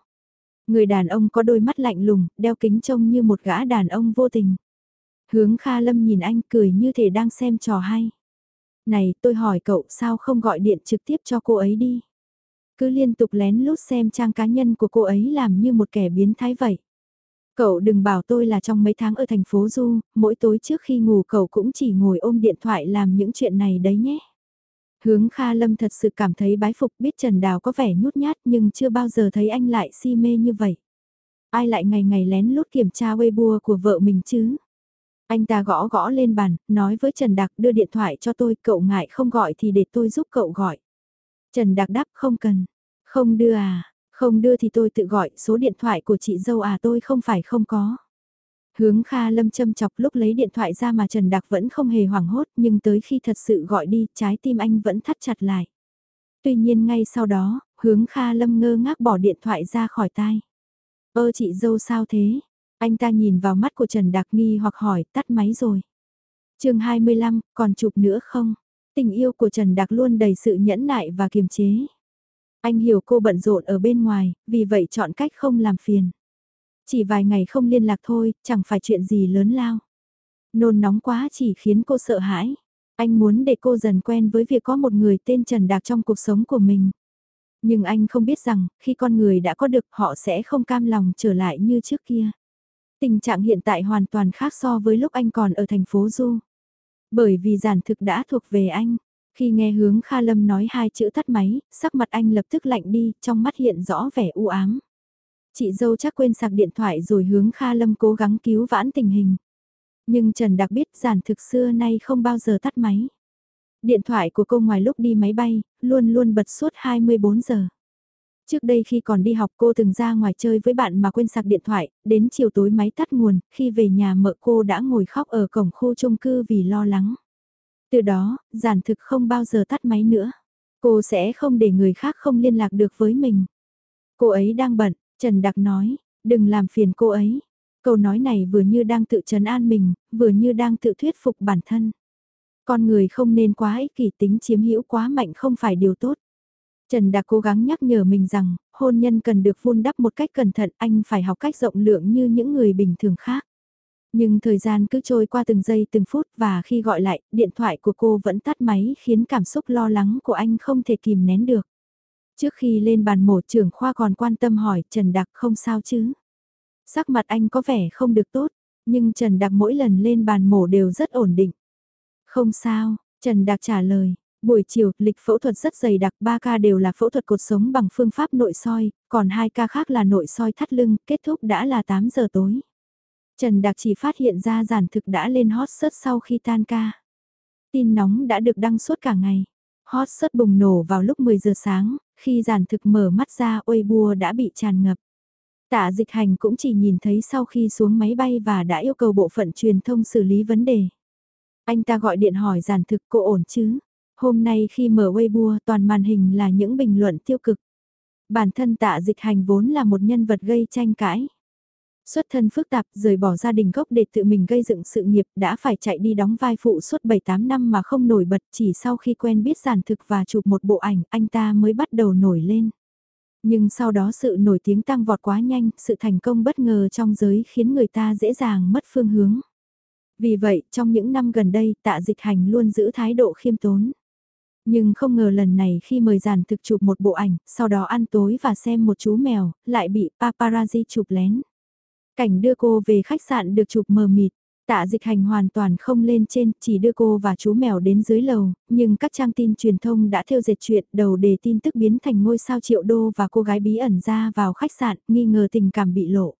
Người đàn ông có đôi mắt lạnh lùng, đeo kính trông như một gã đàn ông vô tình. Hướng Kha Lâm nhìn anh cười như thể đang xem trò hay. Này, tôi hỏi cậu sao không gọi điện trực tiếp cho cô ấy đi? Cứ liên tục lén lút xem trang cá nhân của cô ấy làm như một kẻ biến thái vậy. Cậu đừng bảo tôi là trong mấy tháng ở thành phố Du, mỗi tối trước khi ngủ cậu cũng chỉ ngồi ôm điện thoại làm những chuyện này đấy nhé. Hướng Kha Lâm thật sự cảm thấy bái phục biết Trần Đào có vẻ nhút nhát nhưng chưa bao giờ thấy anh lại si mê như vậy. Ai lại ngày ngày lén lút kiểm tra Weibo của vợ mình chứ? Anh ta gõ gõ lên bàn, nói với Trần Đạc đưa điện thoại cho tôi, cậu ngại không gọi thì để tôi giúp cậu gọi. Trần Đạc đáp không cần. Không đưa à, không đưa thì tôi tự gọi, số điện thoại của chị dâu à tôi không phải không có. Hướng Kha Lâm châm chọc lúc lấy điện thoại ra mà Trần Đạc vẫn không hề hoảng hốt nhưng tới khi thật sự gọi đi trái tim anh vẫn thắt chặt lại. Tuy nhiên ngay sau đó, hướng Kha Lâm ngơ ngác bỏ điện thoại ra khỏi tai. Ơ chị dâu sao thế? Anh ta nhìn vào mắt của Trần Đạc nghi hoặc hỏi tắt máy rồi. chương 25, còn chụp nữa không? Tình yêu của Trần Đạc luôn đầy sự nhẫn nại và kiềm chế. Anh hiểu cô bận rộn ở bên ngoài, vì vậy chọn cách không làm phiền. Chỉ vài ngày không liên lạc thôi, chẳng phải chuyện gì lớn lao. Nôn nóng quá chỉ khiến cô sợ hãi. Anh muốn để cô dần quen với việc có một người tên Trần Đạc trong cuộc sống của mình. Nhưng anh không biết rằng, khi con người đã có được họ sẽ không cam lòng trở lại như trước kia. Tình trạng hiện tại hoàn toàn khác so với lúc anh còn ở thành phố Du. Bởi vì giản thực đã thuộc về anh. Khi nghe hướng Kha Lâm nói hai chữ tắt máy, sắc mặt anh lập tức lạnh đi, trong mắt hiện rõ vẻ u ám. Chị dâu chắc quên sạc điện thoại rồi hướng Kha Lâm cố gắng cứu vãn tình hình. Nhưng Trần Đặc biết giản thực xưa nay không bao giờ tắt máy. Điện thoại của cô ngoài lúc đi máy bay, luôn luôn bật suốt 24 giờ. Trước đây khi còn đi học cô từng ra ngoài chơi với bạn mà quên sạc điện thoại, đến chiều tối máy tắt nguồn, khi về nhà mợ cô đã ngồi khóc ở cổng khu chung cư vì lo lắng. Từ đó, giản thực không bao giờ tắt máy nữa. Cô sẽ không để người khác không liên lạc được với mình. Cô ấy đang bận, Trần Đặc nói, đừng làm phiền cô ấy. Câu nói này vừa như đang tự trấn an mình, vừa như đang tự thuyết phục bản thân. Con người không nên quá ích kỷ tính chiếm hữu quá mạnh không phải điều tốt. Trần Đạc cố gắng nhắc nhở mình rằng, hôn nhân cần được vun đắp một cách cẩn thận, anh phải học cách rộng lượng như những người bình thường khác. Nhưng thời gian cứ trôi qua từng giây từng phút và khi gọi lại, điện thoại của cô vẫn tắt máy khiến cảm xúc lo lắng của anh không thể kìm nén được. Trước khi lên bàn mổ trưởng khoa còn quan tâm hỏi Trần đặc không sao chứ. Sắc mặt anh có vẻ không được tốt, nhưng Trần đặc mỗi lần lên bàn mổ đều rất ổn định. Không sao, Trần đặc trả lời, Buổi chiều, lịch phẫu thuật rất dày đặc, 3 ca đều là phẫu thuật cột sống bằng phương pháp nội soi, còn hai ca khác là nội soi thắt lưng, kết thúc đã là 8 giờ tối. Trần Đạc chỉ phát hiện ra giản thực đã lên hot search sau khi tan ca. Tin nóng đã được đăng suốt cả ngày. Hot search bùng nổ vào lúc 10 giờ sáng, khi giản thực mở mắt ra, ôi bùa đã bị tràn ngập. Tạ dịch hành cũng chỉ nhìn thấy sau khi xuống máy bay và đã yêu cầu bộ phận truyền thông xử lý vấn đề. Anh ta gọi điện hỏi giản thực, cô ổn chứ? Hôm nay khi mở Weibo toàn màn hình là những bình luận tiêu cực. Bản thân tạ dịch hành vốn là một nhân vật gây tranh cãi. Xuất thân phức tạp rời bỏ gia đình gốc để tự mình gây dựng sự nghiệp đã phải chạy đi đóng vai phụ suốt 7-8 năm mà không nổi bật chỉ sau khi quen biết giản thực và chụp một bộ ảnh anh ta mới bắt đầu nổi lên. Nhưng sau đó sự nổi tiếng tăng vọt quá nhanh, sự thành công bất ngờ trong giới khiến người ta dễ dàng mất phương hướng. Vì vậy, trong những năm gần đây, tạ dịch hành luôn giữ thái độ khiêm tốn. Nhưng không ngờ lần này khi mời giàn thực chụp một bộ ảnh, sau đó ăn tối và xem một chú mèo, lại bị paparazzi chụp lén. Cảnh đưa cô về khách sạn được chụp mờ mịt. Tạ dịch hành hoàn toàn không lên trên, chỉ đưa cô và chú mèo đến dưới lầu, nhưng các trang tin truyền thông đã theo dệt chuyện đầu đề tin tức biến thành ngôi sao triệu đô và cô gái bí ẩn ra vào khách sạn, nghi ngờ tình cảm bị lộ.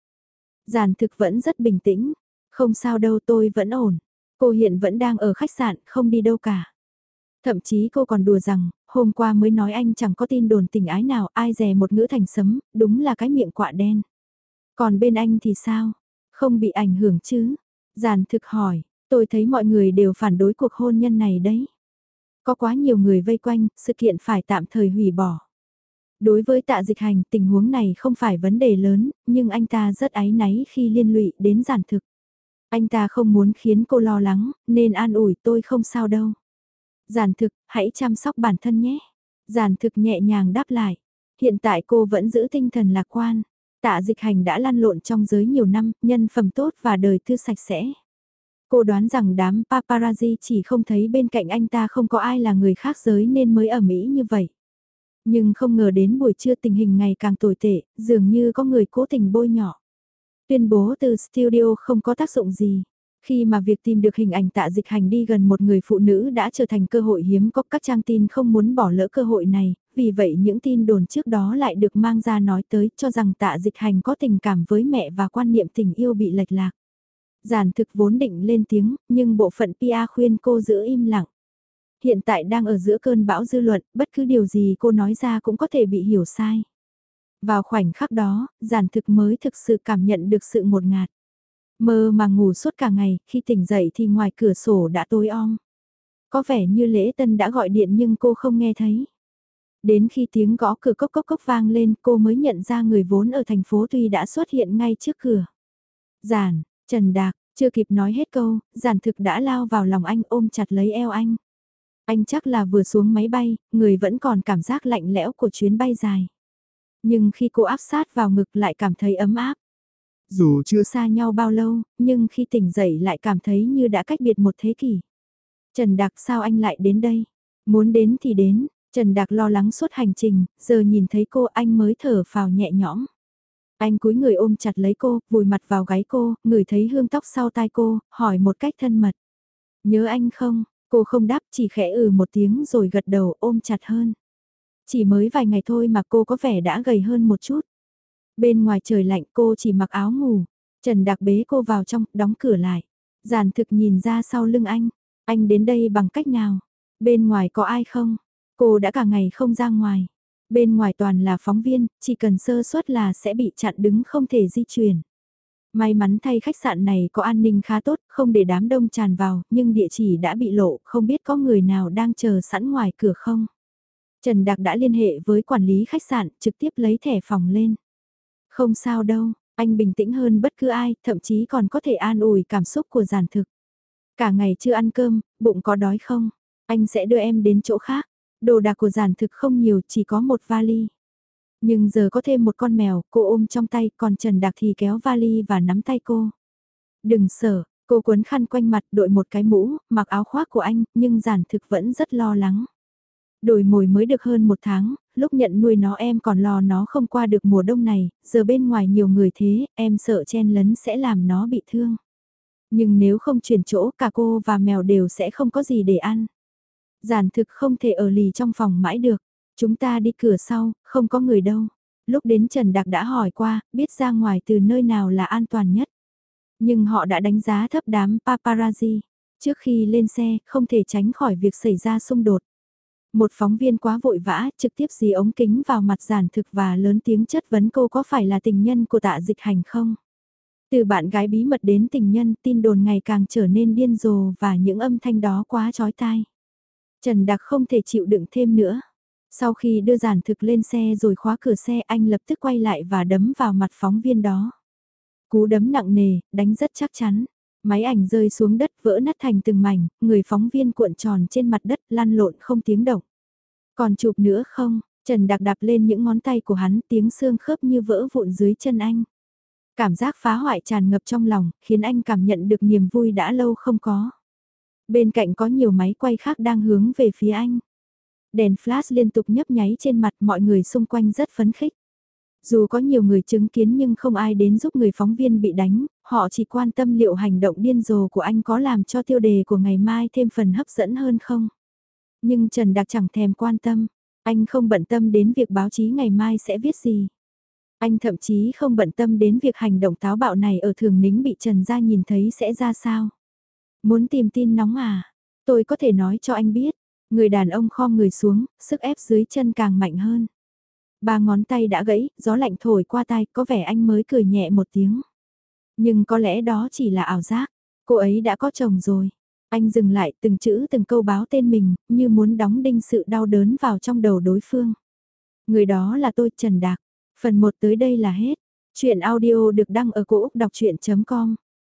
Giàn thực vẫn rất bình tĩnh, không sao đâu tôi vẫn ổn, cô hiện vẫn đang ở khách sạn, không đi đâu cả. Thậm chí cô còn đùa rằng, hôm qua mới nói anh chẳng có tin đồn tình ái nào, ai dè một ngữ thành sấm, đúng là cái miệng quạ đen. Còn bên anh thì sao? Không bị ảnh hưởng chứ? Giàn thực hỏi, tôi thấy mọi người đều phản đối cuộc hôn nhân này đấy. Có quá nhiều người vây quanh, sự kiện phải tạm thời hủy bỏ. Đối với tạ dịch hành, tình huống này không phải vấn đề lớn, nhưng anh ta rất áy náy khi liên lụy đến giản thực. Anh ta không muốn khiến cô lo lắng, nên an ủi tôi không sao đâu. Giản thực, hãy chăm sóc bản thân nhé. Giản thực nhẹ nhàng đáp lại. Hiện tại cô vẫn giữ tinh thần lạc quan. Tạ dịch hành đã lăn lộn trong giới nhiều năm, nhân phẩm tốt và đời thư sạch sẽ. Cô đoán rằng đám paparazzi chỉ không thấy bên cạnh anh ta không có ai là người khác giới nên mới ở Mỹ như vậy. Nhưng không ngờ đến buổi trưa tình hình ngày càng tồi tệ, dường như có người cố tình bôi nhỏ. Tuyên bố từ studio không có tác dụng gì. Khi mà việc tìm được hình ảnh tạ dịch hành đi gần một người phụ nữ đã trở thành cơ hội hiếm có các trang tin không muốn bỏ lỡ cơ hội này, vì vậy những tin đồn trước đó lại được mang ra nói tới cho rằng tạ dịch hành có tình cảm với mẹ và quan niệm tình yêu bị lệch lạc. Giản thực vốn định lên tiếng, nhưng bộ phận PA khuyên cô giữ im lặng. Hiện tại đang ở giữa cơn bão dư luận, bất cứ điều gì cô nói ra cũng có thể bị hiểu sai. Vào khoảnh khắc đó, giản thực mới thực sự cảm nhận được sự một ngạt. Mơ mà ngủ suốt cả ngày, khi tỉnh dậy thì ngoài cửa sổ đã tối om. Có vẻ như lễ tân đã gọi điện nhưng cô không nghe thấy. Đến khi tiếng gõ cửa cốc cốc cốc vang lên cô mới nhận ra người vốn ở thành phố tuy đã xuất hiện ngay trước cửa. Giản, Trần Đạc, chưa kịp nói hết câu, giản thực đã lao vào lòng anh ôm chặt lấy eo anh. Anh chắc là vừa xuống máy bay, người vẫn còn cảm giác lạnh lẽo của chuyến bay dài. Nhưng khi cô áp sát vào ngực lại cảm thấy ấm áp. Dù chưa xa nhau bao lâu, nhưng khi tỉnh dậy lại cảm thấy như đã cách biệt một thế kỷ. Trần Đạc sao anh lại đến đây? Muốn đến thì đến, Trần Đạc lo lắng suốt hành trình, giờ nhìn thấy cô anh mới thở phào nhẹ nhõm. Anh cúi người ôm chặt lấy cô, vùi mặt vào gáy cô, ngửi thấy hương tóc sau tai cô, hỏi một cách thân mật. Nhớ anh không? Cô không đáp chỉ khẽ ừ một tiếng rồi gật đầu ôm chặt hơn. Chỉ mới vài ngày thôi mà cô có vẻ đã gầy hơn một chút. Bên ngoài trời lạnh cô chỉ mặc áo ngủ. Trần Đạc bế cô vào trong, đóng cửa lại. Giản thực nhìn ra sau lưng anh. Anh đến đây bằng cách nào? Bên ngoài có ai không? Cô đã cả ngày không ra ngoài. Bên ngoài toàn là phóng viên, chỉ cần sơ suất là sẽ bị chặn đứng không thể di chuyển. May mắn thay khách sạn này có an ninh khá tốt, không để đám đông tràn vào, nhưng địa chỉ đã bị lộ, không biết có người nào đang chờ sẵn ngoài cửa không. Trần Đạc đã liên hệ với quản lý khách sạn, trực tiếp lấy thẻ phòng lên. Không sao đâu, anh bình tĩnh hơn bất cứ ai, thậm chí còn có thể an ủi cảm xúc của giản thực. Cả ngày chưa ăn cơm, bụng có đói không? Anh sẽ đưa em đến chỗ khác. Đồ đạc của giản thực không nhiều, chỉ có một vali. Nhưng giờ có thêm một con mèo, cô ôm trong tay, còn Trần Đạc thì kéo vali và nắm tay cô. Đừng sợ, cô cuốn khăn quanh mặt, đội một cái mũ, mặc áo khoác của anh, nhưng giản thực vẫn rất lo lắng. Đổi mồi mới được hơn một tháng, lúc nhận nuôi nó em còn lo nó không qua được mùa đông này, giờ bên ngoài nhiều người thế, em sợ chen lấn sẽ làm nó bị thương. Nhưng nếu không chuyển chỗ cả cô và mèo đều sẽ không có gì để ăn. Giản thực không thể ở lì trong phòng mãi được. Chúng ta đi cửa sau, không có người đâu. Lúc đến Trần Đạc đã hỏi qua, biết ra ngoài từ nơi nào là an toàn nhất. Nhưng họ đã đánh giá thấp đám paparazzi. Trước khi lên xe, không thể tránh khỏi việc xảy ra xung đột. Một phóng viên quá vội vã, trực tiếp dì ống kính vào mặt giản thực và lớn tiếng chất vấn cô có phải là tình nhân của tạ dịch hành không? Từ bạn gái bí mật đến tình nhân, tin đồn ngày càng trở nên điên rồ và những âm thanh đó quá chói tai. Trần Đạc không thể chịu đựng thêm nữa. Sau khi đưa giản thực lên xe rồi khóa cửa xe anh lập tức quay lại và đấm vào mặt phóng viên đó. Cú đấm nặng nề, đánh rất chắc chắn. Máy ảnh rơi xuống đất vỡ nát thành từng mảnh, người phóng viên cuộn tròn trên mặt đất lăn lộn không tiếng động. Còn chụp nữa không? Trần Đạc đạp lên những ngón tay của hắn tiếng xương khớp như vỡ vụn dưới chân anh. Cảm giác phá hoại tràn ngập trong lòng, khiến anh cảm nhận được niềm vui đã lâu không có. Bên cạnh có nhiều máy quay khác đang hướng về phía anh. Đèn flash liên tục nhấp nháy trên mặt mọi người xung quanh rất phấn khích. Dù có nhiều người chứng kiến nhưng không ai đến giúp người phóng viên bị đánh, họ chỉ quan tâm liệu hành động điên rồ của anh có làm cho tiêu đề của ngày mai thêm phần hấp dẫn hơn không. Nhưng Trần Đạc chẳng thèm quan tâm, anh không bận tâm đến việc báo chí ngày mai sẽ viết gì. Anh thậm chí không bận tâm đến việc hành động táo bạo này ở thường nính bị Trần Gia nhìn thấy sẽ ra sao. Muốn tìm tin nóng à? Tôi có thể nói cho anh biết. Người đàn ông khom người xuống, sức ép dưới chân càng mạnh hơn. Ba ngón tay đã gãy, gió lạnh thổi qua tai, có vẻ anh mới cười nhẹ một tiếng. Nhưng có lẽ đó chỉ là ảo giác. Cô ấy đã có chồng rồi. Anh dừng lại từng chữ từng câu báo tên mình, như muốn đóng đinh sự đau đớn vào trong đầu đối phương. Người đó là tôi Trần Đạc. Phần 1 tới đây là hết. Chuyện audio được đăng ở cổ Úc đọc chuyện.com